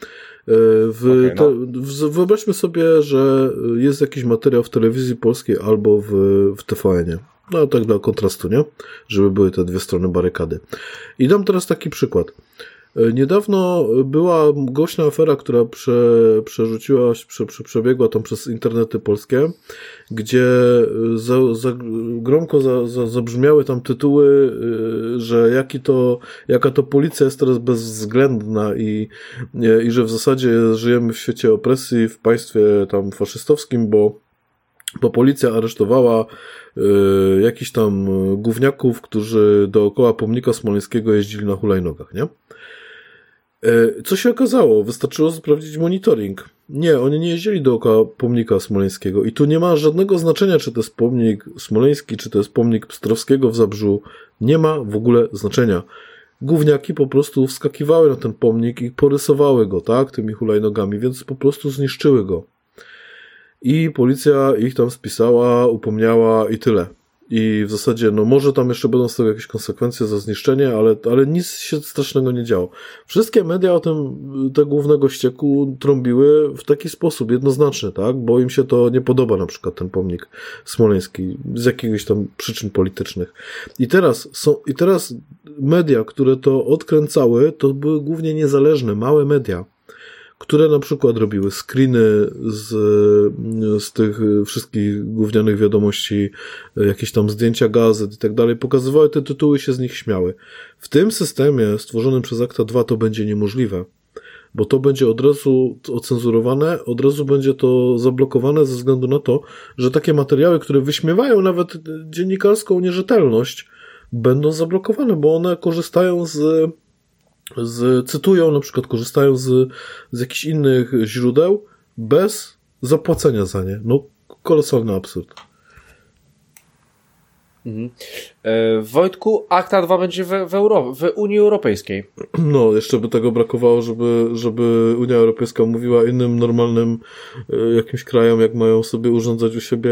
w, okay, no. w, wyobraźmy sobie, że jest jakiś materiał w telewizji polskiej albo w, w TVN-ie. No tak dla kontrastu, nie? Żeby były te dwie strony barykady. I dam teraz taki przykład. E, niedawno była głośna afera, która prze, przerzuciła, prze, prze, przebiegła tam przez internety polskie, gdzie za, za, gromko za, za, zabrzmiały tam tytuły, e, że jaki to, jaka to policja jest teraz bezwzględna i, i że w zasadzie żyjemy w świecie opresji, w państwie tam faszystowskim, bo bo policja aresztowała y, jakichś tam gówniaków, którzy dookoła pomnika smoleńskiego jeździli na hulajnogach, nie? E, co się okazało? Wystarczyło sprawdzić monitoring. Nie, oni nie jeździli dookoła pomnika smoleńskiego i tu nie ma żadnego znaczenia, czy to jest pomnik smoleński, czy to jest pomnik Pstrowskiego w Zabrzu. Nie ma w ogóle znaczenia. Gówniaki po prostu wskakiwały na ten pomnik i porysowały go, tak, tymi hulajnogami, więc po prostu zniszczyły go. I policja ich tam spisała, upomniała i tyle. I w zasadzie, no może tam jeszcze będą z tego jakieś konsekwencje za zniszczenie, ale, ale nic się strasznego nie działo. Wszystkie media o tym, te głównego ścieku trąbiły w taki sposób jednoznaczny, tak? Bo im się to nie podoba, na przykład ten pomnik smoleński, z jakichś tam przyczyn politycznych. I teraz są, i teraz media, które to odkręcały, to były głównie niezależne, małe media które na przykład robiły screeny z, z tych wszystkich gównianych wiadomości, jakieś tam zdjęcia gazet i tak dalej, pokazywały te tytuły, się z nich śmiały. W tym systemie stworzonym przez Akta 2 to będzie niemożliwe, bo to będzie od razu ocenzurowane, od razu będzie to zablokowane ze względu na to, że takie materiały, które wyśmiewają nawet dziennikarską nierzetelność, będą zablokowane, bo one korzystają z z, cytują, na przykład korzystają z, z jakichś innych źródeł bez zapłacenia za nie. No, kolosalny absurd. Mhm. E, Wojtku, Akta 2 będzie w, w, Euro, w Unii Europejskiej. No, jeszcze by tego brakowało, żeby, żeby Unia Europejska mówiła innym normalnym e, jakimś krajom, jak mają sobie urządzać u siebie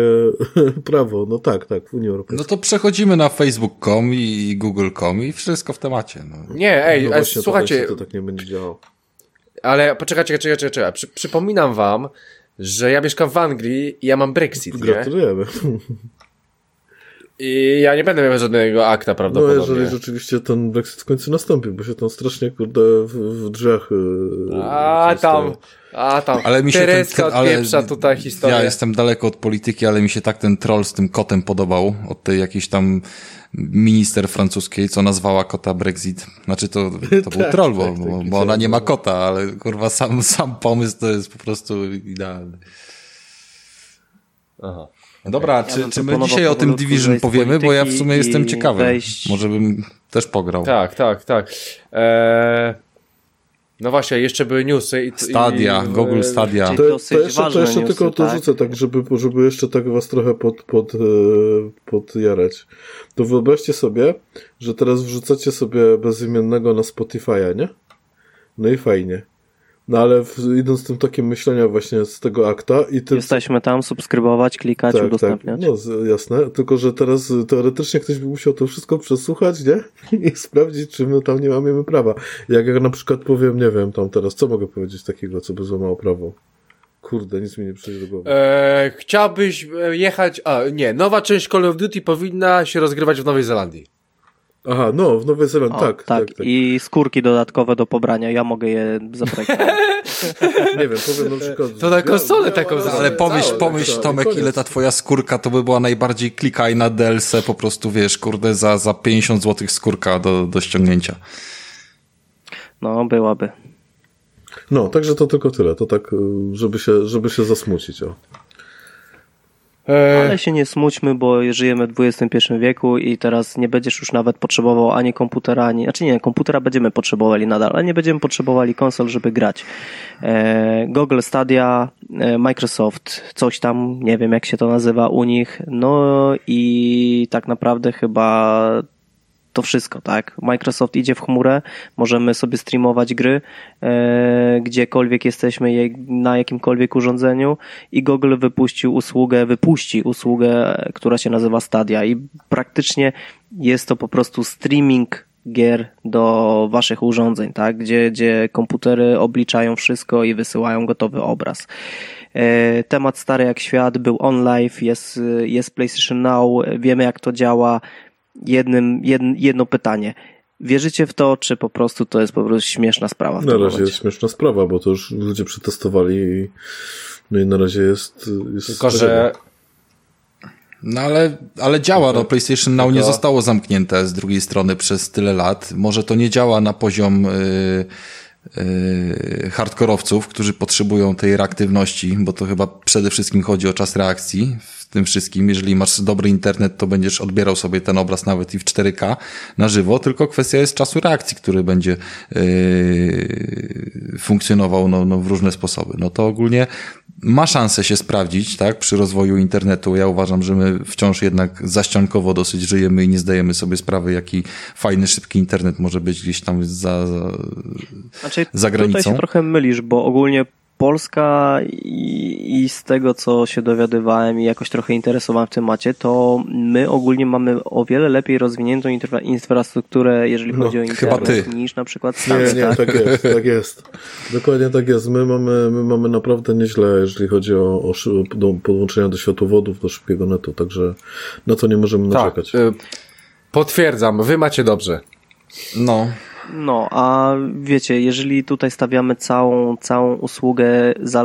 prawo. No tak, tak, w Unii Europejskiej. No to przechodzimy na facebook.com i google.com i wszystko w temacie. No. Nie, ej, no właśnie, słuchajcie. To, to tak nie będzie działało. Ale poczekajcie, czekajcie, czekajcie, czekajcie. Przy, przypominam wam, że ja mieszkam w Anglii i ja mam Brexit. Gratulujemy. Nie? I ja nie będę miał żadnego akta prawdopodobnie. No jeżeli rzeczywiście ten Brexit w końcu nastąpi, bo się tam strasznie kurde w, w drzwiach yy, A tam, a tam, ale mi się Tereska ten, ten, ale tutaj historię. Ja jestem daleko od polityki, ale mi się tak ten troll z tym kotem podobał, od tej jakiejś tam minister francuskiej, co nazwała kota Brexit. Znaczy to, to był tak, troll, bo, tak, bo, bo ona nie ma kota, ale kurwa sam, sam pomysł to jest po prostu idealny. Aha. Dobra, ja czy, czy my dzisiaj o tym Division powiemy, bo ja w sumie jestem ciekawy. Wejść... Może bym też pograł. Tak, tak, tak. Eee... No właśnie, jeszcze były newsy i... Stadia, i, Google Stadia. To, to jeszcze, to jeszcze tylko to tak? rzucę tak, żeby, żeby jeszcze tak was trochę pod, pod, e, podjarać. To wyobraźcie sobie, że teraz wrzucacie sobie bezimiennego na Spotify'a, nie? No i fajnie. No ale w, idąc tym takim myślenia właśnie z tego akta i tym... Jesteśmy tam, subskrybować, klikać, tak, tak. udostępniać. Tak. No jasne, tylko że teraz teoretycznie ktoś by musiał to wszystko przesłuchać, nie? I sprawdzić, czy my tam nie mamy prawa. Jak ja na przykład powiem, nie wiem, tam teraz, co mogę powiedzieć takiego, co by złamało prawo? Kurde, nic mi nie przyjdzie do głowy. Eee, chciałbyś e, jechać, a nie, nowa część Call of Duty powinna się rozgrywać w Nowej Zelandii. Aha, no, w Nowej Zelandii, tak, tak, tak, tak, I skórki dodatkowe do pobrania, ja mogę je zaprojektować. nie wiem, powiem na przykład... To na konsolę taką. Ale pomyśl, pomyśl Tomek, ile ta twoja skórka to by była najbardziej klikajna DLC, po prostu wiesz, kurde, za, za 50 zł skórka do, do ściągnięcia. No, byłaby. No, także to tylko tyle, to tak, żeby się, żeby się zasmucić, o. E, Ale się nie smućmy, bo żyjemy w XXI wieku i teraz nie będziesz już nawet potrzebował ani komputera, ani, znaczy nie, komputera będziemy potrzebowali nadal, ale nie będziemy potrzebowali konsol, żeby grać. E, Google Stadia, e, Microsoft, coś tam, nie wiem jak się to nazywa u nich, no i tak naprawdę chyba to wszystko, tak? Microsoft idzie w chmurę, możemy sobie streamować gry e, gdziekolwiek jesteśmy, na jakimkolwiek urządzeniu i Google wypuścił usługę, wypuści usługę, która się nazywa Stadia i praktycznie jest to po prostu streaming gier do waszych urządzeń, tak? Gdzie, gdzie komputery obliczają wszystko i wysyłają gotowy obraz. E, temat stary jak świat, był on live, jest, jest PlayStation Now, wiemy jak to działa, jednym, jedno pytanie. Wierzycie w to, czy po prostu to jest po prostu śmieszna sprawa? na razie jest śmieszna sprawa, bo to już ludzie przetestowali i, no i na razie jest. jest Tylko, że. No ale, ale działa, no PlayStation Now nie zostało zamknięte z drugiej strony przez tyle lat. Może to nie działa na poziom yy, hardkorowców, którzy potrzebują tej reaktywności, bo to chyba przede wszystkim chodzi o czas reakcji tym wszystkim. Jeżeli masz dobry internet, to będziesz odbierał sobie ten obraz nawet i w 4K na żywo, tylko kwestia jest czasu reakcji, który będzie yy, funkcjonował no, no, w różne sposoby. No to ogólnie ma szansę się sprawdzić, tak, przy rozwoju internetu. Ja uważam, że my wciąż jednak zaściankowo dosyć żyjemy i nie zdajemy sobie sprawy, jaki fajny, szybki internet może być gdzieś tam za, za, znaczy, za granicą. Tutaj się trochę mylisz, bo ogólnie Polska i, i, z tego, co się dowiadywałem i jakoś trochę interesowałem w temacie, to my ogólnie mamy o wiele lepiej rozwiniętą infra infrastrukturę, jeżeli no, chodzi o internet, niż na przykład Stany. Nie, nie, tak jest, tak jest. Dokładnie tak jest. My mamy, my mamy naprawdę nieźle, jeżeli chodzi o, o do, podłączenia do światłowodów, do szybkiego netu, także na to nie możemy tak, narzekać. Y potwierdzam, wy macie dobrze. No, no, a wiecie, jeżeli tutaj stawiamy całą, całą usługę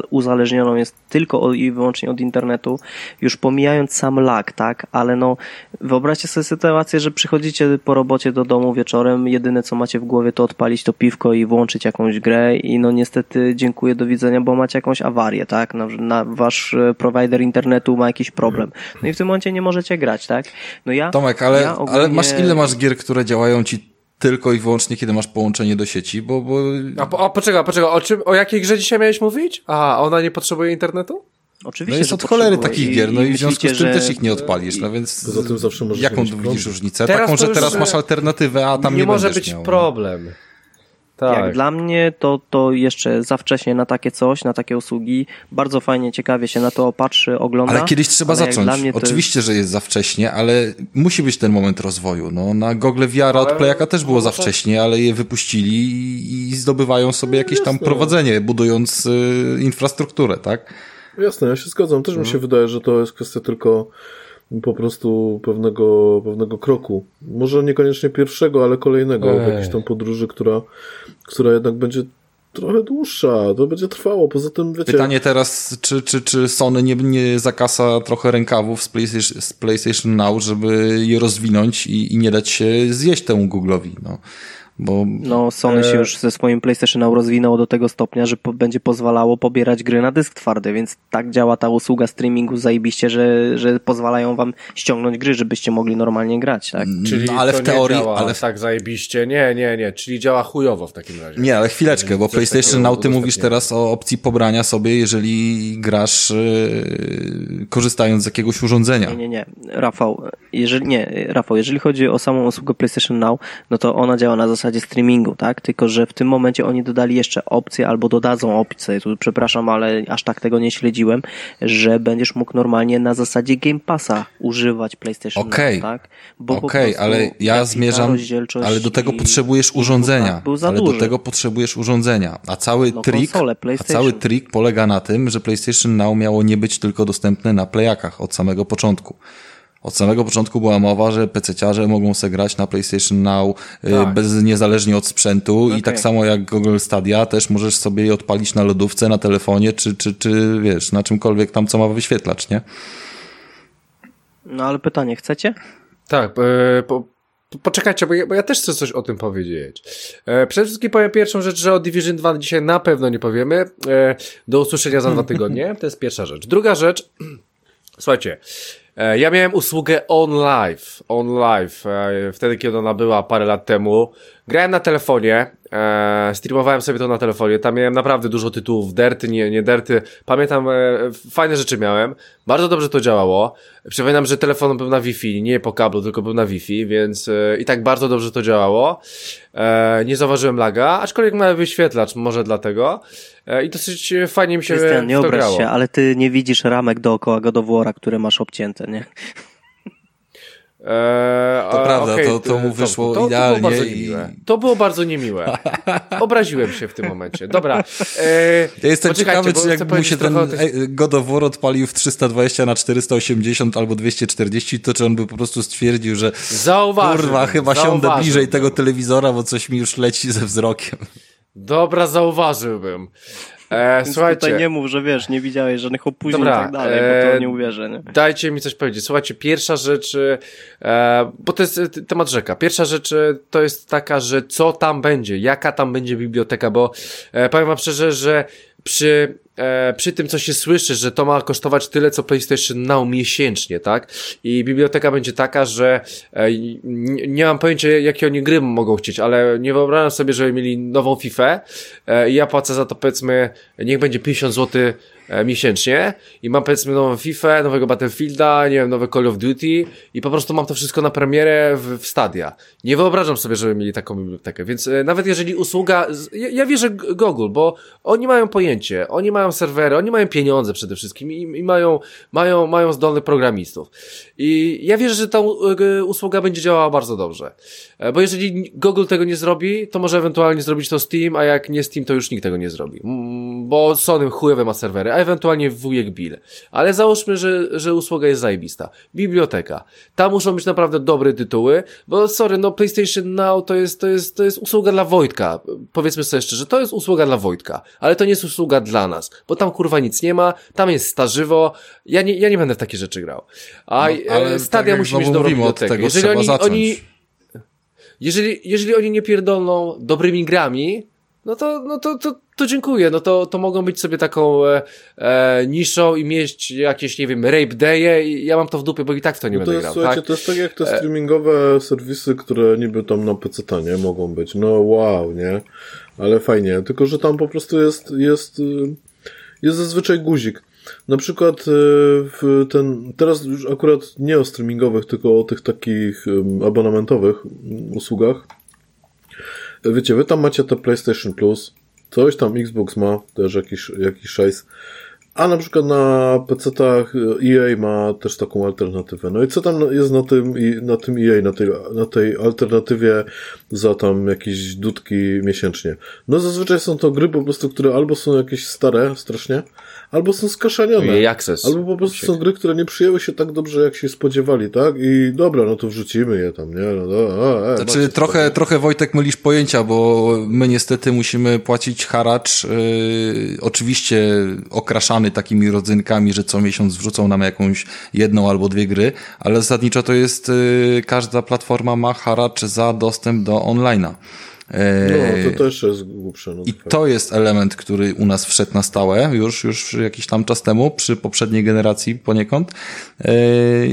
uzależnioną jest tylko i wyłącznie od internetu, już pomijając sam lag, tak, ale no wyobraźcie sobie sytuację, że przychodzicie po robocie do domu wieczorem, jedyne co macie w głowie to odpalić to piwko i włączyć jakąś grę i no niestety dziękuję, do widzenia, bo macie jakąś awarię, tak, na, na wasz e, provider internetu ma jakiś problem. No i w tym momencie nie możecie grać, tak. No ja... Tomek, ale, ja ogólnie... ale masz, ile masz gier, które działają ci tylko i wyłącznie, kiedy masz połączenie do sieci, bo... bo... A, a poczekaj, poczekaj, o czym, o jakiej grze dzisiaj miałeś mówić? A, ona nie potrzebuje internetu? Oczywiście, no jest od cholery takich gier, no i, i w związku z tym że... też ich nie odpalisz, no więc Poza tym zawsze możesz jaką widzisz różnicę? Teraz Taką, że teraz masz alternatywę, a tam nie, nie może być miał, no. Tak. Jak dla mnie to, to jeszcze za wcześnie na takie coś, na takie usługi. Bardzo fajnie, ciekawie się na to patrzy, ogląda. Ale kiedyś trzeba zacząć. Oczywiście, jest... że jest za wcześnie, ale musi być ten moment rozwoju. No, na Google VR od Playaka też było za wcześnie, ale je wypuścili i, zdobywają sobie jakieś tam prowadzenie, budując y, infrastrukturę, tak? Jasne, ja się zgadzam. Też mi się mhm. wydaje, że to jest kwestia tylko po prostu pewnego, pewnego kroku. Może niekoniecznie pierwszego, ale kolejnego Ej. w jakiejś tam podróży, która, która jednak będzie trochę dłuższa, to będzie trwało. Poza tym, wiecie... Pytanie teraz, czy, czy, czy Sony nie, nie zakasa trochę rękawów z PlayStation, z PlayStation Now, żeby je rozwinąć i, i nie dać się zjeść temu Google'owi, no. Bo... No, Sony się e, już ze swoim PlayStation Now rozwinęło do tego stopnia, że po, będzie pozwalało pobierać gry na dysk twardy, więc tak działa ta usługa streamingu zajebiście, że, że pozwalają wam ściągnąć gry, żebyście mogli normalnie grać, tak? Mm, Czyli no, ale w teorii, działa ale tak zajebiście. Nie, nie, nie, czyli działa chujowo w takim razie. Nie, ale chwileczkę, bo PlayStation Now ty mówisz teraz o opcji pobrania sobie, jeżeli grasz yy, korzystając z jakiegoś urządzenia. Nie, nie, nie. Rafał, jeżeli nie, Rafał, jeżeli chodzi o samą usługę PlayStation Now, no to ona działa na zasadzie streamingu, tak? Tylko, że w tym momencie oni dodali jeszcze opcję, albo dodadzą opcję, tu przepraszam, ale aż tak tego nie śledziłem, że będziesz mógł normalnie na zasadzie Game Passa używać PlayStation okay. Now, tak? Okej, okay, ale ja zmierzam, ale do tego potrzebujesz urządzenia, ale duży. do tego potrzebujesz urządzenia, a cały no, trik, a cały trik polega na tym, że PlayStation Now miało nie być tylko dostępne na playakach od samego początku. Od samego początku była mowa, że PC-ciarze mogą sobie grać na PlayStation Now y, tak. bez, niezależnie od sprzętu okay. i tak samo jak Google Stadia też możesz sobie je odpalić na lodówce, na telefonie, czy, czy, czy wiesz, na czymkolwiek tam, co ma wyświetlacz, nie? No ale pytanie, chcecie? Tak, e, po, poczekajcie, bo ja, bo ja, też chcę coś o tym powiedzieć. E, przede wszystkim powiem pierwszą rzecz, że o Division 2 dzisiaj na pewno nie powiemy. E, do usłyszenia za dwa tygodnie. To jest pierwsza rzecz. Druga rzecz, słuchajcie, ja miałem usługę OnLive, OnLive, e, wtedy kiedy ona była parę lat temu. Grałem na telefonie, e, streamowałem sobie to na telefonie, tam miałem naprawdę dużo tytułów, derty, nie, nie derty. Pamiętam, e, fajne rzeczy miałem, bardzo dobrze to działało. Przypominam, że telefon był na Wi-Fi, nie po kablu, tylko był na Wi-Fi, więc e, i tak bardzo dobrze to działało. E, nie zauważyłem laga, aczkolwiek mały wyświetlacz, może dlatego. E, I dosyć fajnie mi się Krystian, nie obraź się, ale ty nie widzisz ramek dookoła godowora, które masz obcięte, nie? Eee, to prawda, okay, to, to mu wyszło to, idealnie. To było, i... to było bardzo niemiłe. Obraziłem się w tym momencie. Dobra. Eee, ja jestem ciekawy, czy jak mu się ten tych... God of War odpalił w 320 na 480 albo 240, to czy on by po prostu stwierdził, że zauważył, kurwa, chyba siądę bliżej tego telewizora, bo coś mi już leci ze wzrokiem. Dobra, zauważyłbym. E, słuchajcie. Tutaj nie mów, że wiesz, nie widziałeś żadnych opóźnień Dobra, i tak dalej, e, bo to nie uwierzę. Nie? Dajcie mi coś powiedzieć. Słuchajcie, pierwsza rzecz, e, bo to jest e, temat rzeka. Pierwsza rzecz e, to jest taka, że co tam będzie, jaka tam będzie biblioteka, bo e, powiem wam szczerze, że przy e, przy tym, co się słyszy, że to ma kosztować tyle, co PlayStation Now miesięcznie, tak? I biblioteka będzie taka, że e, nie, nie mam pojęcia, jakie oni gry mogą chcieć, ale nie wyobrażam sobie, żeby mieli nową FIFA e, i ja płacę za to, powiedzmy, niech będzie 50 zł miesięcznie i mam powiedzmy nową FIFA, nowego Battlefielda, nie wiem, nowe Call of Duty i po prostu mam to wszystko na premierę w, w Stadia. Nie wyobrażam sobie, żeby mieli taką bibliotekę, więc e, nawet jeżeli usługa, ja, ja wierzę Google, bo oni mają pojęcie, oni mają serwery, oni mają pieniądze przede wszystkim i, i mają, mają, mają zdolnych programistów. I ja wierzę, że ta e, usługa będzie działała bardzo dobrze. Bo jeżeli Google tego nie zrobi, to może ewentualnie zrobić to Steam, a jak nie Steam, to już nikt tego nie zrobi. Bo Sony chujowe ma serwery, ewentualnie wujek Bill. Ale załóżmy, że, że usługa jest zajebista. Biblioteka. Tam muszą być naprawdę dobre tytuły, bo sorry, no PlayStation Now to jest, to jest, to jest usługa dla Wojtka. Powiedzmy sobie szczerze, to jest usługa dla Wojtka, ale to nie jest usługa dla nas, bo tam kurwa nic nie ma, tam jest starzywo, ja nie, ja nie będę w takie rzeczy grał. A no, ale Stadia tak musi mieć dobrą bibliotekę. Jeżeli oni, oni, jeżeli, jeżeli oni nie pierdolną dobrymi grami, no to, no to, to, to dziękuję. No to, to mogą być sobie taką e, e, niszą i mieć jakieś, nie wiem, rape day'e i ja mam to w dupie, bo i tak w to nie no to będę jest, grał. Słuchajcie, tak? to jest tak jak te e, streamingowe serwisy, które niby tam na PC nie mogą być. No wow, nie? Ale fajnie. Tylko, że tam po prostu jest, jest, y, jest zazwyczaj guzik. Na przykład y, w ten, teraz już akurat nie o streamingowych, tylko o tych takich abonamentowych usługach Wiecie, wy tam macie to PlayStation Plus, coś tam Xbox ma, też jakiś, jakiś szajs, a na przykład na PC-tach EA ma też taką alternatywę. No i co tam jest na tym, na tym EA, na tej, na tej alternatywie za tam jakieś dudki miesięcznie? No zazwyczaj są to gry po prostu, które albo są jakieś stare strasznie, albo są skaszanione. Access. Albo po prostu są gry, które nie przyjęły się tak dobrze, jak się spodziewali, tak? I dobra, no to wrzucimy je tam, nie? No, no, e, znaczy, trochę, trochę Wojtek mylisz pojęcia, bo my niestety musimy płacić haracz, yy, oczywiście takimi rodzynkami, że co miesiąc wrzucą nam jakąś jedną albo dwie gry, ale zasadniczo to jest, yy, każda platforma ma haracz za dostęp do online'a. No, to też jest głupsze. No I to jest element, który u nas wszedł na stałe już, już jakiś tam czas temu, przy poprzedniej generacji poniekąd.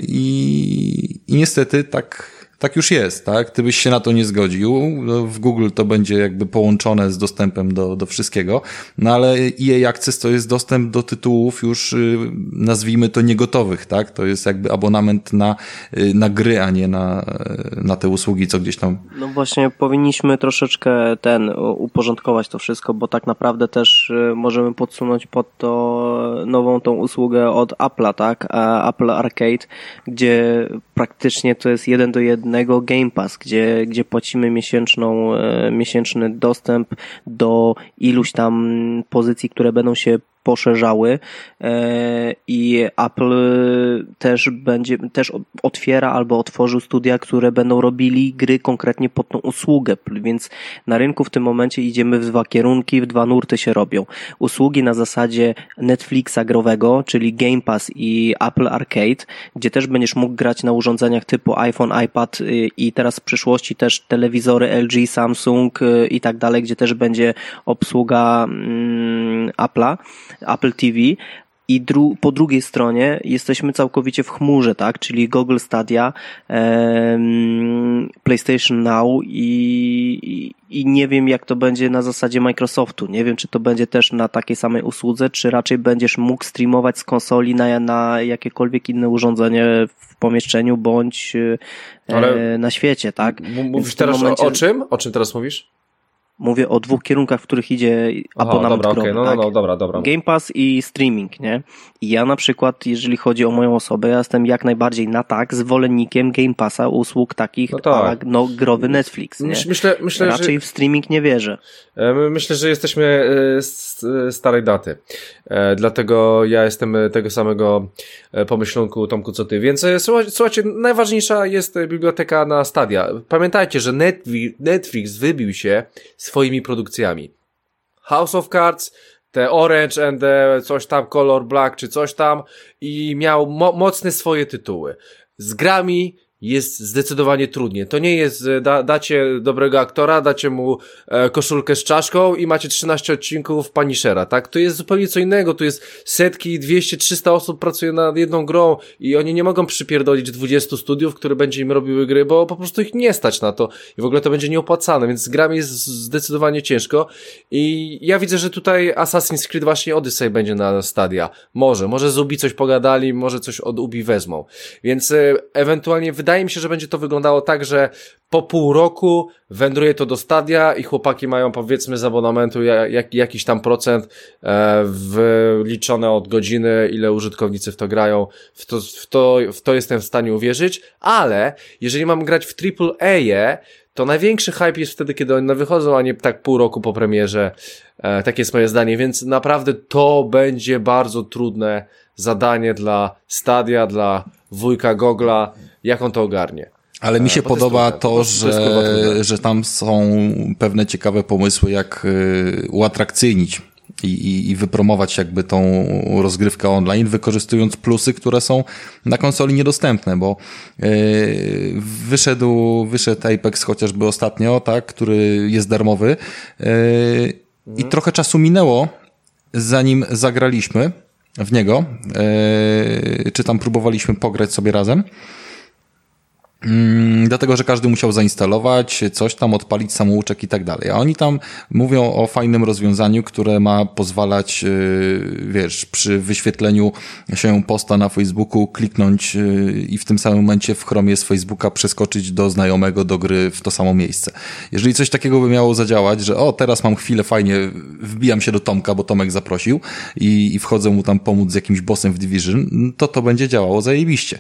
I, i niestety tak tak już jest, tak? Ty byś się na to nie zgodził. No, w Google to będzie jakby połączone z dostępem do, do wszystkiego. No ale EA Access to jest dostęp do tytułów już, y, nazwijmy to niegotowych, tak? To jest jakby abonament na, y, na gry, a nie na, y, na te usługi, co gdzieś tam. No właśnie, powinniśmy troszeczkę ten, uporządkować to wszystko, bo tak naprawdę też możemy podsunąć pod to nową tą usługę od Apple'a, tak? Apple Arcade, gdzie praktycznie to jest jeden do jednego jednego Game Pass, gdzie, gdzie płacimy miesięczną, e, miesięczny dostęp do iluś tam pozycji, które będą się poszerzały e, i Apple też będzie, też otwiera albo otworzył studia, które będą robili gry konkretnie pod tą usługę, więc na rynku w tym momencie idziemy w dwa kierunki, w dwa nurty się robią. Usługi na zasadzie Netflixa growego, czyli Game Pass i Apple Arcade, gdzie też będziesz mógł grać na urządzeniach typu iPhone, iPad y, i teraz w przyszłości też telewizory LG, Samsung y, i tak dalej, gdzie też będzie obsługa mm, Apple'a. Apple TV i dru po drugiej stronie jesteśmy całkowicie w chmurze, tak? Czyli Google Stadia, PlayStation Now i, i, nie wiem jak to będzie na zasadzie Microsoftu. Nie wiem czy to będzie też na takiej samej usłudze, czy raczej będziesz mógł streamować z konsoli na, na jakiekolwiek inne urządzenie w pomieszczeniu bądź e, na świecie, tak? Mówisz teraz momencie... o, o czym? O czym teraz mówisz? Mówię o dwóch kierunkach, w których idzie abonament dobra, okay. no, no, tak? no, dobra, dobra. Game Pass i streaming, nie? I ja na przykład, jeżeli chodzi o moją osobę, ja jestem jak najbardziej na tak zwolennikiem Game Passa, usług takich, no, tak. no growy Netflix, nie? Myślę, myślę, Raczej że... w streaming nie wierzę. E, myślę, że jesteśmy z e, starej daty. E, dlatego ja jestem tego samego pomyślunku, Tomku, co ty. Więc słuchajcie, najważniejsza jest biblioteka na Stadia. Pamiętajcie, że Netflix wybił się swoimi produkcjami. House of Cards, te Orange and the coś tam, Color Black czy coś tam i miał mo mocne swoje tytuły. Z grami jest zdecydowanie trudniej. To nie jest, da, dacie dobrego aktora, dacie mu e, koszulkę z czaszką i macie 13 odcinków Punishera, tak? To jest zupełnie co innego, tu jest setki, 200, 300 osób pracuje nad jedną grą i oni nie mogą przypierdolić 20 studiów, które będzie im robiły gry, bo po prostu ich nie stać na to i w ogóle to będzie nieopłacane, więc z grami jest zdecydowanie ciężko i ja widzę, że tutaj Assassin's Creed właśnie Odyssey będzie na Stadia. Może, może z Ubi coś pogadali, może coś od Ubi wezmą, więc e, ewentualnie wydaje wydaje mi się, że będzie to wyglądało tak, że po pół roku wędruje to do stadia i chłopaki mają powiedzmy z abonamentu jak, jakiś tam procent e, wliczone od godziny, ile użytkownicy w to grają. W to, w, to, w to jestem w stanie uwierzyć, ale jeżeli mam grać w AAA, to największy hype jest wtedy, kiedy one wychodzą, a nie tak pół roku po premierze. E, takie jest moje zdanie, więc naprawdę to będzie bardzo trudne zadanie dla Stadia, dla wujka Gogla, jak on to ogarnie. Ale mi się to podoba to, to, że, że tam są pewne ciekawe pomysły, jak y, uatrakcyjnić i, i, i wypromować jakby tą rozgrywkę online, wykorzystując plusy, które są na konsoli niedostępne, bo yy, wyszedł, wyszedł Apex chociażby ostatnio, tak, który jest darmowy yy, mhm. i trochę czasu minęło, zanim zagraliśmy w niego, yy, czy tam próbowaliśmy pograć sobie razem. Mm, dlatego, że każdy musiał zainstalować coś tam, odpalić samouczek i tak dalej. A oni tam mówią o fajnym rozwiązaniu, które ma pozwalać, yy, wiesz, przy wyświetleniu się posta na Facebooku kliknąć yy, i w tym samym momencie w Chromie z Facebooka przeskoczyć do znajomego, do gry w to samo miejsce. Jeżeli coś takiego by miało zadziałać, że o, teraz mam chwilę fajnie, wbijam się do Tomka, bo Tomek zaprosił i, i wchodzę mu tam pomóc z jakimś bossem w Division, to to będzie działało zajebiście.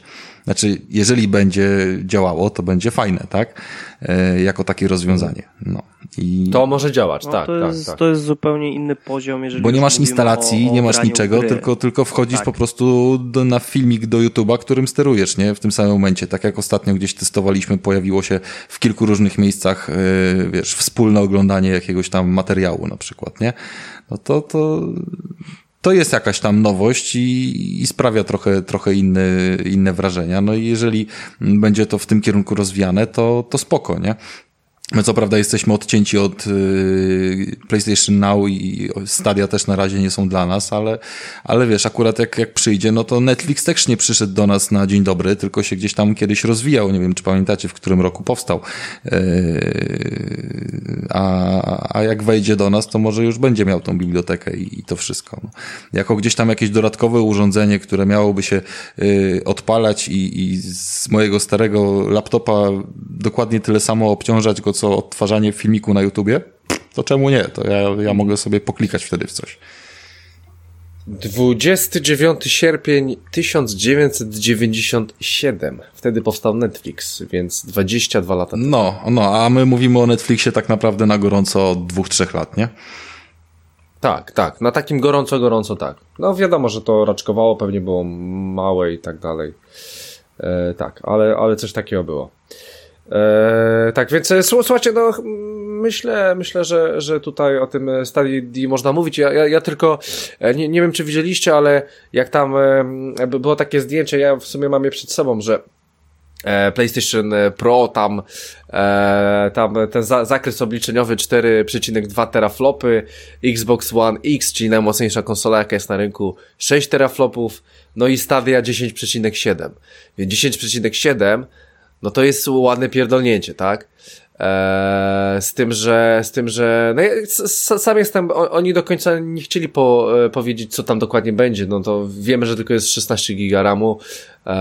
Znaczy, jeżeli będzie działało, to będzie fajne, tak? E, jako takie rozwiązanie. No. I... To może działać, no, tak, to tak, jest, tak. To jest zupełnie inny poziom, jeżeli Bo nie masz instalacji, o, o nie masz niczego, tylko, tylko wchodzisz tak. po prostu do, na filmik do YouTube'a, którym sterujesz, nie? W tym samym momencie. Tak jak ostatnio gdzieś testowaliśmy, pojawiło się w kilku różnych miejscach, yy, wiesz, wspólne oglądanie jakiegoś tam materiału na przykład, nie? No to, to to jest jakaś tam nowość i, i sprawia trochę, trochę inne, inne wrażenia. No i jeżeli będzie to w tym kierunku rozwijane, to, to spoko, nie? My co prawda jesteśmy odcięci od y, PlayStation Now i Stadia też na razie nie są dla nas, ale, ale wiesz, akurat jak, jak przyjdzie, no to Netflix też nie przyszedł do nas na dzień dobry, tylko się gdzieś tam kiedyś rozwijał. Nie wiem, czy pamiętacie, w którym roku powstał. Yy, a, a jak wejdzie do nas, to może już będzie miał tą bibliotekę i, i to wszystko. No. Jako gdzieś tam jakieś dodatkowe urządzenie, które miałoby się yy, odpalać i, i z mojego starego laptopa dokładnie tyle samo obciążać go, co odtwarzanie filmiku na YouTubie, to czemu nie? To ja, ja mogę sobie poklikać wtedy w coś. 29 sierpień 1997. Wtedy powstał Netflix, więc 22 lata temu. No, no, a my mówimy o Netflixie tak naprawdę na gorąco od dwóch, trzech lat, nie? Tak, tak. Na takim gorąco, gorąco tak. No wiadomo, że to raczkowało, pewnie było małe i tak dalej. E, tak, ale, ale coś takiego było. E, tak, więc e, słuchajcie, no myślę, myślę, że, że tutaj o tym Stadii można mówić. Ja, ja, ja tylko e, nie, nie wiem, czy widzieliście, ale jak tam e, było takie zdjęcie, ja w sumie mam je przed sobą, że PlayStation Pro, tam, tam ten za, zakres obliczeniowy 4,2 teraflopy, Xbox One X, czyli najmocniejsza konsola jaka jest na rynku, 6 teraflopów, no i Stadia 10,7. Więc 10,7 no to jest ładne pierdolnięcie, tak? Eee, z tym, że, z tym, że, no ja sam jestem, oni do końca nie chcieli po, e, powiedzieć, co tam dokładnie będzie, no to wiemy, że tylko jest 16 giga RAMu, eee,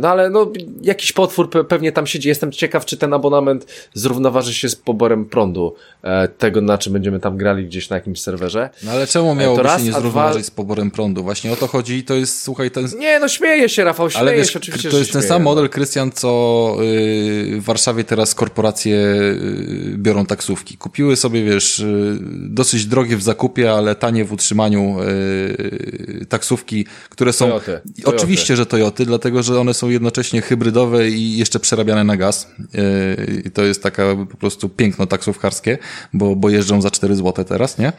no ale no, jakiś potwór pewnie tam siedzi, jestem ciekaw, czy ten abonament zrównoważy się z poborem prądu, e, tego, na czym będziemy tam grali gdzieś na jakimś serwerze. No ale czemu miałoby raz, się nie zrównoważyć dwa... z poborem prądu? Właśnie o to chodzi i to jest, słuchaj, ten... Nie, no śmieje się, Rafał, śmieje ale wiesz, się, oczywiście, To jest ten sam model, Krystian, co yy, w Warszawie teraz korporacje biorą taksówki. Kupiły sobie, wiesz, y, dosyć drogie w zakupie, ale tanie w utrzymaniu y, taksówki, które są... Toyoty. Oczywiście, że Toyoty, dlatego, że one są jednocześnie hybrydowe i jeszcze przerabiane na gaz. I to jest taka po prostu piękno taksówkarskie, bo, bo jeżdżą za 4 zł teraz, nie?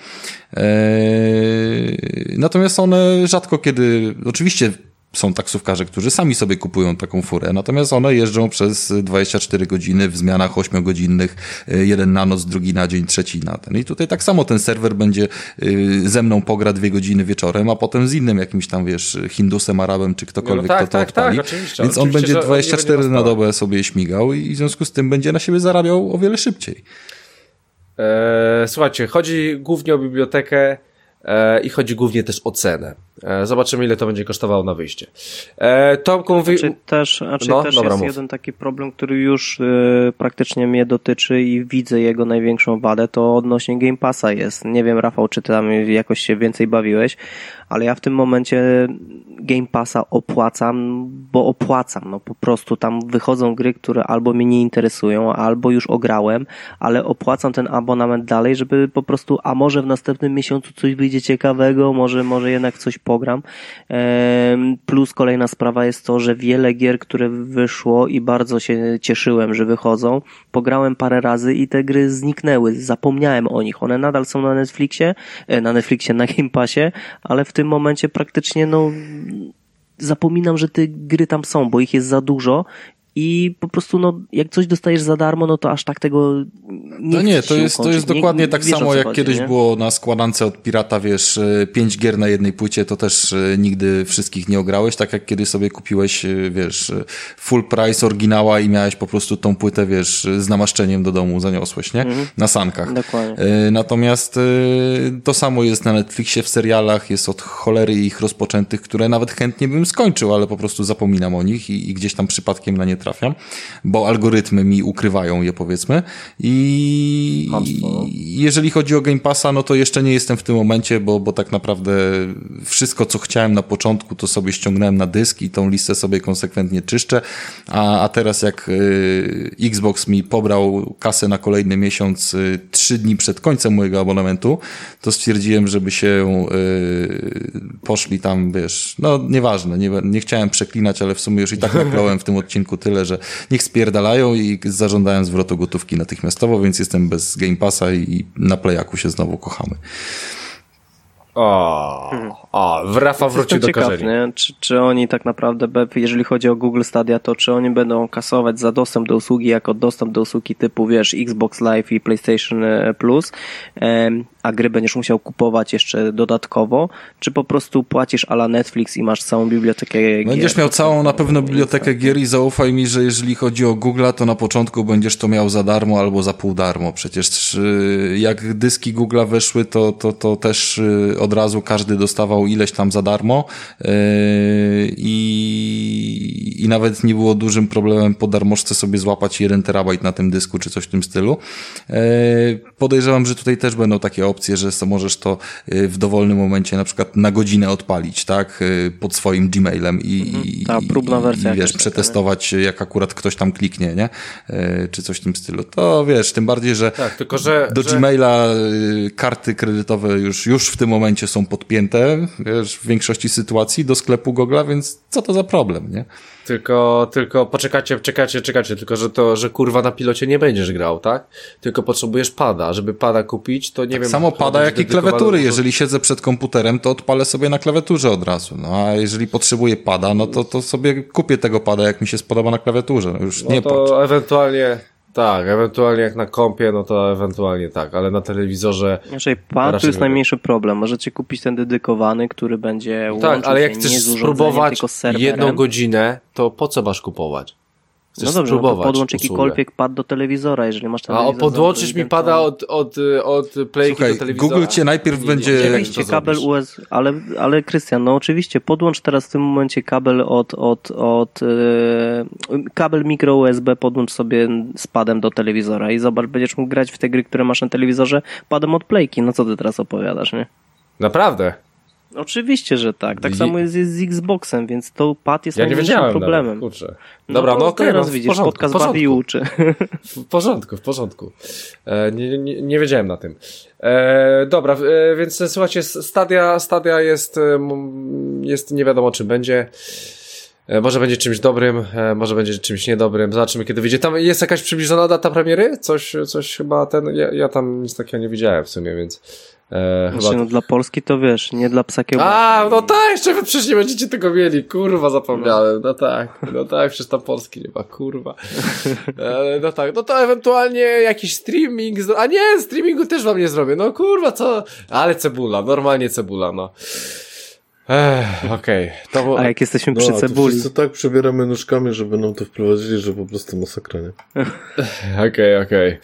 Natomiast one rzadko kiedy, oczywiście są taksówkarze, którzy sami sobie kupują taką furę, natomiast one jeżdżą przez 24 godziny w zmianach 8-godzinnych, e, jeden na noc, drugi na dzień, trzeci na ten. I tutaj tak samo ten serwer będzie e, ze mną pogra dwie godziny wieczorem, a potem z innym jakimś tam, wiesz, Hindusem, Arabem, czy ktokolwiek, no tak, kto to tak, odpali. Tak, oczywiście, Więc on będzie 24 będzie na dobę sobie śmigał i w związku z tym będzie na siebie zarabiał o wiele szybciej. Eee, słuchajcie, chodzi głównie o bibliotekę, E, i chodzi głównie też o cenę. E, zobaczymy, ile to będzie kosztowało na wyjście. E, Tomku mówi... Znaczy, też, znaczy no, też dobra, jest mów. jeden taki problem, który już praktycznie mnie dotyczy i widzę jego największą wadę, to odnośnie Game Passa jest. Nie wiem, Rafał, czy ty tam jakoś się więcej bawiłeś, ale ja w tym momencie Game Passa opłacam, bo opłacam. No po prostu tam wychodzą gry, które albo mnie nie interesują, albo już ograłem, ale opłacam ten abonament dalej, żeby po prostu, a może w następnym miesiącu coś wyjdzie ciekawego, może, może jednak coś pogram. Plus kolejna sprawa jest to, że wiele gier, które wyszło i bardzo się cieszyłem, że wychodzą, pograłem parę razy i te gry zniknęły, zapomniałem o nich. One nadal są na Netflixie, e, na Netflixie, na Game Passie, ale w tym momencie praktycznie no zapominam, że te gry tam są, bo ich jest za dużo i po prostu, no, jak coś dostajesz za darmo, no to aż tak tego nie No nie, to jest, to jest dokładnie nie, tak wiesz, samo, jak chodzi, kiedyś nie? było na składance od Pirata, wiesz, e, pięć gier na jednej płycie, to też e, nigdy wszystkich nie ograłeś, tak jak kiedy sobie kupiłeś, e, wiesz, full price oryginała i miałeś po prostu tą płytę, wiesz, z namaszczeniem do domu zaniosłeś, nie? Mhm. Na sankach. Dokładnie. Natomiast to samo jest na Netflixie, w serialach, jest od cholery ich rozpoczętych, które nawet chętnie bym skończył, ale po prostu zapominam o nich i, i gdzieś tam przypadkiem na nie trafiam, bo algorytmy mi ukrywają je powiedzmy. I jeżeli chodzi o Game Passa, no to jeszcze nie jestem w tym momencie, bo, bo tak naprawdę wszystko co chciałem na początku to sobie ściągnąłem na dysk i tą listę sobie konsekwentnie czyszczę, a, a teraz jak y, Xbox mi pobrał kasę na kolejny miesiąc y, trzy dni przed końcem mojego abonamentu, to stwierdziłem, żeby się y, poszli tam, wiesz, no nieważne, nie, nie chciałem przeklinać, ale w sumie już i tak naklałem w tym odcinku tyle tyle, że niech spierdalają i zażądają zwrotu gotówki natychmiastowo, więc jestem bez Game Passa i na Playaku się znowu kochamy. O, o w Rafa wróci do ciekaw, nie? Czy, czy oni tak naprawdę, jeżeli chodzi o Google Stadia, to czy oni będą kasować za dostęp do usługi jako dostęp do usługi typu, wiesz, Xbox Live i PlayStation e, Plus, a gry będziesz musiał kupować jeszcze dodatkowo, czy po prostu płacisz ala Netflix i masz całą bibliotekę gier? Będziesz miał całą na pewno bibliotekę gier i zaufaj mi, że jeżeli chodzi o Google, to na początku będziesz to miał za darmo albo za pół darmo. Przecież y, jak dyski Google'a weszły, to, to, to też y, od razu każdy dostawał ileś tam za darmo y, i, i nawet nie było dużym problemem po darmożce sobie złapać 1 terabajt na tym dysku, czy coś w tym stylu. Podejrzewam, że tutaj też będą takie opcję, że możesz to y, w dowolnym momencie na przykład na godzinę odpalić, tak, y, pod swoim Gmailem i, mhm. Ta próbna wersja i wiesz, przetestować, jak akurat ktoś tam kliknie, nie, y, czy coś w tym stylu. To wiesz, tym bardziej, że, tak, tylko, że do że... Gmaila karty kredytowe już, już w tym momencie są podpięte, wiesz, w większości sytuacji do sklepu Google'a, więc co to za problem, nie? Tylko, tylko poczekacie, czekacie, czekacie, tylko że to, że kurwa na pilocie nie będziesz grał, tak? Tylko potrzebujesz pada, żeby pada kupić, to nie tak wiem. Samo pada, jak i klawiatury. Jeżeli siedzę przed komputerem, to odpalę sobie na klawiaturze od razu. No a jeżeli potrzebuję pada, no to, to sobie kupię tego pada, jak mi się spodoba na klawiaturze. No już no nie to ewentualnie, tak, ewentualnie jak na kompie, no to ewentualnie tak, ale na telewizorze. Znaczy, pad to jest najmniejszy problem. Możecie kupić ten dedykowany, który będzie. Tak, ale jak chcesz spróbować jedną godzinę, to po co masz kupować? Chcesz no dobrze, no to podłącz jakikolwiek pad do telewizora, jeżeli masz ten A podłączysz mi pada od, od, od playki Słuchaj, do telewizora? Google cię najpierw będzie... Oczywiście kabel USB, ale, ale Krystian, no oczywiście podłącz teraz w tym momencie kabel od, od, od yy, kabel mikro USB podłącz sobie z padem do telewizora i zobacz, będziesz mógł grać w te gry, które masz na telewizorze padem od playki. No co ty teraz opowiadasz, nie? Naprawdę? Oczywiście, że tak. Tak I... samo jest, jest z Xboxem, więc to pad jest ja najmniejszym problemem. Nawet, kurczę. No Dobra, no, no okej, teraz no, widzisz, porządku, podcast bawi uczy. W porządku, w porządku. E, nie, nie, nie wiedziałem na tym. E, dobra, e, więc słuchajcie, Stadia, Stadia jest, e, jest nie wiadomo czym będzie. E, może będzie czymś dobrym, e, może będzie czymś niedobrym. Zobaczymy, kiedy wyjdzie. Tam jest jakaś przybliżona data premiery? Coś, coś chyba ten. Ja, ja tam nic takiego nie widziałem w sumie, więc. E, znaczy, chyba... no dla Polski to wiesz, nie dla psa kiełbasy. A, no tak, jeszcze wy przecież nie będziecie tego mieli, kurwa, zapomniałem. No tak, no tak, przecież tam Polski nie ma, kurwa. E, no tak, no to ewentualnie jakiś streaming, a nie, streamingu też wam nie zrobię, no kurwa, co, ale cebula, normalnie cebula, no. Okej. Okay. A jak jesteśmy no, przy cebuli. To tak przebieramy nóżkami, żeby nam to wprowadzili, że po prostu masakra, nie? Okej, okej. Okay, okay.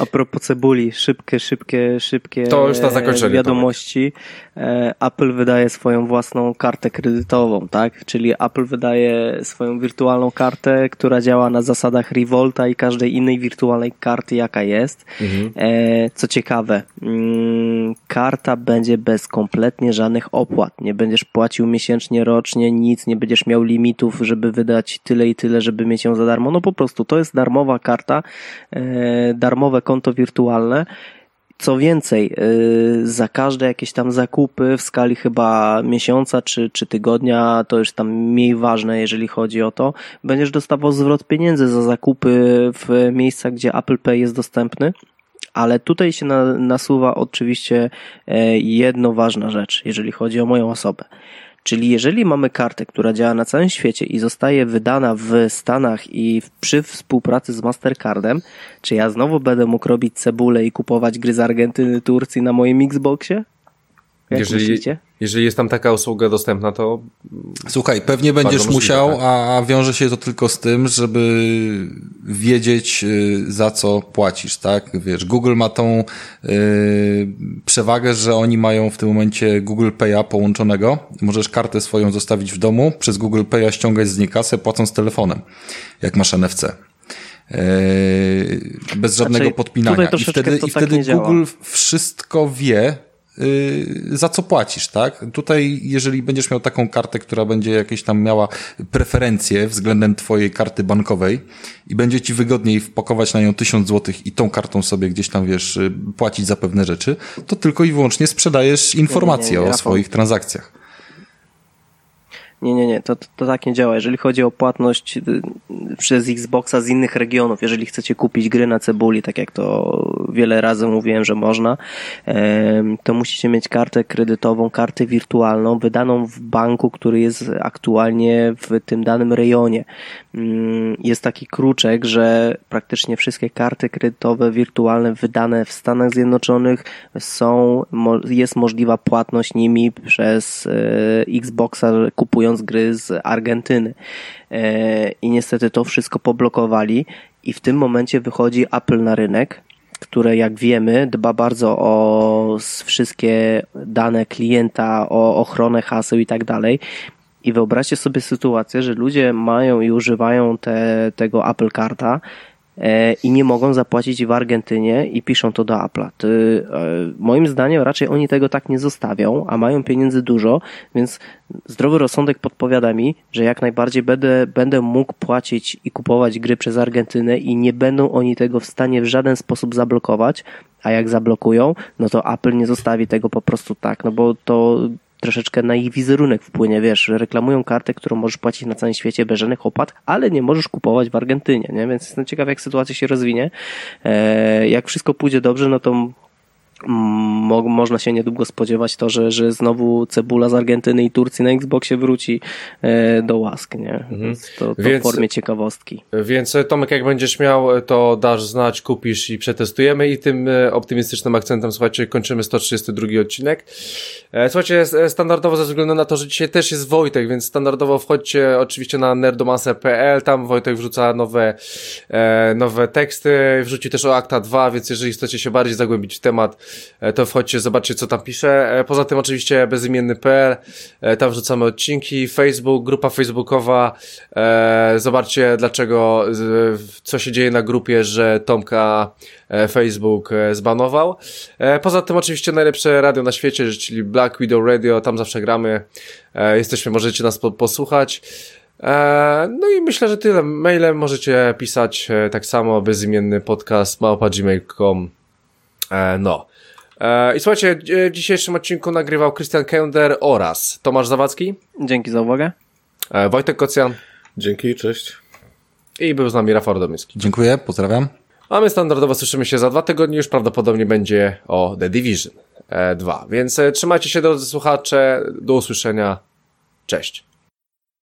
A propos cebuli, szybkie, szybkie, szybkie to już na zakończenie, wiadomości. E, Apple wydaje swoją własną kartę kredytową, tak? Czyli Apple wydaje swoją wirtualną kartę, która działa na zasadach Revolta i każdej innej wirtualnej karty, jaka jest. Mhm. E, co ciekawe, mm, karta będzie bez kompletnie żadnych opłat. Nie będziesz płacił miesięcznie, rocznie, nic, nie będziesz miał limitów, żeby wydać tyle i tyle, żeby mieć ją za darmo. No po prostu to jest darmowa karta, e, darmowe konto wirtualne. Co więcej, y, za każde jakieś tam zakupy w skali chyba miesiąca czy, czy tygodnia, to już tam mniej ważne, jeżeli chodzi o to, będziesz dostawał zwrot pieniędzy za zakupy w miejscach, gdzie Apple Pay jest dostępny. Ale tutaj się nasuwa oczywiście e, jedno ważna rzecz, jeżeli chodzi o moją osobę. Czyli jeżeli mamy kartę, która działa na całym świecie i zostaje wydana w Stanach i przy współpracy z Mastercardem, czy ja znowu będę mógł robić cebulę i kupować gry z Argentyny, Turcji na moim Xboxie? Jak jeżeli, myślicie? jeżeli jest tam taka usługa dostępna, to. Słuchaj, pewnie będziesz musiał, tak. a wiąże się to tylko z tym, żeby wiedzieć, y, za co płacisz, tak? Wiesz, Google ma tą yy, przewagę, że oni mają w tym momencie Google Pay'a połączonego. Możesz kartę swoją zostawić w domu, przez Google Pay'a ściągać z niej kasę, płacąc telefonem, jak masz NFC. Yy, bez żadnego znaczy, podpinania. I wtedy, i tak wtedy tak Google wszystko wie, Y, za co płacisz, tak? Tutaj, jeżeli będziesz miał taką kartę, która będzie jakieś tam miała preferencje względem twojej karty bankowej i będzie ci wygodniej wpakować na nią tysiąc złotych i tą kartą sobie gdzieś tam, wiesz, y, płacić za pewne rzeczy, to tylko i wyłącznie sprzedajesz informacje nie, nie, nie, o swoich transakcjach. Nie, nie, nie, to, to, to, tak nie działa. Jeżeli chodzi o płatność y, przez Xboxa z innych regionów, jeżeli chcecie kupić gry na cebuli, tak jak to wiele razy mówiłem, że można, to musicie mieć kartę kredytową, kartę wirtualną, wydaną w banku, który jest aktualnie w tym danym rejonie. Mm, jest taki kruczek, że praktycznie wszystkie karty kredytowe wirtualne wydane w Stanach Zjednoczonych są, jest możliwa płatność nimi przez e, Xboxa, kupując gry z Argentyny. E, I niestety to wszystko poblokowali i w tym momencie wychodzi Apple na rynek, które jak wiemy dba bardzo o wszystkie dane klienta, o ochronę haseł i tak dalej. I wyobraźcie sobie sytuację, że ludzie mają i używają te, tego Apple Carda E, i nie mogą zapłacić w Argentynie i piszą to do Apple'a. E, moim zdaniem raczej oni tego tak nie zostawią, a mają pieniędzy dużo, więc zdrowy rozsądek podpowiada mi, że jak najbardziej będę, będę mógł płacić i kupować gry przez Argentynę i nie będą oni tego w stanie w żaden sposób zablokować, a jak zablokują, no to Apple nie zostawi tego po prostu tak, no bo to troszeczkę na ich wizerunek wpłynie, wiesz, reklamują kartę, którą możesz płacić na całym świecie bez żadnych opłat, ale nie możesz kupować w Argentynie, nie? Więc jestem ciekaw, jak sytuacja się rozwinie. E, jak wszystko pójdzie dobrze, no to Mo można się niedługo spodziewać to, że, że znowu cebula z Argentyny i Turcji na Xboxie wróci e, do łask, nie? Mhm. To, to więc, w formie ciekawostki. Więc e, Tomek, jak będziesz miał, e, to dasz znać, kupisz i przetestujemy i tym optymistycznym akcentem, słuchajcie, kończymy 132 odcinek. Słuchajcie, standardowo ze względu na to, że dzisiaj też jest Wojtek, więc standardowo wchodźcie oczywiście na nerdomase.pl, tam Wojtek wrzuca nowe, nowe teksty, wrzuci też o Akta 2, więc jeżeli chcecie się bardziej zagłębić w temat, E, to wchodźcie, zobaczcie co tam pisze. E, poza tym oczywiście bezimienny.pl, e, tam wrzucamy odcinki, Facebook, grupa facebookowa, zobaczcie dlaczego, co się dzieje na grupie, że Tomka Facebook zbanował. Poza tym oczywiście najlepsze radio na świecie, czyli Black Widow Radio, tam zawsze gramy, jesteśmy, możecie nas posłuchać. No i myślę, że tyle. Mailem możecie pisać tak samo bezimienny podcast małpa.gmail.com No. E, I słuchajcie, w dzisiejszym odcinku nagrywał Christian Kender oraz Tomasz Zawadzki. Dzięki za uwagę. E, Wojtek Kocjan. Dzięki, cześć. I był z nami Rafał Domyski. Dziękuję, pozdrawiam. A my standardowo słyszymy się za dwa tygodnie, już prawdopodobnie będzie o The Division 2. E, Więc trzymajcie się drodzy słuchacze, do usłyszenia. Cześć.